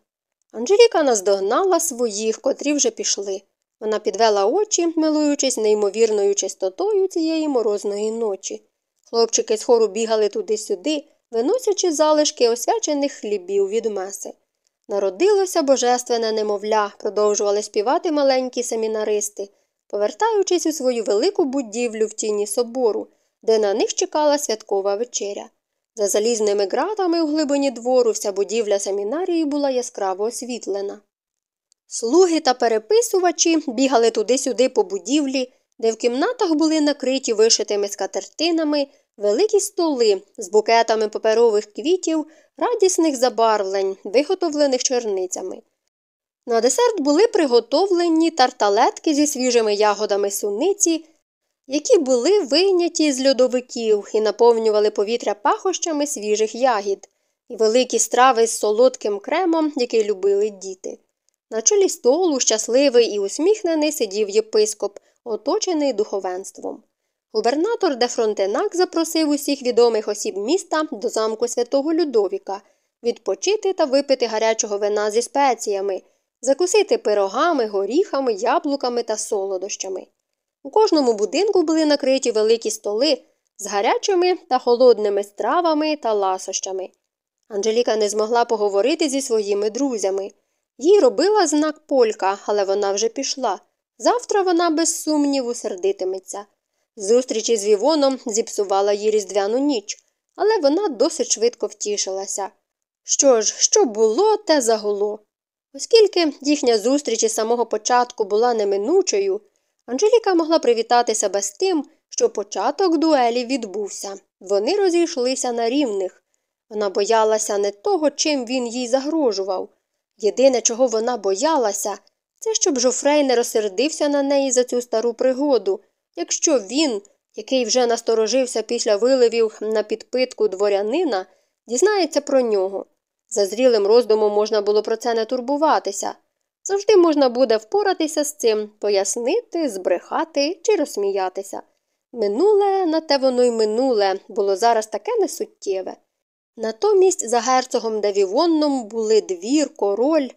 Анжеліка наздогнала своїх, котрі вже пішли. Вона підвела очі, милуючись неймовірною чистотою цієї морозної ночі. Хлопчики з хору бігали туди-сюди, виносячи залишки освячених хлібів від меси. Народилося божественне немовля, продовжували співати маленькі семінаристи, повертаючись у свою велику будівлю в тіні собору, де на них чекала святкова вечеря. За залізними ґратами у глибині двору вся будівля семінарії була яскраво освітлена. Слуги та переписувачі бігали туди-сюди по будівлі, де в кімнатах були накриті вишитими скатертинами великі столи з букетами паперових квітів, радісних забарвлень, виготовлених черницями. На десерт були приготовлені тарталетки зі свіжими ягодами суниці, які були вийняті з льодовиків і наповнювали повітря пахощами свіжих ягід, і великі страви з солодким кремом, який любили діти. На чолі столу, щасливий і усміхнений, сидів єпископ, оточений духовенством. Губернатор де Фронтенак запросив усіх відомих осіб міста до замку святого Людовіка відпочити та випити гарячого вина зі спеціями, закусити пирогами, горіхами, яблуками та солодощами. У кожному будинку були накриті великі столи з гарячими та холодними стравами та ласощами. Анжеліка не змогла поговорити зі своїми друзями. Їй робила знак полька, але вона вже пішла. Завтра вона, без сумніву, сердитиметься. Зустріч із Вівоном зіпсувала їй різдвяну ніч, але вона досить швидко втішилася. Що ж, що було, те загуло. Оскільки їхня зустріч із самого початку була неминучою, Анжеліка могла привітати себе з тим, що початок дуелі відбувся. Вони розійшлися на рівних. Вона боялася не того, чим він їй загрожував. Єдине, чого вона боялася, це щоб Жофрей не розсердився на неї за цю стару пригоду, якщо він, який вже насторожився після виливів на підпитку дворянина, дізнається про нього. За зрілим роздумом можна було про це не турбуватися. Завжди можна буде впоратися з цим, пояснити, збрехати чи розсміятися. Минуле, на те воно й минуле, було зараз таке несуттєве. Натомість за герцогом Девівонном були двір, король,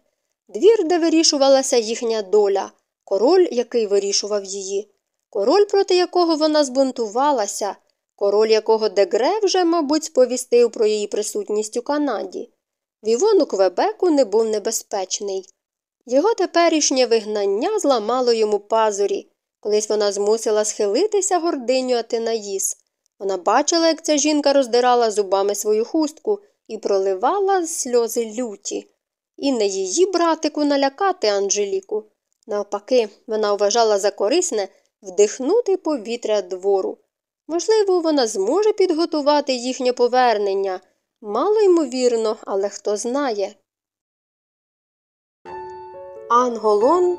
двір, де вирішувалася їхня доля, король, який вирішував її, король, проти якого вона збунтувалася, король якого Дегре вже, мабуть, сповістив про її присутність у Канаді. Вівон у Квебеку не був небезпечний. Його теперішнє вигнання зламало йому пазурі. Колись вона змусила схилитися гординю Атенаїс. Вона бачила, як ця жінка роздирала зубами свою хустку і проливала сльози люті. І не її братику налякати Анжеліку. Навпаки, вона вважала за корисне вдихнути повітря двору. Можливо, вона зможе підготувати їхнє повернення. Мало ймовірно, але хто знає. Анголон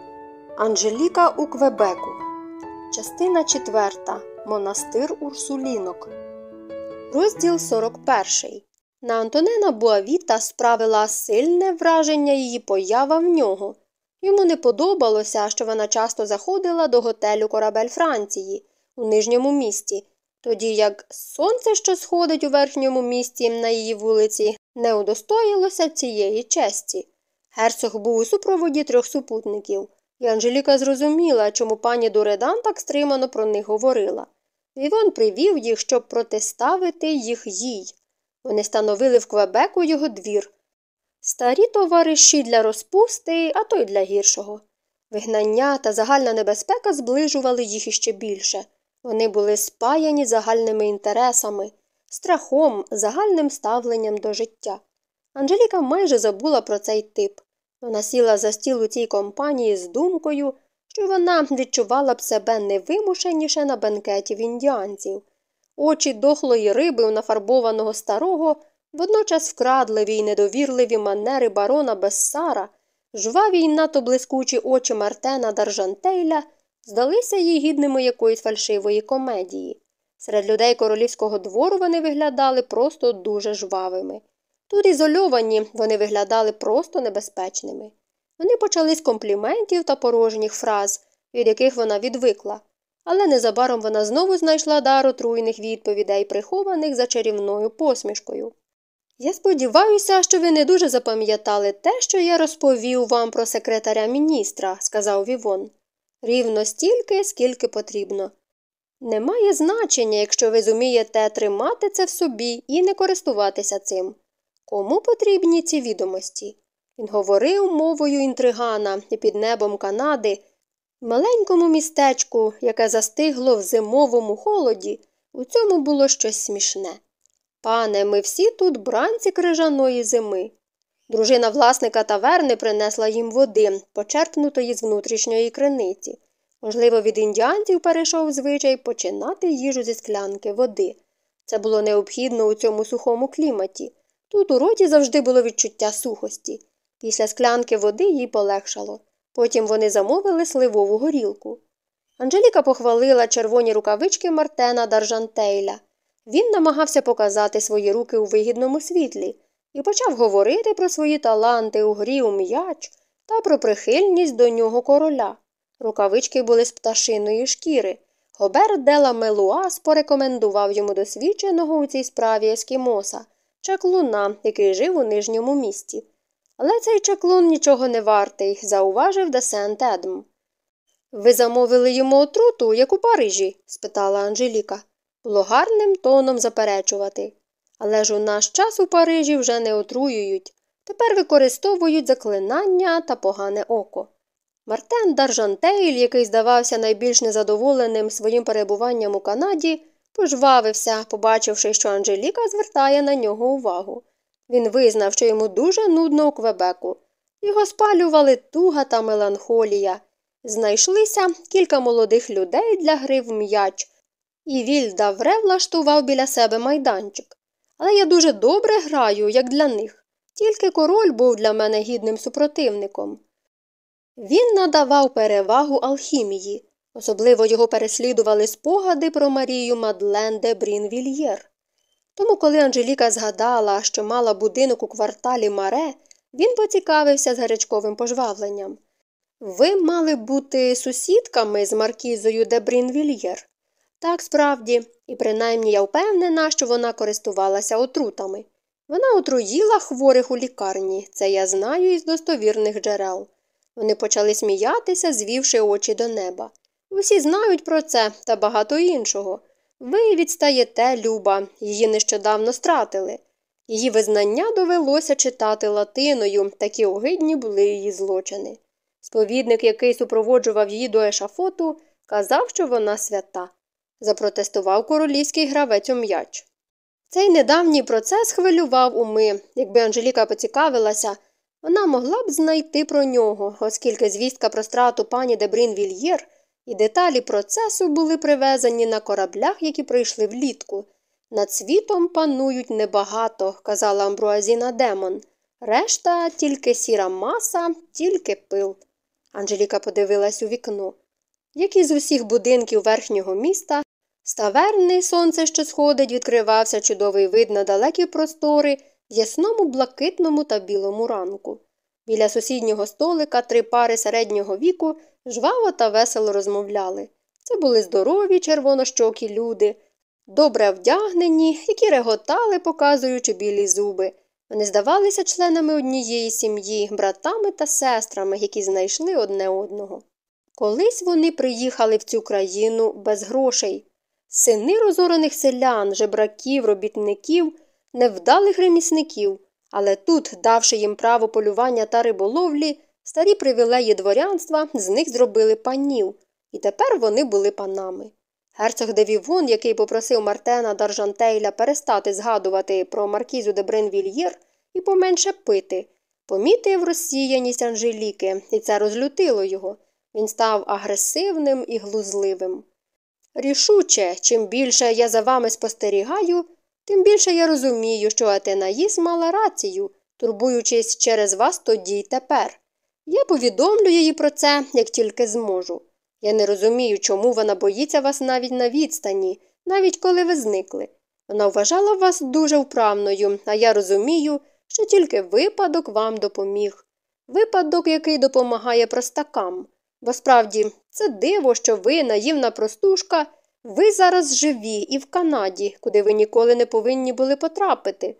Анжеліка у Квебеку. Частина 4. Монастир Урсулінок. Розділ 41. На Антонена Буавіта справила сильне враження її поява в нього. Йому не подобалося, що вона часто заходила до готелю Корабель Франції у нижньому місті, тоді як сонце, що сходить у верхньому місті на її вулиці, не удостоїлося цієї честі. Герцог був у супроводі трьох супутників, і Анжеліка зрозуміла, чому пані Дуредан так стримано про них говорила. Вівон привів їх, щоб протиставити їх їй. Вони становили в Квебеку його двір. Старі товариші для розпусти, а то й для гіршого. Вигнання та загальна небезпека зближували їх іще більше. Вони були спаяні загальними інтересами, страхом, загальним ставленням до життя. Анжеліка майже забула про цей тип. Вона сіла за стіл у цій компанії з думкою, що вона відчувала б себе невимушеніше на бенкеті в індіанців. Очі дохлої риби у нафарбованого старого, водночас вкрадливі й недовірливі манери барона Бессара, жваві й надто блискучі очі Мартена Даржантейля здалися їй гідними якоїсь фальшивої комедії. Серед людей королівського двору вони виглядали просто дуже жвавими. Тут ізольовані вони виглядали просто небезпечними. Вони почали з компліментів та порожніх фраз, від яких вона відвикла, але незабаром вона знову знайшла дар отруйних відповідей, прихованих за чарівною посмішкою. Я сподіваюся, що ви не дуже запам'ятали те, що я розповів вам про секретаря міністра, сказав Вівон. Рівно стільки, скільки потрібно. Немає значення, якщо ви зумієте тримати це в собі і не користуватися цим. Кому потрібні ці відомості? Він говорив мовою інтригана і під небом Канади, маленькому містечку, яке застигло в зимовому холоді, у цьому було щось смішне. Пане, ми всі тут бранці крижаної зими. Дружина власника таверни принесла їм води, почерпнутої з внутрішньої криниці. Можливо, від індіанців перейшов звичай починати їжу зі склянки води. Це було необхідно у цьому сухому кліматі. Тут у роті завжди було відчуття сухості. Після склянки води їй полегшало. Потім вони замовили сливову горілку. Анжеліка похвалила червоні рукавички Мартена Даржантейля. Він намагався показати свої руки у вигідному світлі і почав говорити про свої таланти у грі у м'яч та про прихильність до нього короля. Рукавички були з пташиної шкіри. Гоберт Дела Мелуас порекомендував йому досвідченого у цій справі ескімоса, чаклуна, який жив у нижньому місті. Але цей чаклун нічого не вартий, зауважив де Сент Едм. Ви замовили йому отруту, як у Парижі? спитала Анжеліка. Було гарним тоном заперечувати. Але ж у наш час у Парижі вже не отруюють. Тепер використовують заклинання та погане око. Мартен Даржантейль, який здавався найбільш незадоволеним своїм перебуванням у Канаді, пожвавився, побачивши, що Анжеліка звертає на нього увагу. Він визнав, що йому дуже нудно у Квебеку. Його спалювали туга та меланхолія. Знайшлися кілька молодих людей для гри в м'яч, і Вільда Вре влаштував біля себе майданчик. Але я дуже добре граю, як для них. Тільки король був для мене гідним супротивником. Він надавав перевагу алхімії, особливо його переслідували спогади про Марію Мадлен де Брінвільєр. Тому, коли Анжеліка згадала, що мала будинок у кварталі Маре, він поцікавився з гарячковим пожвавленням. Ви мали бути сусідками з маркізою де Брінвільєр? Так, справді, і принаймні я впевнена, що вона користувалася отрутами. Вона отруїла хворих у лікарні, це я знаю із достовірних джерел. Вони почали сміятися, звівши очі до неба. Усі знають про це та багато іншого. Ви відстаєте, Люба, її нещодавно стратили. Її визнання довелося читати латиною, такі огидні були її злочини. Сповідник, який супроводжував її до ешафоту, казав, що вона свята. Запротестував королівський гравець у м'яч. Цей недавній процес хвилював уми. Якби Анжеліка поцікавилася, вона могла б знайти про нього, оскільки звістка про страту пані Дебрін Вільєр і деталі процесу були привезені на кораблях, які прийшли влітку. Над світом панують небагато, казала Амбруазіна Демон. Решта тільки сіра маса, тільки пил. Анжеліка подивилась у вікно. Як і з усіх будинків верхнього міста, з сонце, що сходить, відкривався чудовий вид на далекі простори в ясному блакитному та білому ранку. Біля сусіднього столика три пари середнього віку жваво та весело розмовляли. Це були здорові червонощокі люди, добре вдягнені, які реготали, показуючи білі зуби. Вони здавалися членами однієї сім'ї, братами та сестрами, які знайшли одне одного. Колись вони приїхали в цю країну без грошей. Сини розорених селян, жебраків, робітників, невдалих ремісників, але тут, давши їм право полювання та риболовлі, старі привілеї дворянства з них зробили панів, і тепер вони були панами. Герцог де Вівон, який попросив Мартена Даржантейля перестати згадувати про маркізу де Бренвільєр і поменше пити, помітив розсіяність Анжеліки, і це розлютило його. Він став агресивним і глузливим. Рішуче, чим більше я за вами спостерігаю, тим більше я розумію, що Атенаїс мала рацію, турбуючись через вас тоді й тепер. Я повідомлю її про це, як тільки зможу. Я не розумію, чому вона боїться вас навіть на відстані, навіть коли ви зникли. Вона вважала вас дуже вправною, а я розумію, що тільки випадок вам допоміг. Випадок, який допомагає простакам. Бо справді, це диво, що ви, наївна простушка, ви зараз живі і в Канаді, куди ви ніколи не повинні були потрапити.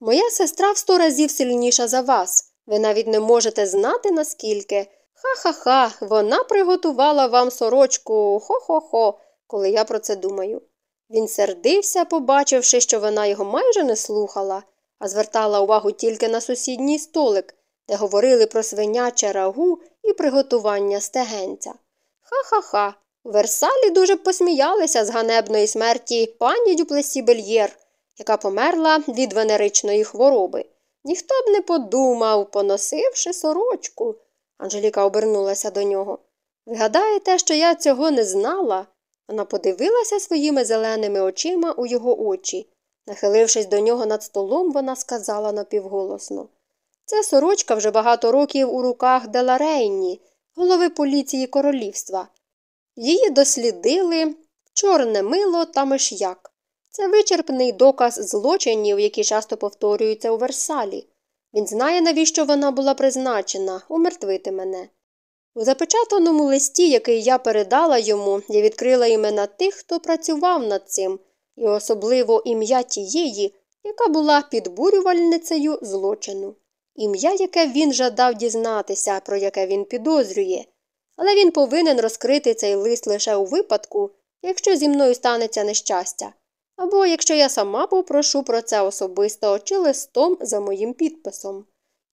Моя сестра в сто разів сильніша за вас. Ви навіть не можете знати, наскільки. Ха-ха-ха, вона приготувала вам сорочку хо-хо-хо, коли я про це думаю. Він сердився, побачивши, що вона його майже не слухала, а звертала увагу тільки на сусідній столик, де говорили про свиняче рагу і приготування стегенця. Ха-ха-ха. У Версалі дуже посміялися з ганебної смерті пані Дюплесі Бельєр, яка померла від венеричної хвороби. Ніхто б не подумав, поносивши сорочку. Анжеліка обернулася до нього. Ви гадаєте, що я цього не знала? Вона подивилася своїми зеленими очима у його очі. Нахилившись до нього над столом, вона сказала напівголосно Це сорочка вже багато років у руках Деларейні, голови поліції королівства. Її дослідили чорне мило та миш'як. Це вичерпний доказ злочинів, які часто повторюються у Версалі. Він знає, навіщо вона була призначена умертвити мене. У запечатаному листі, який я передала йому, я відкрила імена тих, хто працював над цим, і особливо ім'я тієї, яка була підбурювальницею злочину, ім'я, яке він жадав дізнатися, про яке він підозрює. Але він повинен розкрити цей лист лише у випадку, якщо зі мною станеться нещастя, або якщо я сама попрошу про це особисто чи листом за моїм підписом.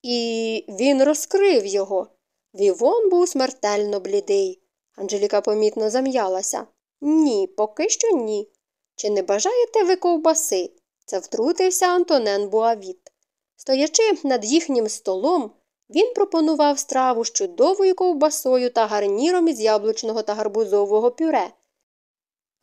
І він розкрив його. Вівон був смертельно блідий. Анжеліка помітно зам'ялася. Ні, поки що ні. Чи не бажаєте ви ковбаси? Це втрутився Антонен Буавіт. Стоячи над їхнім столом, він пропонував страву з чудовою ковбасою та гарніром із яблучного та гарбузового пюре.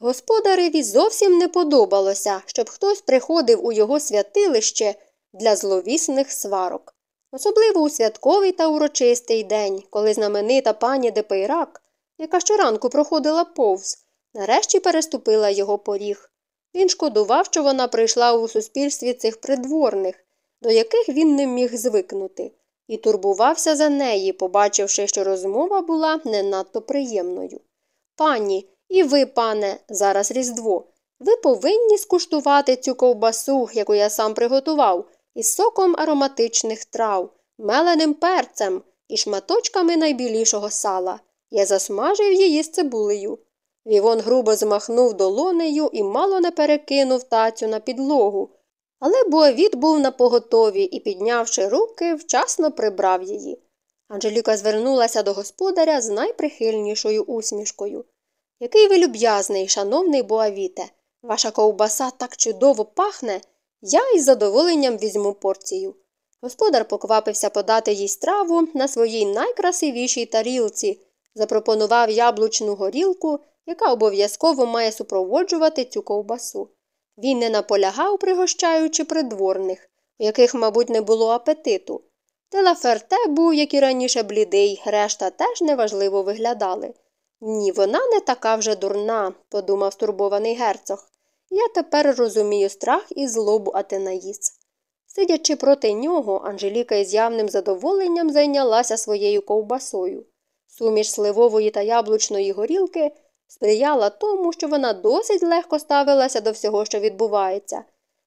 Господареві зовсім не подобалося, щоб хтось приходив у його святилище для зловісних сварок. Особливо у святковий та урочистий день, коли знаменита пані Депейрак, яка щоранку проходила повз, нарешті переступила його поріг. Він шкодував, що вона прийшла у суспільстві цих придворних, до яких він не міг звикнути, і турбувався за неї, побачивши, що розмова була не надто приємною. Пані, і ви, пане, зараз Різдво, ви повинні скуштувати цю ковбасу, яку я сам приготував, із соком ароматичних трав, меленим перцем і шматочками найбілішого сала. Я засмажив її з цибулею. Вівон грубо змахнув долонею і мало не перекинув тацю на підлогу. Але Буавіт був на поготові і, піднявши руки, вчасно прибрав її. Анжеліка звернулася до господаря з найприхильнішою усмішкою. Який ви люб'язний, шановний Буавіте, ваша ковбаса так чудово пахне, я із задоволенням візьму порцію. Господар поквапився подати їй страву на своїй найкрасивішій тарілці, запропонував яблучну горілку, яка обов'язково має супроводжувати цю ковбасу. Він не наполягав, пригощаючи придворних, у яких, мабуть, не було апетиту. Телаферте був, як і раніше, блідий, решта теж неважливо виглядали. Ні, вона не така вже дурна, подумав стурбований герцог. Я тепер розумію страх і злобу Атенаїс. Сидячи проти нього, Анжеліка із явним задоволенням зайнялася своєю ковбасою. Суміш сливової та яблучної горілки сприяла тому, що вона досить легко ставилася до всього, що відбувається.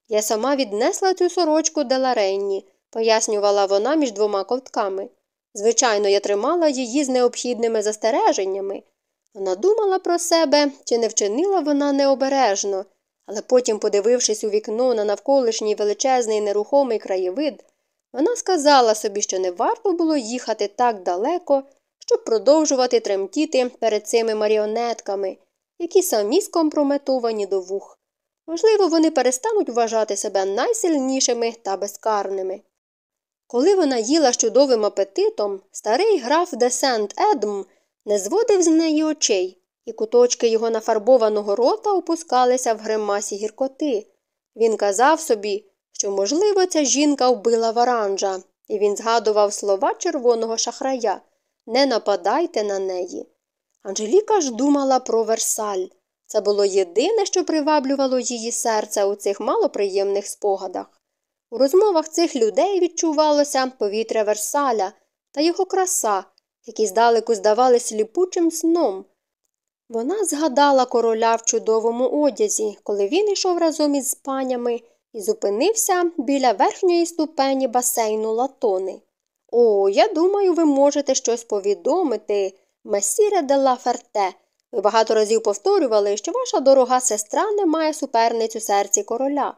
Я сама віднесла цю сорочку Деларенні, пояснювала вона між двома ковтками. Звичайно, я тримала її з необхідними застереженнями. Вона думала про себе, чи не вчинила вона необережно, але потім, подивившись у вікно на навколишній величезний нерухомий краєвид, вона сказала собі, що не варто було їхати так далеко, щоб продовжувати тремтіти перед цими маріонетками, які самі скомпрометовані до вух. Можливо, вони перестануть вважати себе найсильнішими та безкарними. Коли вона їла з чудовим апетитом, старий граф де Сент Едм не зводив з неї очей, і куточки його нафарбованого рота опускалися в гримасі гіркоти. Він казав собі, що, можливо, ця жінка вбила варанжа, і він згадував слова червоного шахрая Не нападайте на неї. Анжеліка ж думала про Версаль. Це було єдине, що приваблювало її серце у цих малоприємних спогадах. У розмовах цих людей відчувалося повітря Версаля та його краса, які здалеку здавались ліпучим сном. Вона згадала короля в чудовому одязі, коли він йшов разом із панями і зупинився біля верхньої ступені басейну латони. О, я думаю, ви можете щось повідомити, месіре де ла Ферте. Ви багато разів повторювали, що ваша дорога сестра не має суперниць у серці короля.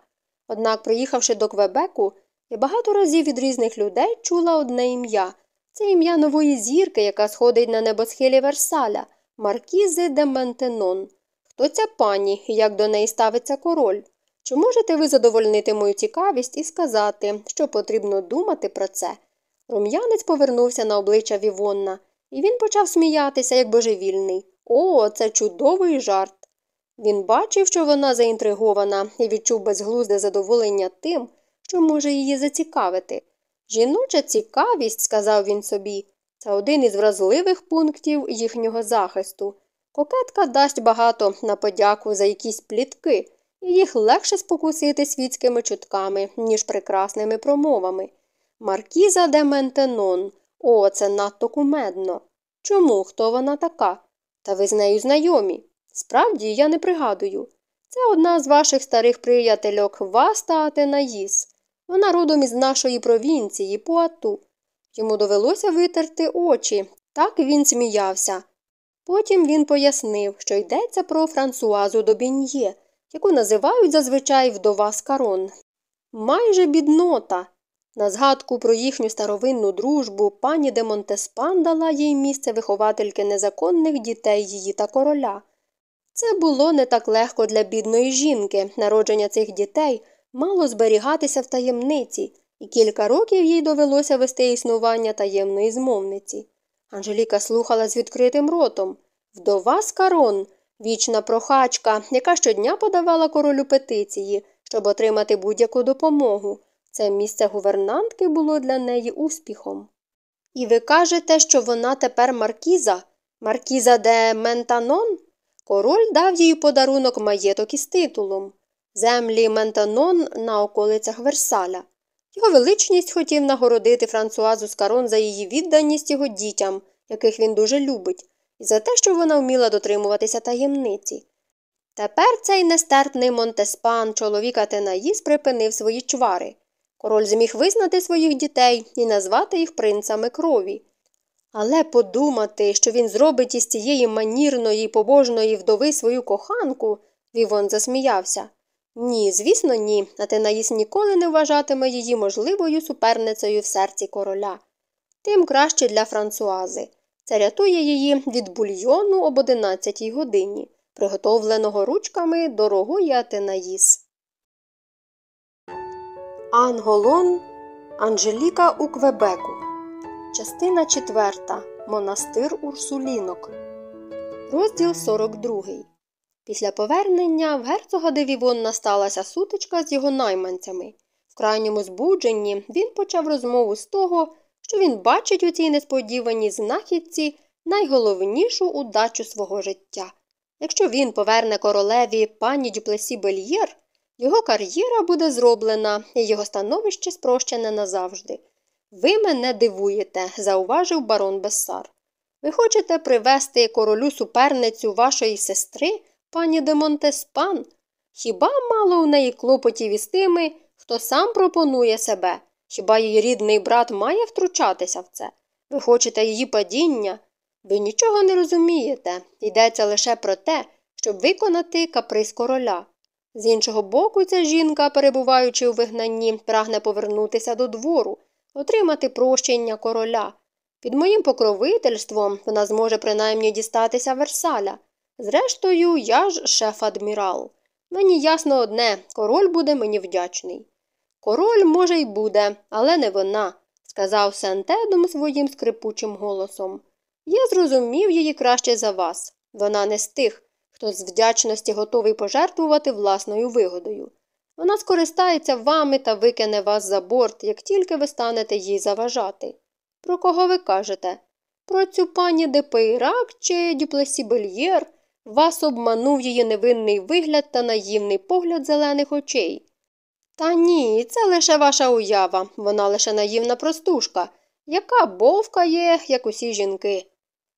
Однак, приїхавши до Квебеку, я багато разів від різних людей чула одне ім'я це ім'я нової зірки, яка сходить на небосхилі Версаля, Маркізи де Ментенон. Хто ця пані і як до неї ставиться король? Чи можете ви задовольнити мою цікавість і сказати, що потрібно думати про це? Рум'янець повернувся на обличчя Вівонна, і він почав сміятися, як божевільний. О, це чудовий жарт. Він бачив, що вона заінтригована, і відчув безглузде задоволення тим, що може її зацікавити. Жіноча цікавість, сказав він собі, це один із вразливих пунктів їхнього захисту. Кокетка дасть багато на подяку за якісь плітки, і їх легше спокусити світськими чутками, ніж прекрасними промовами. Маркіза де Ментенон, о, це надто кумедно. Чому? Хто вона така? Та ви з нею знайомі. Справді, я не пригадую. Це одна з ваших старих приятельок Васта Атенаїс. Вона родом із нашої провінції, Пуату. Йому довелося витерти очі, так він сміявся. Потім він пояснив, що йдеться про Франсуазу Добін'є, яку називають зазвичай вдова Скарон. Майже біднота. На згадку про їхню старовинну дружбу пані де Монтеспан дала їй місце виховательки незаконних дітей її та короля. Це було не так легко для бідної жінки. Народження цих дітей мало зберігатися в таємниці, і кілька років їй довелося вести існування таємної змовниці. Анжеліка слухала з відкритим ротом. Вдова Скарон, вічна прохачка, яка щодня подавала королю петиції, щоб отримати будь-яку допомогу. Це місце гувернантки було для неї успіхом. І ви кажете, що вона тепер маркіза, маркіза де Ментанон? Король дав їй подарунок маєток із титулом землі Ментанон на околицях Версаля. Його величність хотів нагородити Франсуазу Скарон за її відданість його дітям, яких він дуже любить, і за те, що вона вміла дотримуватися таємниці. Тепер цей нестерпний Монтеспан, чоловік Атенаїс, припинив свої чвари. Король зміг визнати своїх дітей і назвати їх принцами крові. Але подумати, що він зробить із цієї манірної, побожної вдови свою коханку, Вівон засміявся. Ні, звісно, ні. Атенаїс ніколи не вважатиме її можливою суперницею в серці короля. Тим краще для Франсуази. Це рятує її від бульйону об одинадцятій годині, приготовленого ручками дорогої Атенаїс. Анголон Анжеліка у Квебеку. Частина 4. Монастир Урсулінок. Розділ 42. Після повернення в герцога Девівон насталася сутичка з його найманцями. В крайньому збудженні він почав розмову з того, що він бачить у цій несподіваній знахідці найголовнішу удачу свого життя. Якщо він поверне королеві пані Дюплесі Бельєр, його кар'єра буде зроблена і його становище спрощене назавжди. Ви мене дивуєте, зауважив барон Бессар. Ви хочете привести королю суперницю вашої сестри, пані де Монтеспан? Хіба мало у неї клопотів із тими, хто сам пропонує себе? Хіба її рідний брат має втручатися в це? Ви хочете її падіння? Ви нічого не розумієте. Йдеться лише про те, щоб виконати каприз короля. З іншого боку, ця жінка, перебуваючи у вигнанні, прагне повернутися до двору, отримати прощення короля. Під моїм покровительством вона зможе принаймні дістатися Версаля. Зрештою, я ж шеф адмірал. Мені ясно одне король буде мені вдячний. Король, може, й буде, але не вона, сказав Сентедом своїм скрипучим голосом. Я зрозумів її краще за вас. Вона не з тих, хто з вдячності готовий пожертвувати власною вигодою. Вона скористається вами та викине вас за борт, як тільки ви станете їй заважати. Про кого ви кажете? Про цю пані Депейрак чи Дюплесі Бельєр вас обманув її невинний вигляд та наївний погляд зелених очей. Та ні, це лише ваша уява, вона лише наївна простушка, яка бовкає, як усі жінки.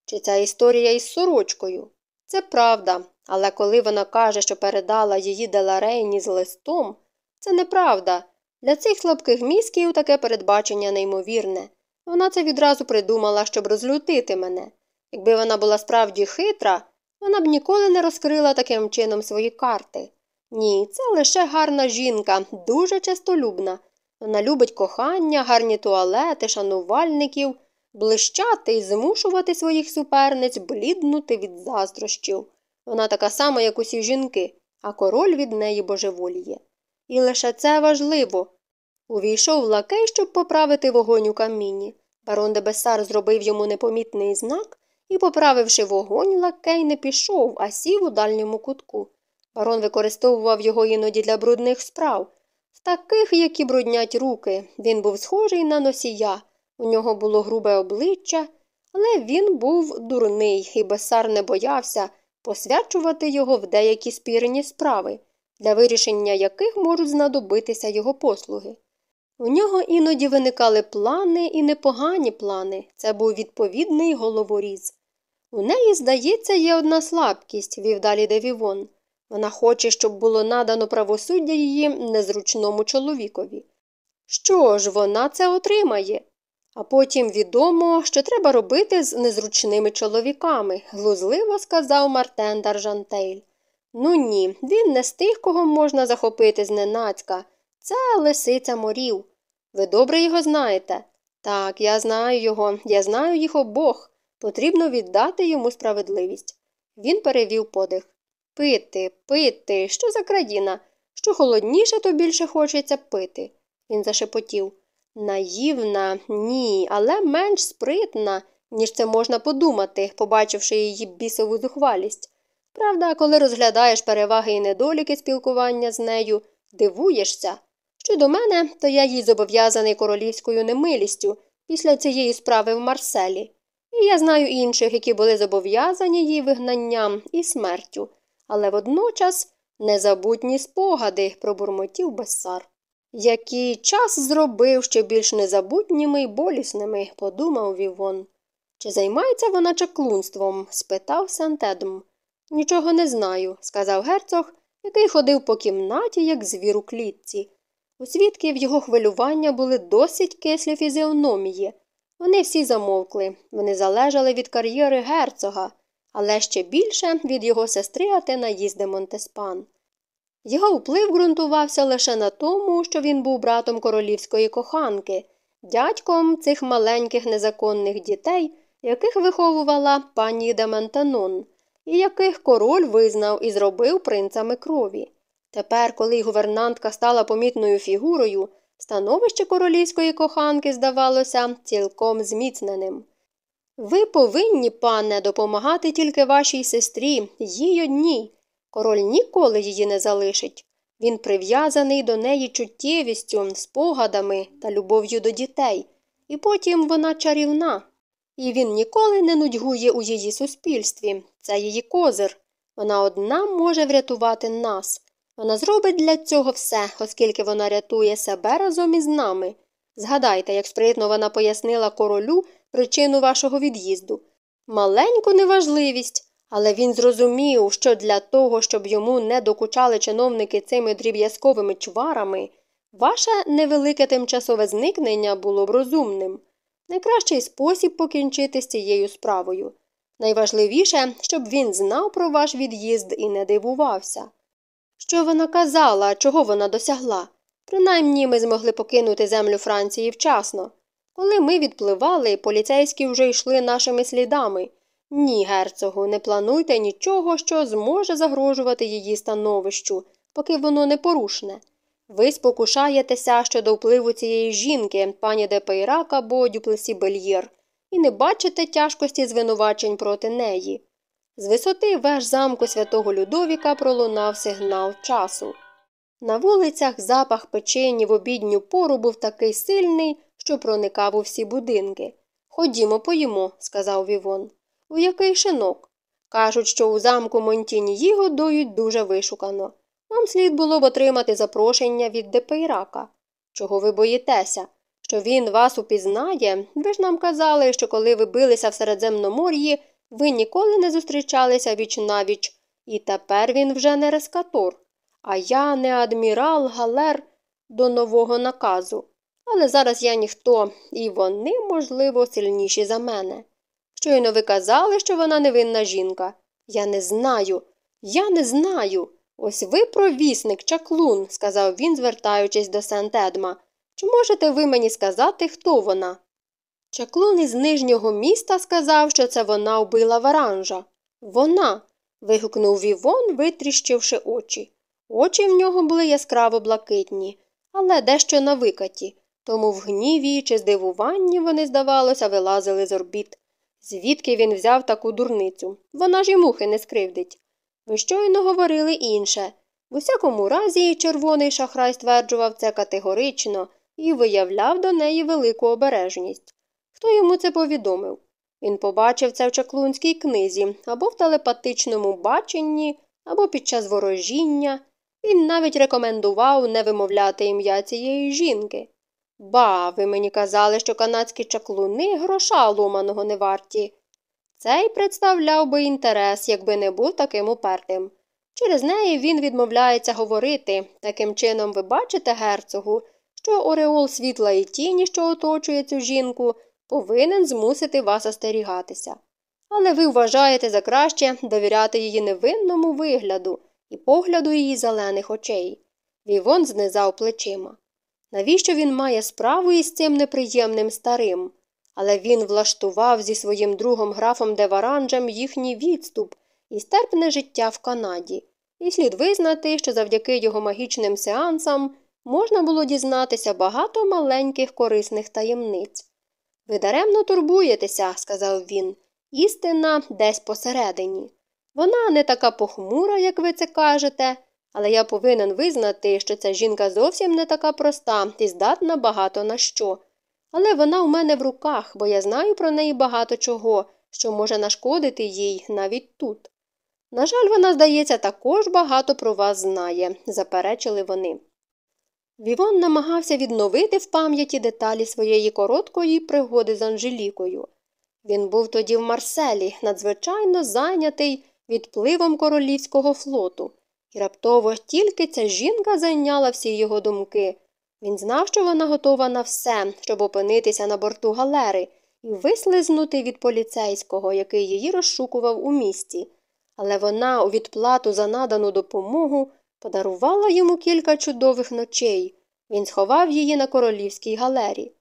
Чи ця історія із сорочкою? Це правда, але коли вона каже, що передала її Деларейні з листом, це неправда. Для цих слабких мізків таке передбачення неймовірне. Вона це відразу придумала, щоб розлютити мене. Якби вона була справді хитра, вона б ніколи не розкрила таким чином свої карти. Ні, це лише гарна жінка, дуже честолюбна. Вона любить кохання, гарні туалети, шанувальників, блищати і змушувати своїх суперниць бліднути від заздрощів. Вона така сама, як усі жінки, а король від неї божеволіє. І лише це важливо. Увійшов лакей, щоб поправити вогонь у камінні. Барон де Бесар зробив йому непомітний знак і, поправивши вогонь, лакей не пішов, а сів у дальньому кутку. Барон використовував його іноді для брудних справ, в таких, які бруднять руки. Він був схожий на носія. У нього було грубе обличчя, але він був дурний, і Бесар не боявся посвячувати його в деякі спірні справи, для вирішення яких можуть знадобитися його послуги. У нього іноді виникали плани і непогані плани це був відповідний головоріз. У неї, здається, є одна слабкість, вів далі Девівон. Вона хоче, щоб було надано правосуддя її незручному чоловікові. Що ж, вона це отримає. А потім відомо, що треба робити з незручними чоловіками, глузливо сказав Мартен Даржантейль. Ну ні, він не з тих, кого можна захопити зненацька. Це лисиця морів. Ви добре його знаєте? Так, я знаю його, я знаю їх обох. Потрібно віддати йому справедливість. Він перевів подих. Пити, пити, що за країна? Що холодніше, то більше хочеться пити. Він зашепотів. Наївна, ні, але менш спритна, ніж це можна подумати, побачивши її бісову зухвалість. Правда, коли розглядаєш переваги і недоліки спілкування з нею, дивуєшся. Щодо мене, то я їй зобов'язаний королівською немилістю після цієї справи в Марселі. І я знаю інших, які були зобов'язані їй вигнанням і смертю, але водночас незабутні спогади пробурмотів Бессар. Який час зробив ще більш незабутніми й болісними, подумав Вівон. Чи займається вона чаклунством? спитав Сантедм. Нічого не знаю, сказав герцог, який ходив по кімнаті, як звір у клітці. У свідків його хвилювання були досить кислі фізіономії. Вони всі замовкли, вони залежали від кар'єри герцога, але ще більше від його сестри Атена їзде Монтеспан. Його вплив ґрунтувався лише на тому, що він був братом королівської коханки, дядьком цих маленьких незаконних дітей, яких виховувала пані Дементанон, і яких король визнав і зробив принцами крові. Тепер, коли гувернантка стала помітною фігурою, становище королівської коханки здавалося цілком зміцненим. Ви повинні, пане, допомагати тільки вашій сестрі, їй одній. Король ніколи її не залишить. Він прив'язаний до неї чуттєвістю, спогадами та любов'ю до дітей, і потім вона чарівна. І він ніколи не нудьгує у її суспільстві. Це її козир. Вона одна може врятувати нас. Вона зробить для цього все, оскільки вона рятує себе разом із нами. Згадайте, як спритно вона пояснила королю причину вашого від'їзду. Маленьку неважливість, але він зрозумів, що для того, щоб йому не докучали чиновники цими дріб'язковими чварами, ваше невелике тимчасове зникнення було б розумним. Найкращий спосіб покінчити з цією справою. Найважливіше, щоб він знав про ваш від'їзд і не дивувався. Що вона казала, чого вона досягла? Принаймні ми змогли покинути землю Франції вчасно. Коли ми відпливали, поліцейські вже йшли нашими слідами. Ні, герцогу, не плануйте нічого, що зможе загрожувати її становищу, поки воно не порушне. Ви спокушаєтеся щодо впливу цієї жінки, пані де Пейрак або Дюплесі Бельєр, і не бачите тяжкості звинувачень проти неї. З висоти веж замку святого Людовіка пролунав сигнал часу. На вулицях запах печені в обідню пору був такий сильний, що проникав у всі будинки. Ходімо, поїмо, сказав Вівон. У який шинок? Кажуть, що у замку Монтіньї годують дуже вишукано. Вам слід було б отримати запрошення від Депейрака. Чого ви боїтеся? Що він вас упізнає? Ви ж нам казали, що коли ви билися в Середземномор'ї, ви ніколи не зустрічалися віч-на-віч, і тепер він вже не Рескатор, а я не адмірал Галер до нового наказу. Але зараз я ніхто, і вони, можливо, сильніші за мене. Щойно ви казали, що вона невинна жінка. Я не знаю, я не знаю. Ось ви провісник, чаклун, сказав він, звертаючись до Сент Едма. Чи можете ви мені сказати, хто вона? Чаклун із нижнього міста сказав, що це вона вбила варанжа. Вона. вигукнув Вівон, витріщивши очі. Очі в нього були яскраво блакитні, але дещо на викаті, тому в гніві чи здивуванні вони, здавалося, вилазили з орбіт. Звідки він взяв таку дурницю? Вона ж і мухи не скривдить. Ви щойно говорили інше. В усякому разі, червоний шахрай стверджував це категорично і виявляв до неї велику обережність. Хто йому це повідомив? Він побачив це в чаклунській книзі або в телепатичному баченні, або під час ворожіння. Він навіть рекомендував не вимовляти ім'я цієї жінки. Ба, ви мені казали, що канадські чаклуни гроша ломаного не варті. Цей представляв би інтерес, якби не був таким упертим. Через неї він відмовляється говорити. Таким чином, ви бачите, герцогу, що Ореол світла і тіні, що оточує цю жінку, повинен змусити вас остерігатися. Але ви вважаєте за краще довіряти її невинному вигляду і погляду її зелених очей. Вівон знизав плечима. Навіщо він має справу із цим неприємним старим? Але він влаштував зі своїм другом графом Деваранджем їхній відступ і стерпне життя в Канаді, і слід визнати, що завдяки його магічним сеансам можна було дізнатися багато маленьких корисних таємниць. Ви даремно турбуєтеся, сказав він, істина десь посередині. Вона не така похмура, як ви це кажете, але я повинен визнати, що ця жінка зовсім не така проста і здатна багато на що. Але вона у мене в руках, бо я знаю про неї багато чого, що може нашкодити їй навіть тут. На жаль, вона, здається, також багато про вас знає, заперечили вони. Вівон намагався відновити в пам'яті деталі своєї короткої пригоди з Анжелікою. Він був тоді в Марселі, надзвичайно зайнятий відпливом королівського флоту, і раптово тільки ця жінка зайняла всі його думки. Він знав, що вона готова на все, щоб опинитися на борту галери і вислизнути від поліцейського, який її розшукував у місті. Але вона у відплату за надану допомогу подарувала йому кілька чудових ночей. Він сховав її на королівській галері.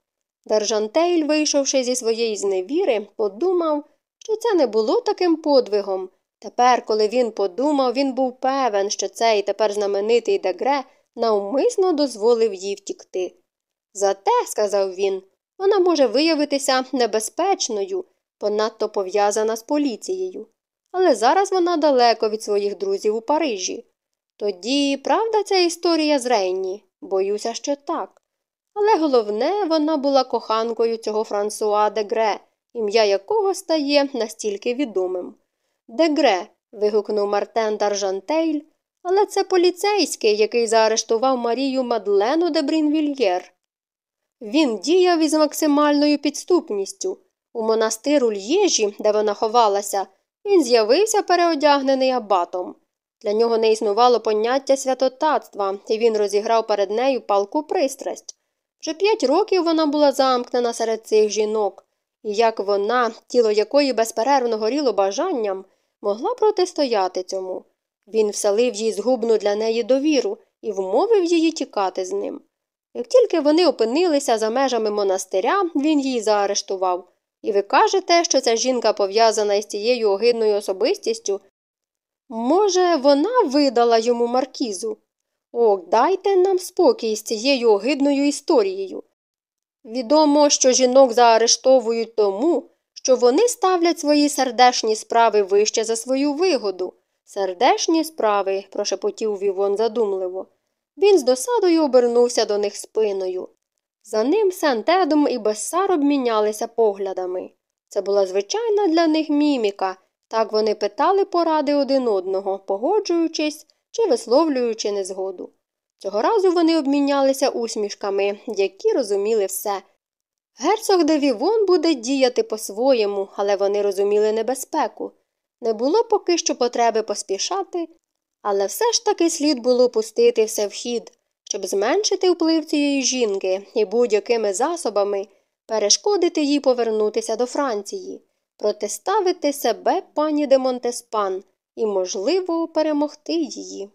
Держантейль, вийшовши зі своєї зневіри, подумав, що це не було таким подвигом. Тепер, коли він подумав, він був певен, що цей тепер знаменитий дегре навмисно дозволив їй втікти. Зате, сказав він, вона може виявитися небезпечною, понадто пов'язана з поліцією. Але зараз вона далеко від своїх друзів у Парижі. Тоді, правда, ця історія з Рейні? Боюся, що так. Але головне, вона була коханкою цього Франсуа Дегре, ім'я якого стає настільки відомим. Дегре. вигукнув Мартен Даржантейль, але це поліцейський, який заарештував Марію Мадлену де Брінвільєр. Він діяв із максимальною підступністю. У монастиру Л'єжі, де вона ховалася, він з'явився переодягнений абатом. Для нього не існувало поняття святотатства, і він розіграв перед нею палку пристрасть. Вже п'ять років вона була замкнена серед цих жінок, і як вона, тіло якої безперервно горіло бажанням, могла протистояти цьому. Він вселив їй згубну для неї довіру і вмовив її тікати з ним. Як тільки вони опинилися за межами монастиря, він її заарештував. І ви кажете, що ця жінка пов'язана із цією огидною особистістю? Може, вона видала йому маркізу? Ох, дайте нам спокій з цією огидною історією. Відомо, що жінок заарештовують тому, що вони ставлять свої сердешні справи вище за свою вигоду. Сердешні справи, прошепотів Вівон задумливо. Він з досадою обернувся до них спиною. За ним Сентедом і Бессар обмінялися поглядами. Це була звичайна для них міміка, так вони питали поради один одного, погоджуючись чи висловлюючи незгоду. Цього разу вони обмінялися усмішками, які розуміли все. Герцог де Вівон буде діяти по-своєму, але вони розуміли небезпеку. Не було поки що потреби поспішати, але все ж таки слід було пустити все в хід, щоб зменшити вплив цієї жінки і будь-якими засобами перешкодити їй повернутися до Франції, протиставити себе пані де Монтеспан і, можливо, перемогти її.